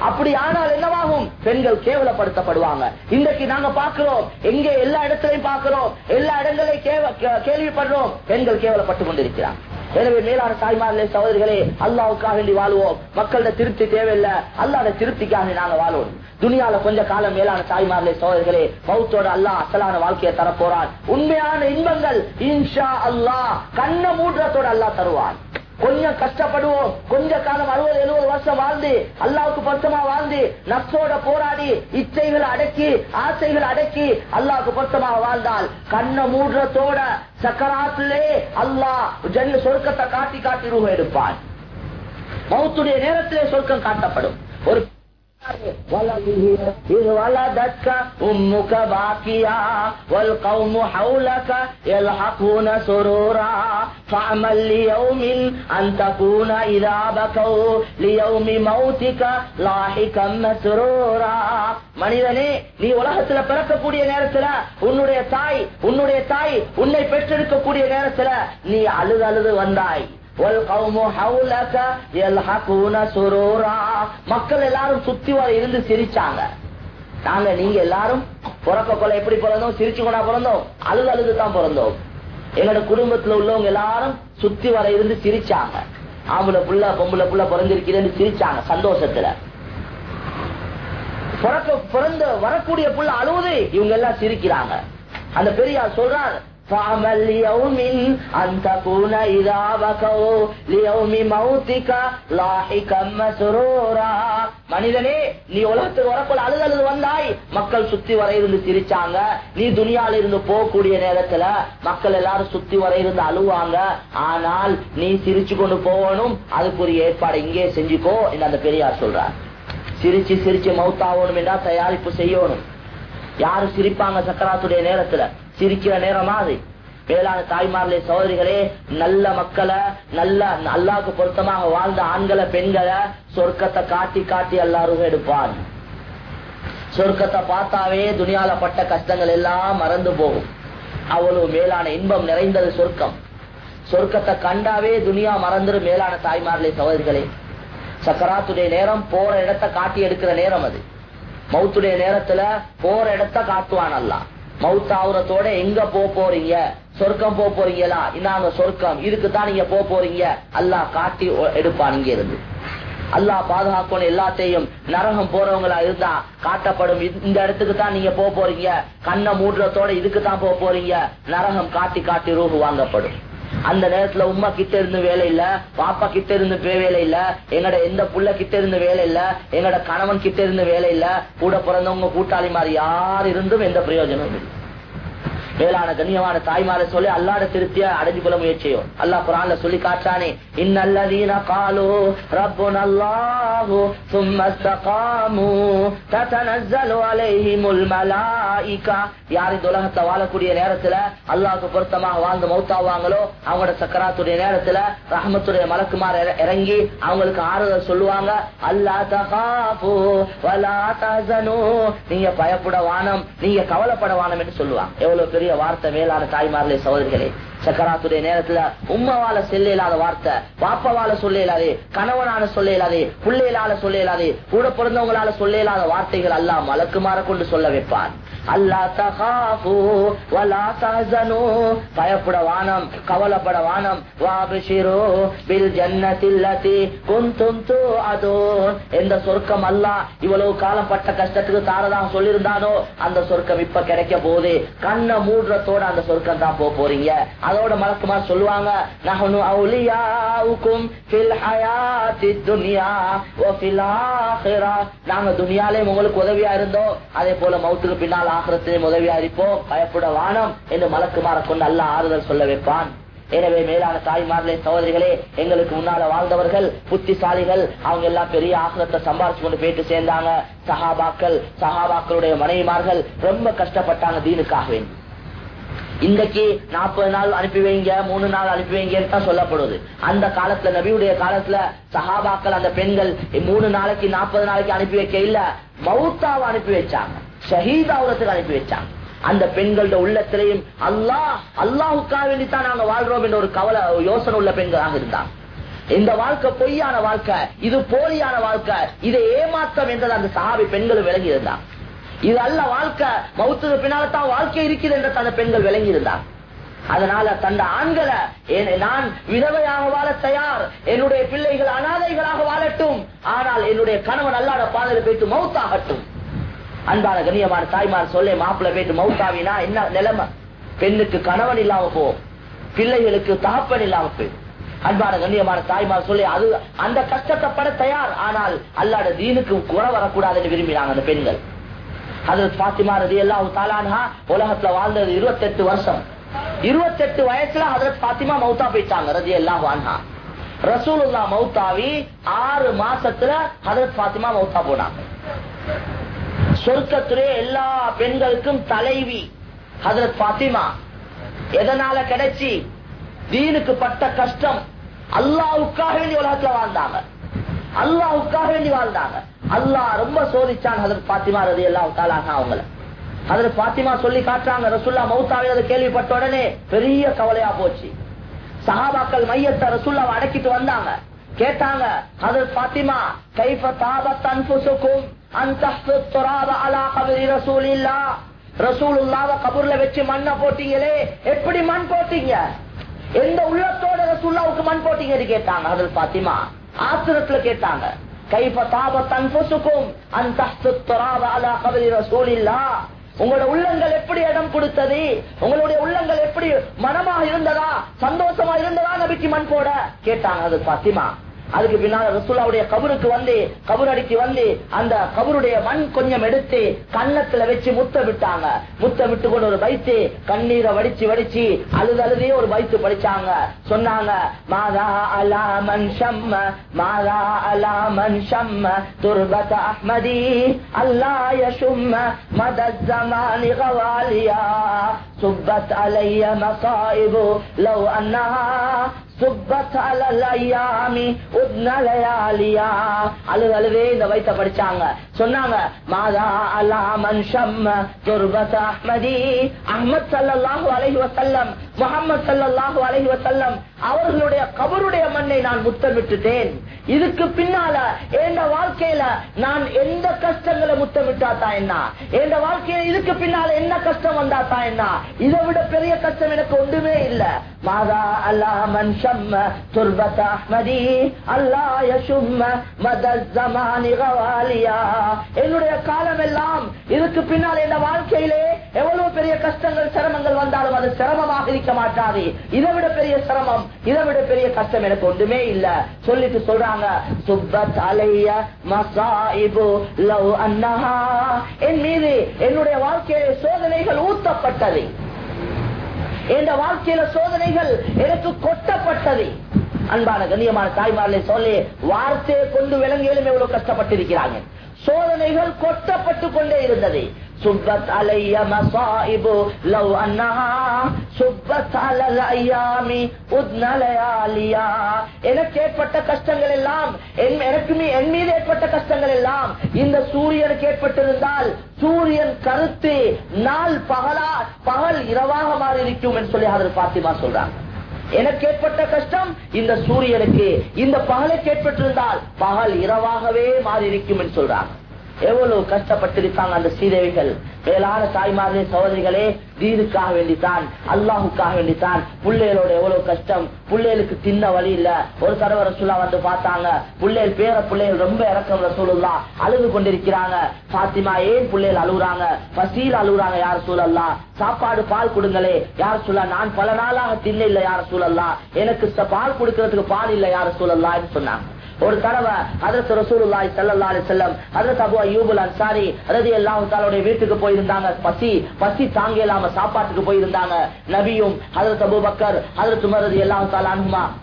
அப்படி ஆனால் என்னவாகும்? பெண்கள் கேவலப்படுத்தப்படுவாங்க. இன்றைக்கு நாங்க பாக்குறோம் எங்கே எல்லா இடத்திலையும் பாக்குறோம் எல்லா இடங்களையும் கே- கேள்விப்படுறோம். பெண்கள் கேவலப்பட்டு கொண்டிருக்கிறாங்க. எனவே மேலான தாய்மார்களே சகோதரிகளே அல்லாவுக்காக வேண்டி வாழ்வோம். மக்களோட திருப்தி தேவையில்லை. அல்லாத திருப்திக்காக நாங்க வாழ்வோம். துணியால கொஞ்ச காலம் மேலான தாய்மார்களே சோதரிகளே பௌத்தோட அல்லாஹ் அசலான வாழ்க்கையை தரப்போறான். உண்மையான இன்பங்கள் இன்ஷா அல்லாஹ் கண்ண மூன்றத்தோட அல்லாஹ் தருவான். கொஞ்சம் கஷ்டப்படுவோம். கொஞ்ச காலம் அறுபது எழுபது வருஷம் வாழ்ந்து அல்லாவுக்கு பொருத்தமா வாழ்ந்து நப்சோட போராடி இச்சைகளை அடக்கி ஆசைகள் அடக்கி அல்லாவுக்கு பொருத்தமா வாழ்ந்தால் கண்ண மூன்றத்தோட சக்கராத்திலே அல்லாஹ் ஜன்ன சொர்க்கத்தை காட்டி காட்டி ரூபம் எடுப்பான். மௌத்துடைய நேரத்திலே சொர்க்கம் காட்டப்படும். ஒரு إذ ولدتك أمك باكيا والقوم حولك يلحقون سرورا فاعمل ليوم أن تكون إذا بكوا ليوم موتك لاحقا مسرورا மனிதனே நீ உலகத்துல பிறக்கக்கூடிய நேரத்துல உன்னுடைய தாய் உன்னுடைய தாய் உன்னை பெற்றெடுக்கக்கூடிய நேரத்துல நீ அழுது அழுது வந்தாய் மக்கள் எல்லாரும் சுத்தி வர இருந்து சிரிச்சாங்க. நாங்க நீங்க எல்லாரும் பிறக்க கொலை எப்படி பிறந்தோம்? சிரிச்சு கொண்டா பிறந்தோம்? அழுது அழுது தான் பிறந்தோம். எங்களோட குடும்பத்துல உள்ளவங்க எல்லாரும் சுத்தி வர இருந்து சிரிச்சாங்க. ஆம்பளை புள்ள பொம்பளை புள்ள பிறந்திருக்கிறேன்னு சிரிச்சாங்க சந்தோஷத்துல. பிறக்க பிறந்த வரக்கூடிய புள்ள அழுவது இவங்க எல்லாம் சிரிக்கிறாங்க. அந்த பெரியார் சொல்றாரு فَعَمَلْ لِيَوْمٍ أَن تَكُونَ إِذَا بَكَوْا لِيَوْمِ مَوْتِكَ لَاحِقًا مَسْرُورًا மனிதனே நீ உலகத்துக்கு வரக்குள்ள அழுது அழுது வந்தாய் மக்கள் சுத்தி வர இருந்து சிரிச்சாங்க நீ துனியால இருந்து போகக்கூடிய நேரத்துல மக்கள் எல்லாரும் சுத்தி வர இருந்து அழுவாங்க ஆனால் நீ சிரிச்சு கொண்டு போகணும் அதுக்குரிய ஏற்பாடு இங்கே செஞ்சுக்கோ என்று அந்த பெரியார் சொல்றார் சிரிச்சு சிரிச்சு மவுத்தாகணும் என்றா தயாரிப்பு செய்யணும் யாரு சிரிப்பாங்க சக்கராத்துடைய நேரத்துல சிரிக்கிற நேரமா அது? வேளாண் தாய்மார்களே சகோதரிகளே நல்ல மக்களை நல்ல அல்லாவுக்கு பொருத்தமாக வாழ்ந்த ஆண்களை பெண்களை சொர்க்கத்தை காட்டி காட்டி எல்லாரும் எடுப்பான். சொர்க்கத்தை பார்த்தாவே துணியால பட்ட கஷ்டங்கள் எல்லாம் மறந்து போகும். அவ்வளவு மேலான இன்பம் நிறைந்தது சொர்க்கம். சொர்க்கத்தை கண்டாவே துனியா மறந்துடும் மேலான தாய்மார்களே சகோதரிகளே. சக்கராத்துடைய நேரம் போற இடத்தை காட்டி எடுக்கிற நேரம் அது. மவுத்துடைய நேரத்துல போற இடத்த காட்டுவான் அல்லாம் மவுத்தாவுரத்தோட எங்க போ போறீங்க? சொர்க்கம் போ போறீங்களா? இன்னாங்க சொர்க்கம். இதுக்குதான் நீங்க போ போறீங்க. அல்லாஹ் காட்டி ஒ- எடுப்பான் இங்க இருந்து அல்லாஹ் பாதுகாக்கணும் எல்லாத்தையும் நரகம் போறவங்களா இருந்தா காட்டப்படும். இந்த- இந்த இடத்துக்கு தான் நீங்க போக போறீங்க. கண்ணை மூடுறதோட இதுக்கு தான் போக போறீங்க. நரகம் காட்டி காட்டி ரூபு வாங்கப்படும். அந்த நேரத்துல உம்மா கிட்ட இருந்து வேலை இல்ல பாப்பா கிட்ட இருந்து வேலை இல்ல எங்கட எந்த புள்ள கிட்ட இருந்து வேலை இல்ல எங்கட கணவன் கிட்ட இருந்து வேலை இல்ல கூட பிறந்தவங்க கூட்டாளி மாதிரி யார் இருந்தும் எந்த பிரயோஜனம் இல்லை. மேலான கண்ணியமான தாய்மார சொல்லி அல்லாட திருப்தியா அடைஞ்சு கொள்ள முயற்சியோ. அல்லா குரான்ல சொல்லி காட்டானே இன்னல்லதீன காலோ ரப்பு நல்லாஹு சும்மஸ்தகாமு ததனஸ்ஸலு அலைஹிமுல் மலாயிகா. யார் இந்த உலகத்தை வாழக்கூடிய நேரத்துல அல்லாஹ்வுக்கு பொருத்தமாக வாழ்ந்து மௌத்தாவாங்களோ அவங்களோட சக்கராத்துடைய நேரத்துல ரஹமத்துடைய மலக்குமார் இறங்கி அவங்களுக்கு ஆறுதல் சொல்லுவாங்க அல்லா தகாபு வலா தஹனு நீங்க பயப்பட வானம் நீங்க கவலைப்பட வானம் என்று சொல்லுவாங்க. எவ்வளவு பெரிய வார்த்தை மேலான தாய்மார்களே சகோதரிகளே சக்கராத்துடைய நேரத்துல உம்மவால செல்ல இல்லாத வார்த்தை பாப்பாவால சொல்ல இயலாது கணவனால சொல்ல இயலாது பிள்ளைகளால சொல்ல இயலாது கூட பிறந்தவங்களால சொல்ல இயலாத வார்த்தைகள் எல்லாம் மலக்குமாற கொண்டு சொல்ல வைப்பான். அல்லா தகாஃபு வலா தஹ்சனு. பயப்பட வானம் கவலைப்பட வானம் வாபிஷிரு பில் ஜன்னதில்லதி குந்தும் துஅதூன். எந்த சொர்க்கம் அல்லாஹ் இவ்வளவு காலம் பட்ட கஷ்டத்துக்கு தாரதாக சொல்லியிருந்தானோ அந்த சொர்க்கம் இப்ப கிடைக்க போகுது. கண்ணை மூடுறதோட அந்த சொர்க்கம் தான் போக போறீங்க. அதோட மலக்குமா சொல்லுவாங்க நஹனு அவுலியாவுக்கும் ஃபில் ஹயாத்தி துனியா ஓ ஃபில் ஆখিরা நாங்க துனியாலே உங்களுக்கு உதவியா இருந்தோம். அதே போல மௌத்துக்கு பின்னால் ஆகிரத்திலே உதவி அளிப்போம் பயப்பட வானம் என்று மலக்குமார கொண்டு அல்ல ஆறுதல் சொல்ல வைப்பான். எனவே மேலான தாய்மார்களே சகோதரிகளே எங்களுக்கு முன்னால வாழ்ந்தவர்கள் புத்திசாலிகள் அவங்க எல்லாம் பெரிய ஆசிரத்தை சம்பாரிச்சு கொண்டு போயிட்டு சேர்ந்தாங்க. சஹாபாக்கள் சஹாபாக்களுடைய மனைவிமார்கள் ரொம்ப கஷ்டப்பட்டாங்க தீனுக்காக வேண்டி. இன்றைக்கு நாற்பது நாள் அனுப்பி வைங்க மூணு நாள் அனுப்பி வைங்கன்னு தான் சொல்லப்படுது அந்த காலத்துல நபியுடைய காலத்துல சஹாபாக்கள் அந்த பெண்கள் மூணு நாளைக்கு நாற்பது நாளைக்கு அனுப்பி வைக்க இல்ல மவுத்தாவை அனுப்பி வச்சாங்க. ஷஹீதாவுரத்துக்கு அனுப்பி வச்சாங்க. அந்த பெண்களோட உள்ளத்திலையும் அல்லாஹ் அல்லாஹுக்காக வேண்டித்தான் நாங்க வாழ்றோம் என்ற ஒரு கவலை யோசனை உள்ள பெண்களாக இருந்தாங்க. இந்த வாழ்க்கை பொய்யான வாழ்க்கை இது போலியான வாழ்க்கை இதை ஏமாற்றம் என்றது அந்த சஹாபி பெண்களும் விளங்கி இருந்தார் இது அல்ல வாழ்க்கை மௌத்துக்கு பின்னால தான் வாழ்க்கை இருக்குது என்று அந்த பெண்கள் விளங்கி இருந்தார் அதனால தந்த ஆண்களை என்னை நான் விதவையாக வாழ தயார் என்னுடைய பிள்ளைகள் அனாதைகளாக வாழட்டும் ஆனால் என்னுடைய கணவன் அல்லாத பாதையில் போயிட்டு மௌத்தாகட்டும். அன்பான கண்ணியமான தாய்மார் சொல்ல மாப்பிள்ள போயிட்டு மவுத்தாவினா என்ன நிலைமை? பெண்ணுக்கு கணவன் இல்லாம போ. பிள்ளைகளுக்கு தகப்பன் இல்லாம போய் அன்பான கண்ணியமான தாய்மார் சொல்லி அது அந்த கஷ்டத்தை பட தயார். ஆனால் அல்லாட தீனுக்கு குறை வரக்கூடாதுன்னு விரும்பினாங்க அந்த பெண்கள். அது பாத்திமா ரதி எல்லாம் தாலானா உலகத்துல வாழ்ந்தது இருபத்தெட்டு வருஷம். இருபத்தெட்டு வயசுல ஹதரத் பாத்திமா மௌத்தா போயிட்டாங்க ரதி எல்லாம் வானா ரசூலுல்லா மௌத்தாவி ஆறு மாசத்துல ஹதரத் பாத்திமா மௌத்தா போனாங்க. சொர்க்கத்திலே எல்லா பெண்களுக்கும் தலைவி ஹதரத் பாத்திமா எதனால கிடைச்சி? தீனுக்கு பட்ட கஷ்டம். அல்லாவுக்காக வேண்டி உலகத்துல வாழ்ந்தாங்க. அல்லாவுக்காக வேண்டி வாழ்ந்தாங்க. அல்லாஹ் ரொம்ப சோதிச்சான் ஹதரத் பாத்திமா ரதி எல்லாம் தாலாக அவங்கள. ஹதரத் பாத்திமா சொல்லி காட்டுறாங்க ரசுல்லா மௌத்தாவே அதை கேள்விப்பட்ட உடனே பெரிய கவலையா போச்சு. சஹாபாக்கள் மையத்தை ரசுல்லாவை அடக்கிட்டு வந்தாங்க. கேட்டாங்க ஹதரத் பாத்திமா கைஃப தாபத் அன்புசுக்கும் அந்த ரசூலுல்லாவ கபூர்ல வச்சு மண்ணை போட்டீங்களே? எப்படி மண் போட்டீங்க? எந்த உள்ளத்தோட ரசூல்லாவுக்கு மண் போட்டீங்கன்னு கேட்டாங்க. அதில் பாத்திமா ஆசிரத்துல கேட்டாங்க. கைஃப தாபத் அன்புசுக்கும் அந்த அலா கபரி ரசூலில்லா உங்களோட உள்ளங்கள் எப்படி இடம் கொடுத்தது? உங்களுடைய உள்ளங்கள் எப்படி மனமா இருந்ததா? சந்தோஷமா இருந்ததா? நபிக்கு மண் போட? கேட்டாங்க அது பாத்திமா அதுக்கு பின்னால் ரசுல்லாவுடைய கபருக்கு வந்து கபரடிக்கு வந்து அந்த கபருடைய மண் கொஞ்சம் எடுத்து கண்ணத்துல வச்சு முத்த விட்டாங்க. முத்த விட்டு கொண்டு ஒரு வைத்து கண்ணீரை வடிச்சு வடிச்சு அழுது அழுதே ஒரு வைத்து படிச்சாங்க. சொன்னாங்க மாதா அலா மன் மாதா அலா மன் ஷம்ம துர்பத அஹ்மதி அல்லா யசும்ம மத ஜமானி கவாலியா சுப்பத் அலைய மசாயிபு லவ் அண்ணா சுப்பத் அலல் ஐயாமி உத்ன லயாலியா அழுது அழுவே இந்த வைத்த படிச்சாங்க. சொன்னாங்க மாதா அலா மன் ஷம்ம துர்பத் அஹ்மதி. அஹ்மத் ஸல்லல்லாஹு அலைஹி வசல்லம் முஹம்மது ஸல்லல்லாஹு அலைஹி வசல்லம் அவர்களுடைய கபருடைய மண்ணை நான் முத்தமிட்டுட்டேன். இதுக்கு பின்னால என் வாழ்க்கையில நான் எந்த கஷ்டங்களை முத்தமிட்டாத்தா என்ன? என் வாழ்க்கையில இதுக்கு பின்னால என்ன கஷ்டம் வந்தாத்தா என்ன? இதை விட பெரிய கஷ்டம் எனக்கு ஒன்றுமே இல்ல. மாதா அல்லா மன் ஷம்ம துர்பத் அஹ்மதி அல்லா ஜமானி கவாலியா. என்னுடைய காலம் எல்லாம் இதுக்கு பின்னால் என் வாழ்க்கையிலே எவ்வளவு பெரிய கஷ்டங்கள் சிரமங்கள் வந்தா அது சிரமமாக இருக்க மாட்டாது. இதை விட பெரிய சிரமம் இதை விட பெரிய கஷ்டம் எனக்கு ஒன்றுமே இல்ல. சொல்லிட்டு சொல்றாங்க சுப்பத் அலைய மசாஇபு லவ் அன்னஹா. என் மீது என்னுடைய வாழ்க்கையில சோதனைகள் ஊத்தப்பட்டது. என்ற வாழ்க்கையில சோதனைகள் எனக்கு கொட்டப்பட்டது. அன்பான கண்ணியமான தாய்மார்களை சொல்லி வார்த்தையை கொண்டு விலங்குகளும் எவ்வளவு கஷ்டப்பட்டிருக்கிறாங்க. சோதனைகள் கொட்டப்பட்டு கொண்டே இருந்தது. சுப்பத் அலைய மசாயிபு லவ் அண்ணா சுப்பத் அலல் ஐயாமி உத்னலயாலியா எனக்கு ஏற்பட்ட கஷ்டங்கள் எல்லாம் என்- எனக்கு மீ- என் மீது ஏற்பட்ட கஷ்டங்கள் எல்லாம் இந்த சூரியனுக்கு ஏற்பட்டிருந்தால் சூரியன் கருத்து நாள் பகலா பகல் இரவாக மாறி இருக்கும் என்று சொல்லி அதில் பாத்திமா சொல்றாங்க. எனக்கு ஏற்பட்ட கஷ்டம் இந்த சூரியனுக்கு இந்த பகலுக்கு ஏற்பட்டிருந்தால் பகல் இரவாகவே மாறி இருக்கும் என்று சொல்றாங்க. எவ்வளவு கஷ்டப்பட்டிருக்காங்க அந்த சீதேவிகள் மேலான தாய்மார்களே சகோதரிகளே தீனுக்காக வேண்டித்தான் அல்லாஹுக்காக வேண்டித்தான். புள்ளைகளோட எவ்வளவு கஷ்டம்? புள்ளைகளுக்கு தின்ன வழி இல்ல. ஒரு தடவை ரசூலா வந்து பார்த்தாங்க. பிள்ளைகள் பேர பிள்ளைகள் ரொம்ப இறக்கம் ரசூலா அழுது கொண்டிருக்கிறாங்க. பாத்திமா ஏன் பிள்ளைகள் அழுகுறாங்க? பசியில் அழுகுறாங்க யார் சூழல்லா சாப்பாடு பால் கொடுங்களே. யார் சொல்ல நான் பல நாளாக தின்ன இல்ல யார் சூழல்லா எனக்கு பால் கொடுக்கறதுக்கு பால் இல்ல யார் சூழல்லா சொன்னாங்க. ஒரு தடவை அதற்கு ரசூலுல்லாஹி ஸல்லல்லாஹு அலைஹி வஸல்லம் வீட்டுக்கு போயிருந்தாங்க. பசி பசி தாங்க இல்லாம சாப்பாட்டுக்கு போயிருந்தாங்க. நபியும்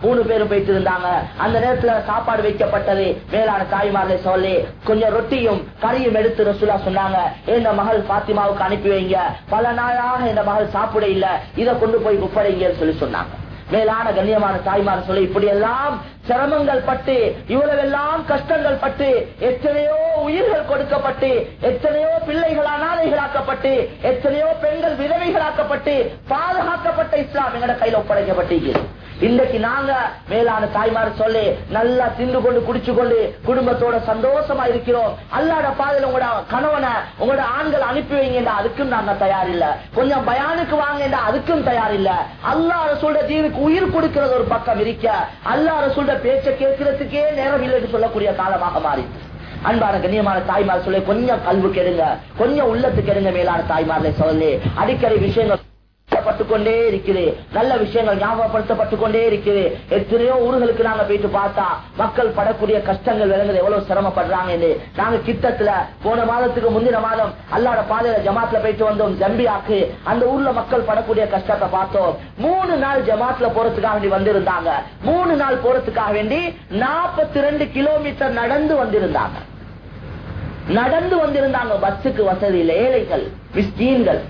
மூணு பேரும் போயிட்டு இருந்தாங்க அந்த நேரத்துல சாப்பாடு வைக்கப்பட்டது. மேலான தாய்மார்களை சொல்லி கொஞ்சம் ரொட்டியும் கறியும் எடுத்து ரசூலா சொன்னாங்க. இந்த மகள் பாத்திமாவுக்கு அனுப்பி வைங்க. பல நாளாக இந்த மகள் சாப்பிட இல்ல. இதை கொண்டு போய் ஒப்படைங்கன்னு சொல்லி சொன்னாங்க. மேலான கண்ணியமான தாய்மார் சொல்லி இப்படி எல்லாம் சிரமங்கள் பட்டு இவ்வளவெல்லாம் கஷ்டங்கள் பட்டு எத்தனையோ உயிர்கள் கொடுக்கப்பட்டு எத்தனையோ பிள்ளைகள் அனாதைகளாக்கப்பட்டு எத்தனையோ பெண்கள் விதவைகளாக்கப்பட்டு பாதுகாக்கப்பட்ட இஸ்லாம் எங்கட கையில ஒப்படைக்கப்பட்டிருக்கிறது. இன்றைக்கு நாங்க மேலான தாய்மார் சொல்லி நல்லா தின்று கொண்டு குடிச்சு கொண்டு குடும்பத்தோட சந்தோஷமா இருக்கிறோம். அல்லாட பாதையில் உங்களோட கணவனை உங்களோட ஆண்கள் அனுப்பி வைங்கடா அதுக்கும் நாங்க தயார் இல்ல கொஞ்சம் பயானுக்கு வாங்க அதுக்கும் தயார் இல்ல அல்லாஹ் சொல்ற தீனுக்கு உயிர் கொடுக்கிறது ஒரு பக்கம் இருக்க அல்லா சொல்ற பேச்சை கேட்கறதுக்கே நேரம் இல்லைன்னு சொல்லக்கூடிய காலமாக மாறி. அன்பான கண்ணியமான தாய்மார் சொல்லி கொஞ்சம் கல்வி கெடுங்க கொஞ்சம் உள்ளத்துக்கு கெடுங்க மேலான தாய்மார்களை சொல்லி அடிக்கடி விஷயங்கள் கொண்டே இருக்குது நல்ல விஷயங்கள் ஞாபகப்படுத்தப்பட்டு கொண்டே இருக்குது எத்தனையோ ஊர்களுக்கு நாங்க போயிட்டு பார்த்தா மக்கள் படக்கூடிய கஷ்டங்கள் விளங்குது. எவ்வளவு சிரமப்படுறாங்க நாங்க கிட்டத்துல போன மாதத்துக்கு முந்தின மாதம் அல்லாட பாதையில ஜமாத்ல போயிட்டு வந்தோம் ஜம்பியாக்கு. அந்த ஊர்ல மக்கள் படக்கூடிய கஷ்டத்தை பார்த்தோம். மூணு நாள் ஜமாத்ல போறதுக்காக வேண்டி வந்திருந்தாங்க. மூணு நாள் போறதுக்காக வேண்டி நாற்பத்தி ரெண்டு கிலோமீட்டர் நடந்து வந்திருந்தாங்க. நடந்து வந்திருந்தாங்க பஸ்ஸுக்கு வசதி இல்லை. ஏழைகள் மிஸ்கீன்கள்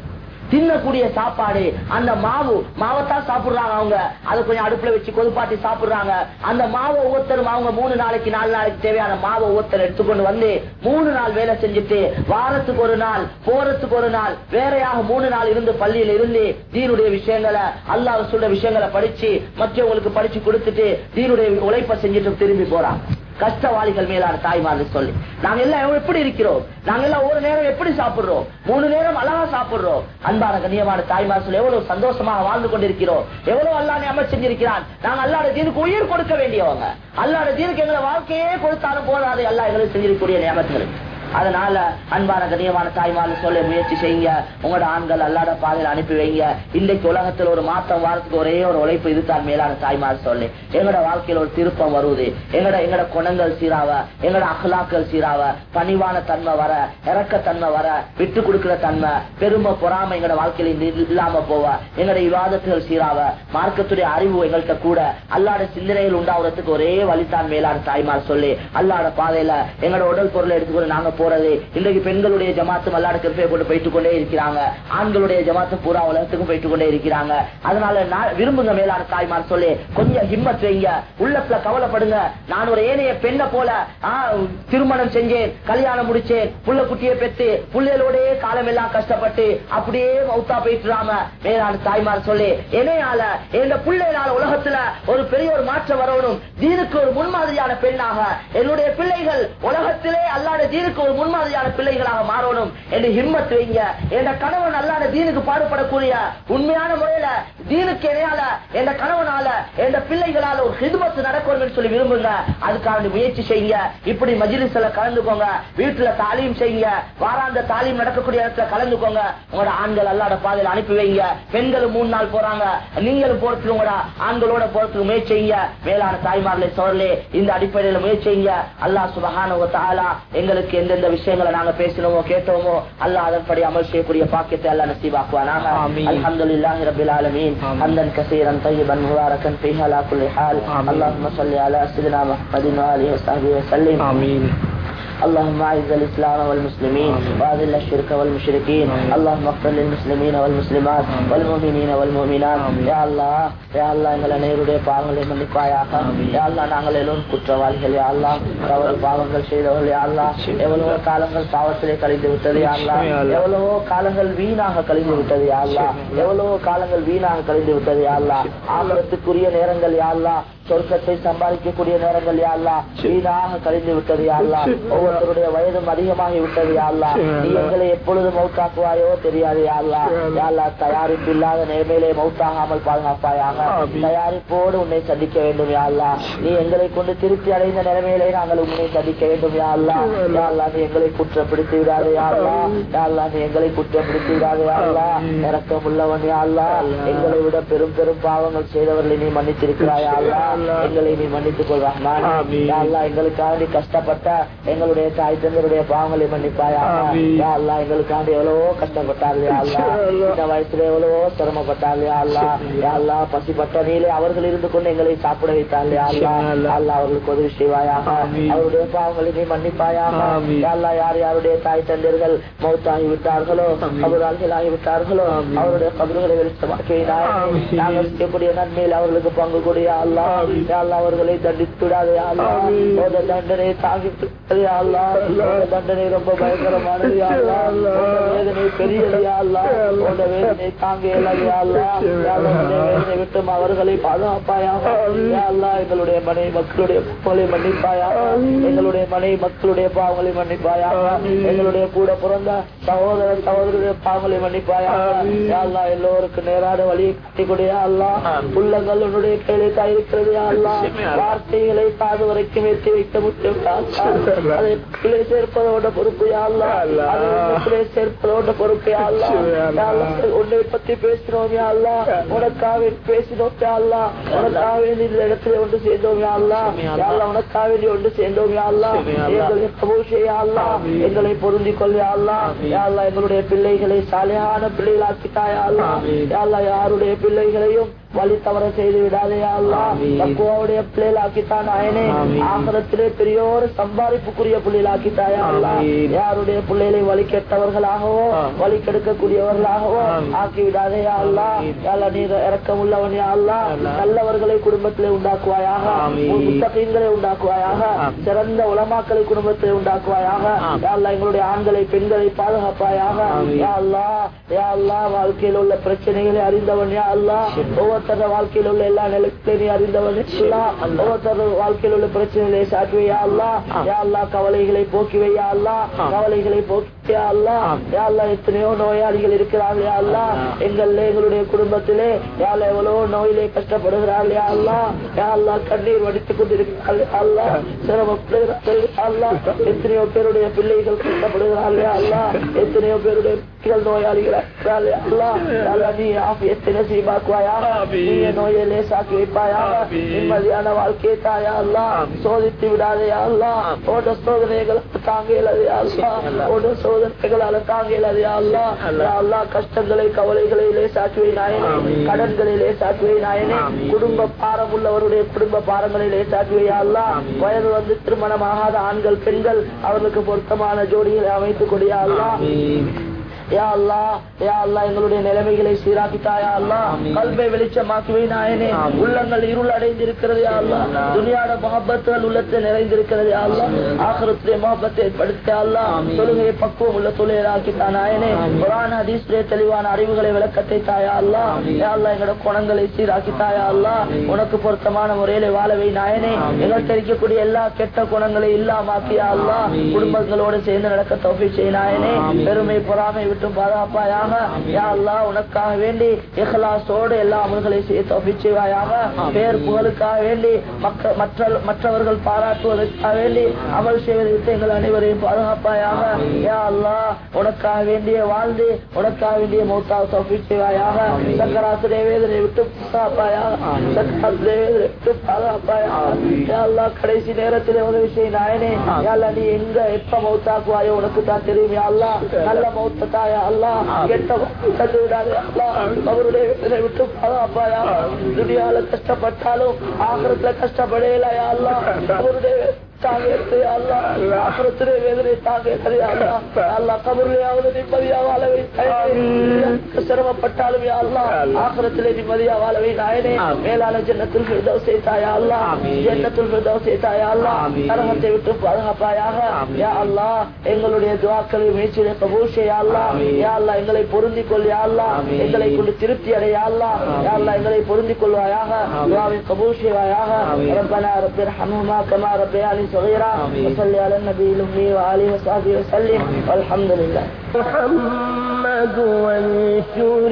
தின்னக்கூடிய சாப்பாடு. அந்த மாவு மாவைத்தான் சாப்பிடுறாங்க அவங்க. அதை கொஞ்சம் அடுப்புல வச்சு கொதுப்பாட்டி சாப்பிடுறாங்க. அந்த மாவை ஒவ்வொருத்தரும் அவங்க மூணு நாளைக்கு நாலு நாளைக்கு தேவையான மாவை ஒவ்வொருத்தர் எடுத்துக்கொண்டு வந்து மூணு நாள் வேலை செஞ்சுட்டு வாரத்துக்கு ஒரு நாள் போறதுக்கு ஒரு நாள் வேறையாக மூணு நாள் இருந்து பள்ளியில இருந்து தீனுடைய விஷயங்களை அல்லாஹ் சொல்ற விஷயங்களை படிச்சு மற்றவங்களுக்கு படிச்சு கொடுத்துட்டு தீனுடைய உழைப்பை செஞ்சுட்டு திரும்பி போறாங்க. கஷ்டவாளிகள் மேலான தாய்மார்கள் சொல்லி. நாங்க எல்லாம் எப்படி இருக்கிறோம்? நாங்க எல்லாம் ஒரு நேரம் எப்படி சாப்பிடுறோம்? மூணு நேரம் அழகா சாப்பிடுறோம். அன்பான கண்ணியமான தாய்மார் சொல்லி எவ்வளவு சந்தோஷமாக வாழ்ந்து கொண்டிருக்கிறோம்? எவ்வளவு அல்லாஹ் அமைச்சு செஞ்சிருக்கிறான். நாங்க அல்லாட தீனுக்கு உயிர் கொடுக்க வேண்டியவங்க. அல்லாட தீனுக்கு எங்களை வாழ்க்கையே கொடுத்தாலும் போதாது. அல்லாஹ் எங்களுக்கு செஞ்சிருக்கக்கூடிய நியமத்துகளுக்கு அதனால அன்பான கதியமான தாய்மார் சொல்ல முயற்சி செய்யுங்க. உங்களோட ஆண்கள் அல்லாட பாதையில் அனுப்பி வைங்க. இன்றைக்கு உலகத்தில் ஒரு மாற்றம் வாரத்துக்கு ஒரே ஒரு உழைப்பு இதுதான் மேலான தாய்மார் சொல்லி. எங்களோட வாழ்க்கையில் ஒரு திருப்பம் வருவது எங்களோட எங்களோட குணங்கள் சீராவ எங்களோட அகலாக்கள் சீராவ பணிவான தன்மை வர இறக்க தன்மை வர விட்டு கொடுக்கிற தன்மை பெருமை பொறாம எங்களோட வாழ்க்கையில இல்லாம போவ எங்களோட விவாதத்துகள் சீராவ மார்க்கத்துடைய அறிவு எங்கள்கிட்ட கூட அல்லாட சிந்தனைகள் உண்டாவதுக்கு ஒரே வழிதான் மேலான தாய்மார் சொல்லி. அல்லாட பாதையில எங்களோட உடல் பொருளை எடுத்துக்கொண்டு நாங்க போறது. இன்றைக்கு பெண்களுடைய ஜமாத்து அல்லாட கிருப்பையை போட்டு போயிட்டு கொண்டே இருக்கிறாங்க. ஆண்களுடைய ஜமாத்து பூரா உலகத்துக்கும் போயிட்டு கொண்டே இருக்கிறாங்க. அதனால நான் விரும்புங்க மேலான தாய்மார் சொல்லி. கொஞ்சம் ஹிம்மத் வைங்க. உள்ளத்துல கவலைப்படுங்க. நான் ஒரு ஏனைய பெண்ணை போல திருமணம் செஞ்சேன் கல்யாணம் முடிச்சேன் புள்ள குட்டியை பெற்று புள்ளைகளோடய காலம் எல்லாம் கஷ்டப்பட்டு அப்படியே மௌத்தா போயிட்டுறாம மேலான தாய்மார் சொல்லி. என்னையால எந்த பிள்ளைனால உலகத்துல ஒரு பெரிய ஒரு மாற்றம் வரணும். தீனுக்கு ஒரு முன்மாதிரியான பெண்ணாக என்னுடைய பிள்ளைகள் உலகத்திலே அல்லாத தீனுக்கு ஒரு முன்மாதிரியான பிள்ளைகளாக மாறணும் என்று ஹிம்மத் வைங்க. என் கணவன் அல்லாத தீனுக்கு பாடுபடக்கூடிய உண்மையான முறையில தீனுக்கு இணையால என் கணவனால என் பிள்ளைகளால ஒரு ஹிதுமத்து நடக்கணும் சொல்லி விரும்புங்க. அதுக்காக முயற்சி செய்யுங்க. இப்படி மஜிலிஸ்ல கலந்துக்கோங்க. வீட்டுல தாலீம் செய்யுங்க. வாராந்த தாலீம் நடக்கக்கூடிய இடத்துல கலந்துக்கோங்க. உங்களோட ஆண்கள் அல்லாத பாதையில் அனுப்பி வைங்க. பெண்களும் மூணு நாள் போறாங்க. நீங்களும் போறதுக்கு உங்களோட ஆண்களோட போறதுக்கு முயற்சி செய்யுங்க. மேலான தாய்மார்களே சோழலே இந்த அடிப்படையில முயற்சி செய்யுங்க. அல்லா சுபகான எங்களுக்கு எந்த எந்தெந்த விஷயங்களை நாங்க பேசினோமோ கேட்டோமோ அல்லாஹ் அதன்படி அமல் செய்யக்கூடிய பாக்கியத்தை அல்லாஹ் நசீபாக்குவானாக ஆமீன். அல்ஹம்துலில்லாஹி ரப்பில் ஆலமீன் ஆமீன். ஹம்தன் கஸீரன் طيبا مباركا فيه على كل حال آمين. اللهم صل على سيدنا محمد وآله وصحبه وسلم آمين اللهم اعز الاسلام والمسلمين آمين. واذل الشرك والمشركين آمين. اللهم اغفر للمسلمين والمسلمات آمين. والمؤمنين والمؤمنات آمين. يا الله يا الله எங்கள் அனைவருடைய பாவங்களை மன்னிப்பாயாக ஆமீன். யா அல்லாஹ் நாங்கள் எல்லோரும் குற்றவாளிகள் யா அல்லாஹ் தவறு பாவங்கள் செய்தவர்கள் யா அல்லாஹ் நிச்சயம். எவ்வளவோ காலங்கள் பாவத்திலே கழிந்து விட்டது யா அல்லாஹ் நிச்சயம் யா அல்லாஹ். எவ்வளவோ காலங்கள் வீணாக கழிந்து விட்டது யா அல்லாஹ் நிச்சயம் யா அல்லாஹ். எவ்வளவோ காலங்கள் வீணாக கழிந்து விட்டது யா அல்லாஹ் ஆகலத்துக்குரிய நேரங்கள் யா அல்லாஹ் சொர்க்கத்தை சம்பாதிக்கக்கூடிய நேரங்கள் யா அல்லாஹ் வீணாக கழிந்து விட்டது யா அல்லாஹ் நிச்சயம் யா அல்லாஹ். ஒவ்வொருத்தருடைய வயதும் அதிகமாகி விட்டது யா அல்லாஹ் நிச்சயம் யா நீ. எங்களை எப்பொழுது மௌத்தாக்குவாயோ தெரியாது யா அல்லாஹ் நிச்சயம் யா அல்லாஹ். யா அல்லாஹ் தயாரிப்பு இல்லாத நிலைமையிலே மௌத்தாகாமல் பாதுகாப்பாயாக. தயாரிப்போடு உன்னை சந்திக்க வேண்டும் யா அல்லாஹ் நீ எங்களை கொண்டு திருப்தி அடைந்த நிலைமையிலே நாங்கள் உன்னை சந்திக்க வேண்டும் யா அல்லாஹ் நிச்சயம் யா யா அல்லாஹ் நீ எங்களை குற்றப்படுத்தி விடாதே யா அல்லாஹ் யா அல்லாஹ் நீ எங்களை குற்றப்படுத்தி விடாதே யா அல்லாஹ் ஆமீன். இறக்கம் உள்ளவன் யா அல்லாஹ் அல்லாஹ். எங்களை விட பெரும் பெரும் பாவங்கள் செய்தவர்களை நீ மன்னித்திருக்கிறாய் யா நிச்சயம் யா அல்லாஹ். எங்களை நீ மன்னித்துக் கொள் ரஹ்மான் எங்களுக்காக நீ கஷ்டப்பட்ட எங்களுடைய தாய் தந்தருடைய பாவங்களை மன்னிப்பாயாக ஆமீன். யா அல்லாஹ் எங்களுக்காண்டி எவ்வளவோ கஷ்டப்பட்டார்கள் அல்லாஹ். இந்த வயசுல எவ்வளவோ சிரமப்பட்டார்கள் பசிப்பட்ட நீலே அவர்கள் இருந்து கொண்டு எங்களை சாப்பிட வைத்தார்கள். யா அல்லாஹ் அவர்களுக்கு உதவி செய்வாயாக. அவருடைய பாவங்களை நீ மன்னிப்பாயாக ஆமீன். யா அல்லாஹ் யார் யாருடைய தாய் தந்தர்கள் மௌத்தாகி விட்டார்களோ ஆமீன். கபராளிகளாகி விட்டார்களோ ஆமீன். அவருடைய. நாங்கள் செய்யக்கூடிய நன்மையில் அவர்களுக்கு பங்கு கொடியா அல்லாஹ் அவர்களை தண்டித்து விடாதே யா அல்லாஹ் உன்னோட தண்டனை தாங்கி பிடிக்காதே யா அல்லாஹ். உன்னோட தண்டனை ரொம்ப பயங்கரமானது வேதனை பெரியது உன்னோட வேதனை தாங்க வேதனை விட்டும் அவர்களை பாதுகாப்பாயாக யா அல்லாஹ். எங்களுடைய மனை மக்களுடைய பாவங்களை மன்னிப்பாயாக எங்களுடைய மனை மக்களுடைய பாவங்களை மன்னிப்பாயாக எங்களுடைய கூட பிறந்த சகோதர சகோதரருடைய பாவங்களை மன்னிப்பாயாக யா அல்லாஹ் எல்லோருக்கும் நேரான வழியை காட்டி கொடு யா அல்லாஹ் உள்ளங்கள் உன்னுடைய கையிலே தான் இருக்கிறது வார்த்தைகளை காது வரைக்கும் எத்தி வைக்க முடியும். அதை கீழே சேர்ப்பதோட பொறுப்பு யா அல்லாஹ் அதை உள்ளத்திலே சேர்ப்பதோட பொறுப்பு யா அல்லாஹ் யா அல்லாஹ் உன்னை பத்தி பேசினோம் யா அல்லாஹ் உனக்காக பேசினோம் யா அல்லாஹ் உனக்காக இந்த இடத்துல ஒன்று சேர்ந்தோம் யா அல்லாஹ் யா அல்லாஹ் உனக்காக ஒன்று சேர்ந்தோம் யா அல்லாஹ் எங்களை கபூல் செய்ய யா அல்லாஹ் எங்களை பொருந்திக் கொள் எங்களுடைய பிள்ளைகளை சாலையான பிள்ளைகளாக்கிட்டா யா அல்லாஹ் யா அல்லாஹ் யாருடைய பிள்ளைகளையும் வழி தவற செய்து விடாதே யா அல்லாஹ். தக்குவாவுடைய பிள்ளைகளாக்கித்தான் நாயனே. ஆகரத்திலே பெரிய ஒரு சம்பாதிப்புக்குரிய பிள்ளைகளாக்கிட்டாயா அல்லாஹ். யாருடைய பிள்ளைகளை வழி கெட்டவர்களாகவோ வழி கெடுக்கக்கூடியவர்களாகவோ ஆக்கி விடாதே யா அல்லாஹ். யா அல்லாஹ் நீ இறக்கம் உள்ளவன் யா அல்லாஹ். நல்லவர்களை குடும்பத்திலே உண்டாக்குவாயாக. புத்தகங்களை உண்டாக்குவாயாக. சிறந்த உலமாக்களை குடும்பத்தை உண்டாக்குவாயாக. யா அல்லாஹ் எங்களுடைய ஆண்களை பெண்களை பாதுகாப்பாயாக. யா அல்லாஹ் வாழ்க்கையில் உள்ள பிரச்சனைகளை அறிந்தவன் யா அல்லாஹ். ஒவ்வொருத்தர வாழ்க்கையில் உள்ள எல்லா நிலத்தையும் நீ அறிந்தவன் ஒவ்வொருத்தர வாழ்க்கையில் உள்ள பிரச்சனைகளை சாட்டுவையா அல்லா யா அல்லா கவலைகளை போக்கி வையா அல்லா கவலைகளை போக்கி எத்தனையோ நோயாளிகள் இருக்கிறார்கள் அல்லா எங்கள் எங்களுடைய குடும்பத்திலே யா அல்லா எவ்வளவோ நோயிலே கஷ்டப்படுகிறார்கள் அல்லா யா அல்லா கண்ணீர் வடித்துக் கொண்டிருக்கிறார்கள் அல்லா சிரமப்படுகிறார்கள் அல்லா எத்தனையோ பேருடைய பிள்ளைகள் கஷ்டப்படுகிறார்கள் அல்லா எத்தனையோ பேருடைய நிம்மதியான வாழ்க்கையை தாயா? அல்லா சோதித்து விடாதே அல்லா ஓட சோதனைகள் தாங்க அல்லா ஓட சோதனைகளால தாங்க இயலாது அல்லா கஷ்டங்களை கவலைகளை லேசாக்குவை நாயனே. கடன்களை லேசாக்குவை நாயனே. குடும்ப பாரம் உள்ளவருடைய குடும்ப பாரங்களை லேசாக்குவை அல்லா. வயது வந்து திருமணமாகாத ஆண்கள் பெண்கள் அவர்களுக்கு பொருத்தமான ஜோடிகளை அமைத்துக் கொடியா அல்லா. யா அல்லா யா அல்லா எங்களுடைய நிலைமைகளை சீராக்கிட்டாயா அல்லா கல்வை வெளிச்சமாக்குவே நாயனே. உள்ளங்கள் இருள் அடைந்திருக்கிறது யா அல்லா துனியாட மகப்பத்துகள் உள்ளத்தை நிறைந்திருக்கிறது யா அல்லா ஆகரத்திலே மகப்பத்தை ஏற்படுத்த அல்லா தொழுகையை பக்குவம் உள்ள தொழிலாக்கிட்டா நாயனே. குரான் ஹதீஸ்லே தெளிவான அறிவுகளை விளக்கத்தை தாயா அல்லா யா அல்லா எங்களோட குணங்களை சீராக்கிட்டாயா அல்லா உனக்கு பொருத்தமான முறையில வாழவை நாயனே. எங்கள்கிட்ட இருக்கக்கூடிய எல்லா கெட்ட குணங்களை இல்லாமாக்கியா அல்லா குடும்பங்களோடு சேர்ந்து நடக்க தோப்பி செய்ய நாயனே. பெருமை பொறாமை விட்டு பாதுகாப்பாயாக யா அல்லாஹ் உனக்காக வேண்டி இஹ்லாஸோடு எல்லா அமல்களை செய்ய தோப்பி செய்வாயாக. பேர் புகழுக்காக வேண்டி மற்ற மற்றவர்கள் பாராட்டுவதற்காக வேண்டி அமல் செய்வதை விட்டு எங்கள் அனைவரையும் பாதுகாப்பாயாக. யா அல்லாஹ் உனக்காக வேண்டிய வாழ்ந்து உனக்காக வேண்டிய மௌத்தா தோப்பி செய்வாயாக. சக்கராசுடைய வேதனை விட்டு பாதுகாப்பாயாக. சக்கராசுடைய வேதனை விட்டு பாதுகாப்பாயாக. யா அல்லாஹ் கடைசி நேரத்தில் உதவி செய்ய நாயனே. யா அல்லாஹ் நீ எங்க எப்ப மௌத்தாக்குவாயோ உனக்கு தான் தெரியும். யா அல்லாஹ் நல்ல மௌத்த தாயா அல்லாஹ் கெட்ட மௌத்தத்தை விடாதே அல்லாஹ் அவருடைய வேதனை விட்டு பாதுகாப்பாயா துனியால கஷ்டப்பட்டாலும் ஆகிரத்துல கஷ்டப்படையில யா அல்லாஹ் அவருடைய அப்புறத்திலே வேதனை தாங்க அல்லா கபூர்லயாவது நிம்மதியா யா அல்லா எங்களுடைய துவாக்களை முயற்சியில கபூஷையா அல்லா எங்களை பொருந்தி கொள்ளியா எங்களை கொண்டு திருப்தி அடையா அல்லா யா எங்களை பொருந்தி கொள்வாயாக துவாவை கபூஷைவாயாக ஹனுமா கமா صغيرا وصل على النبي الأمي وآله وصحبه وسلم. والحمد لله. محمد النور.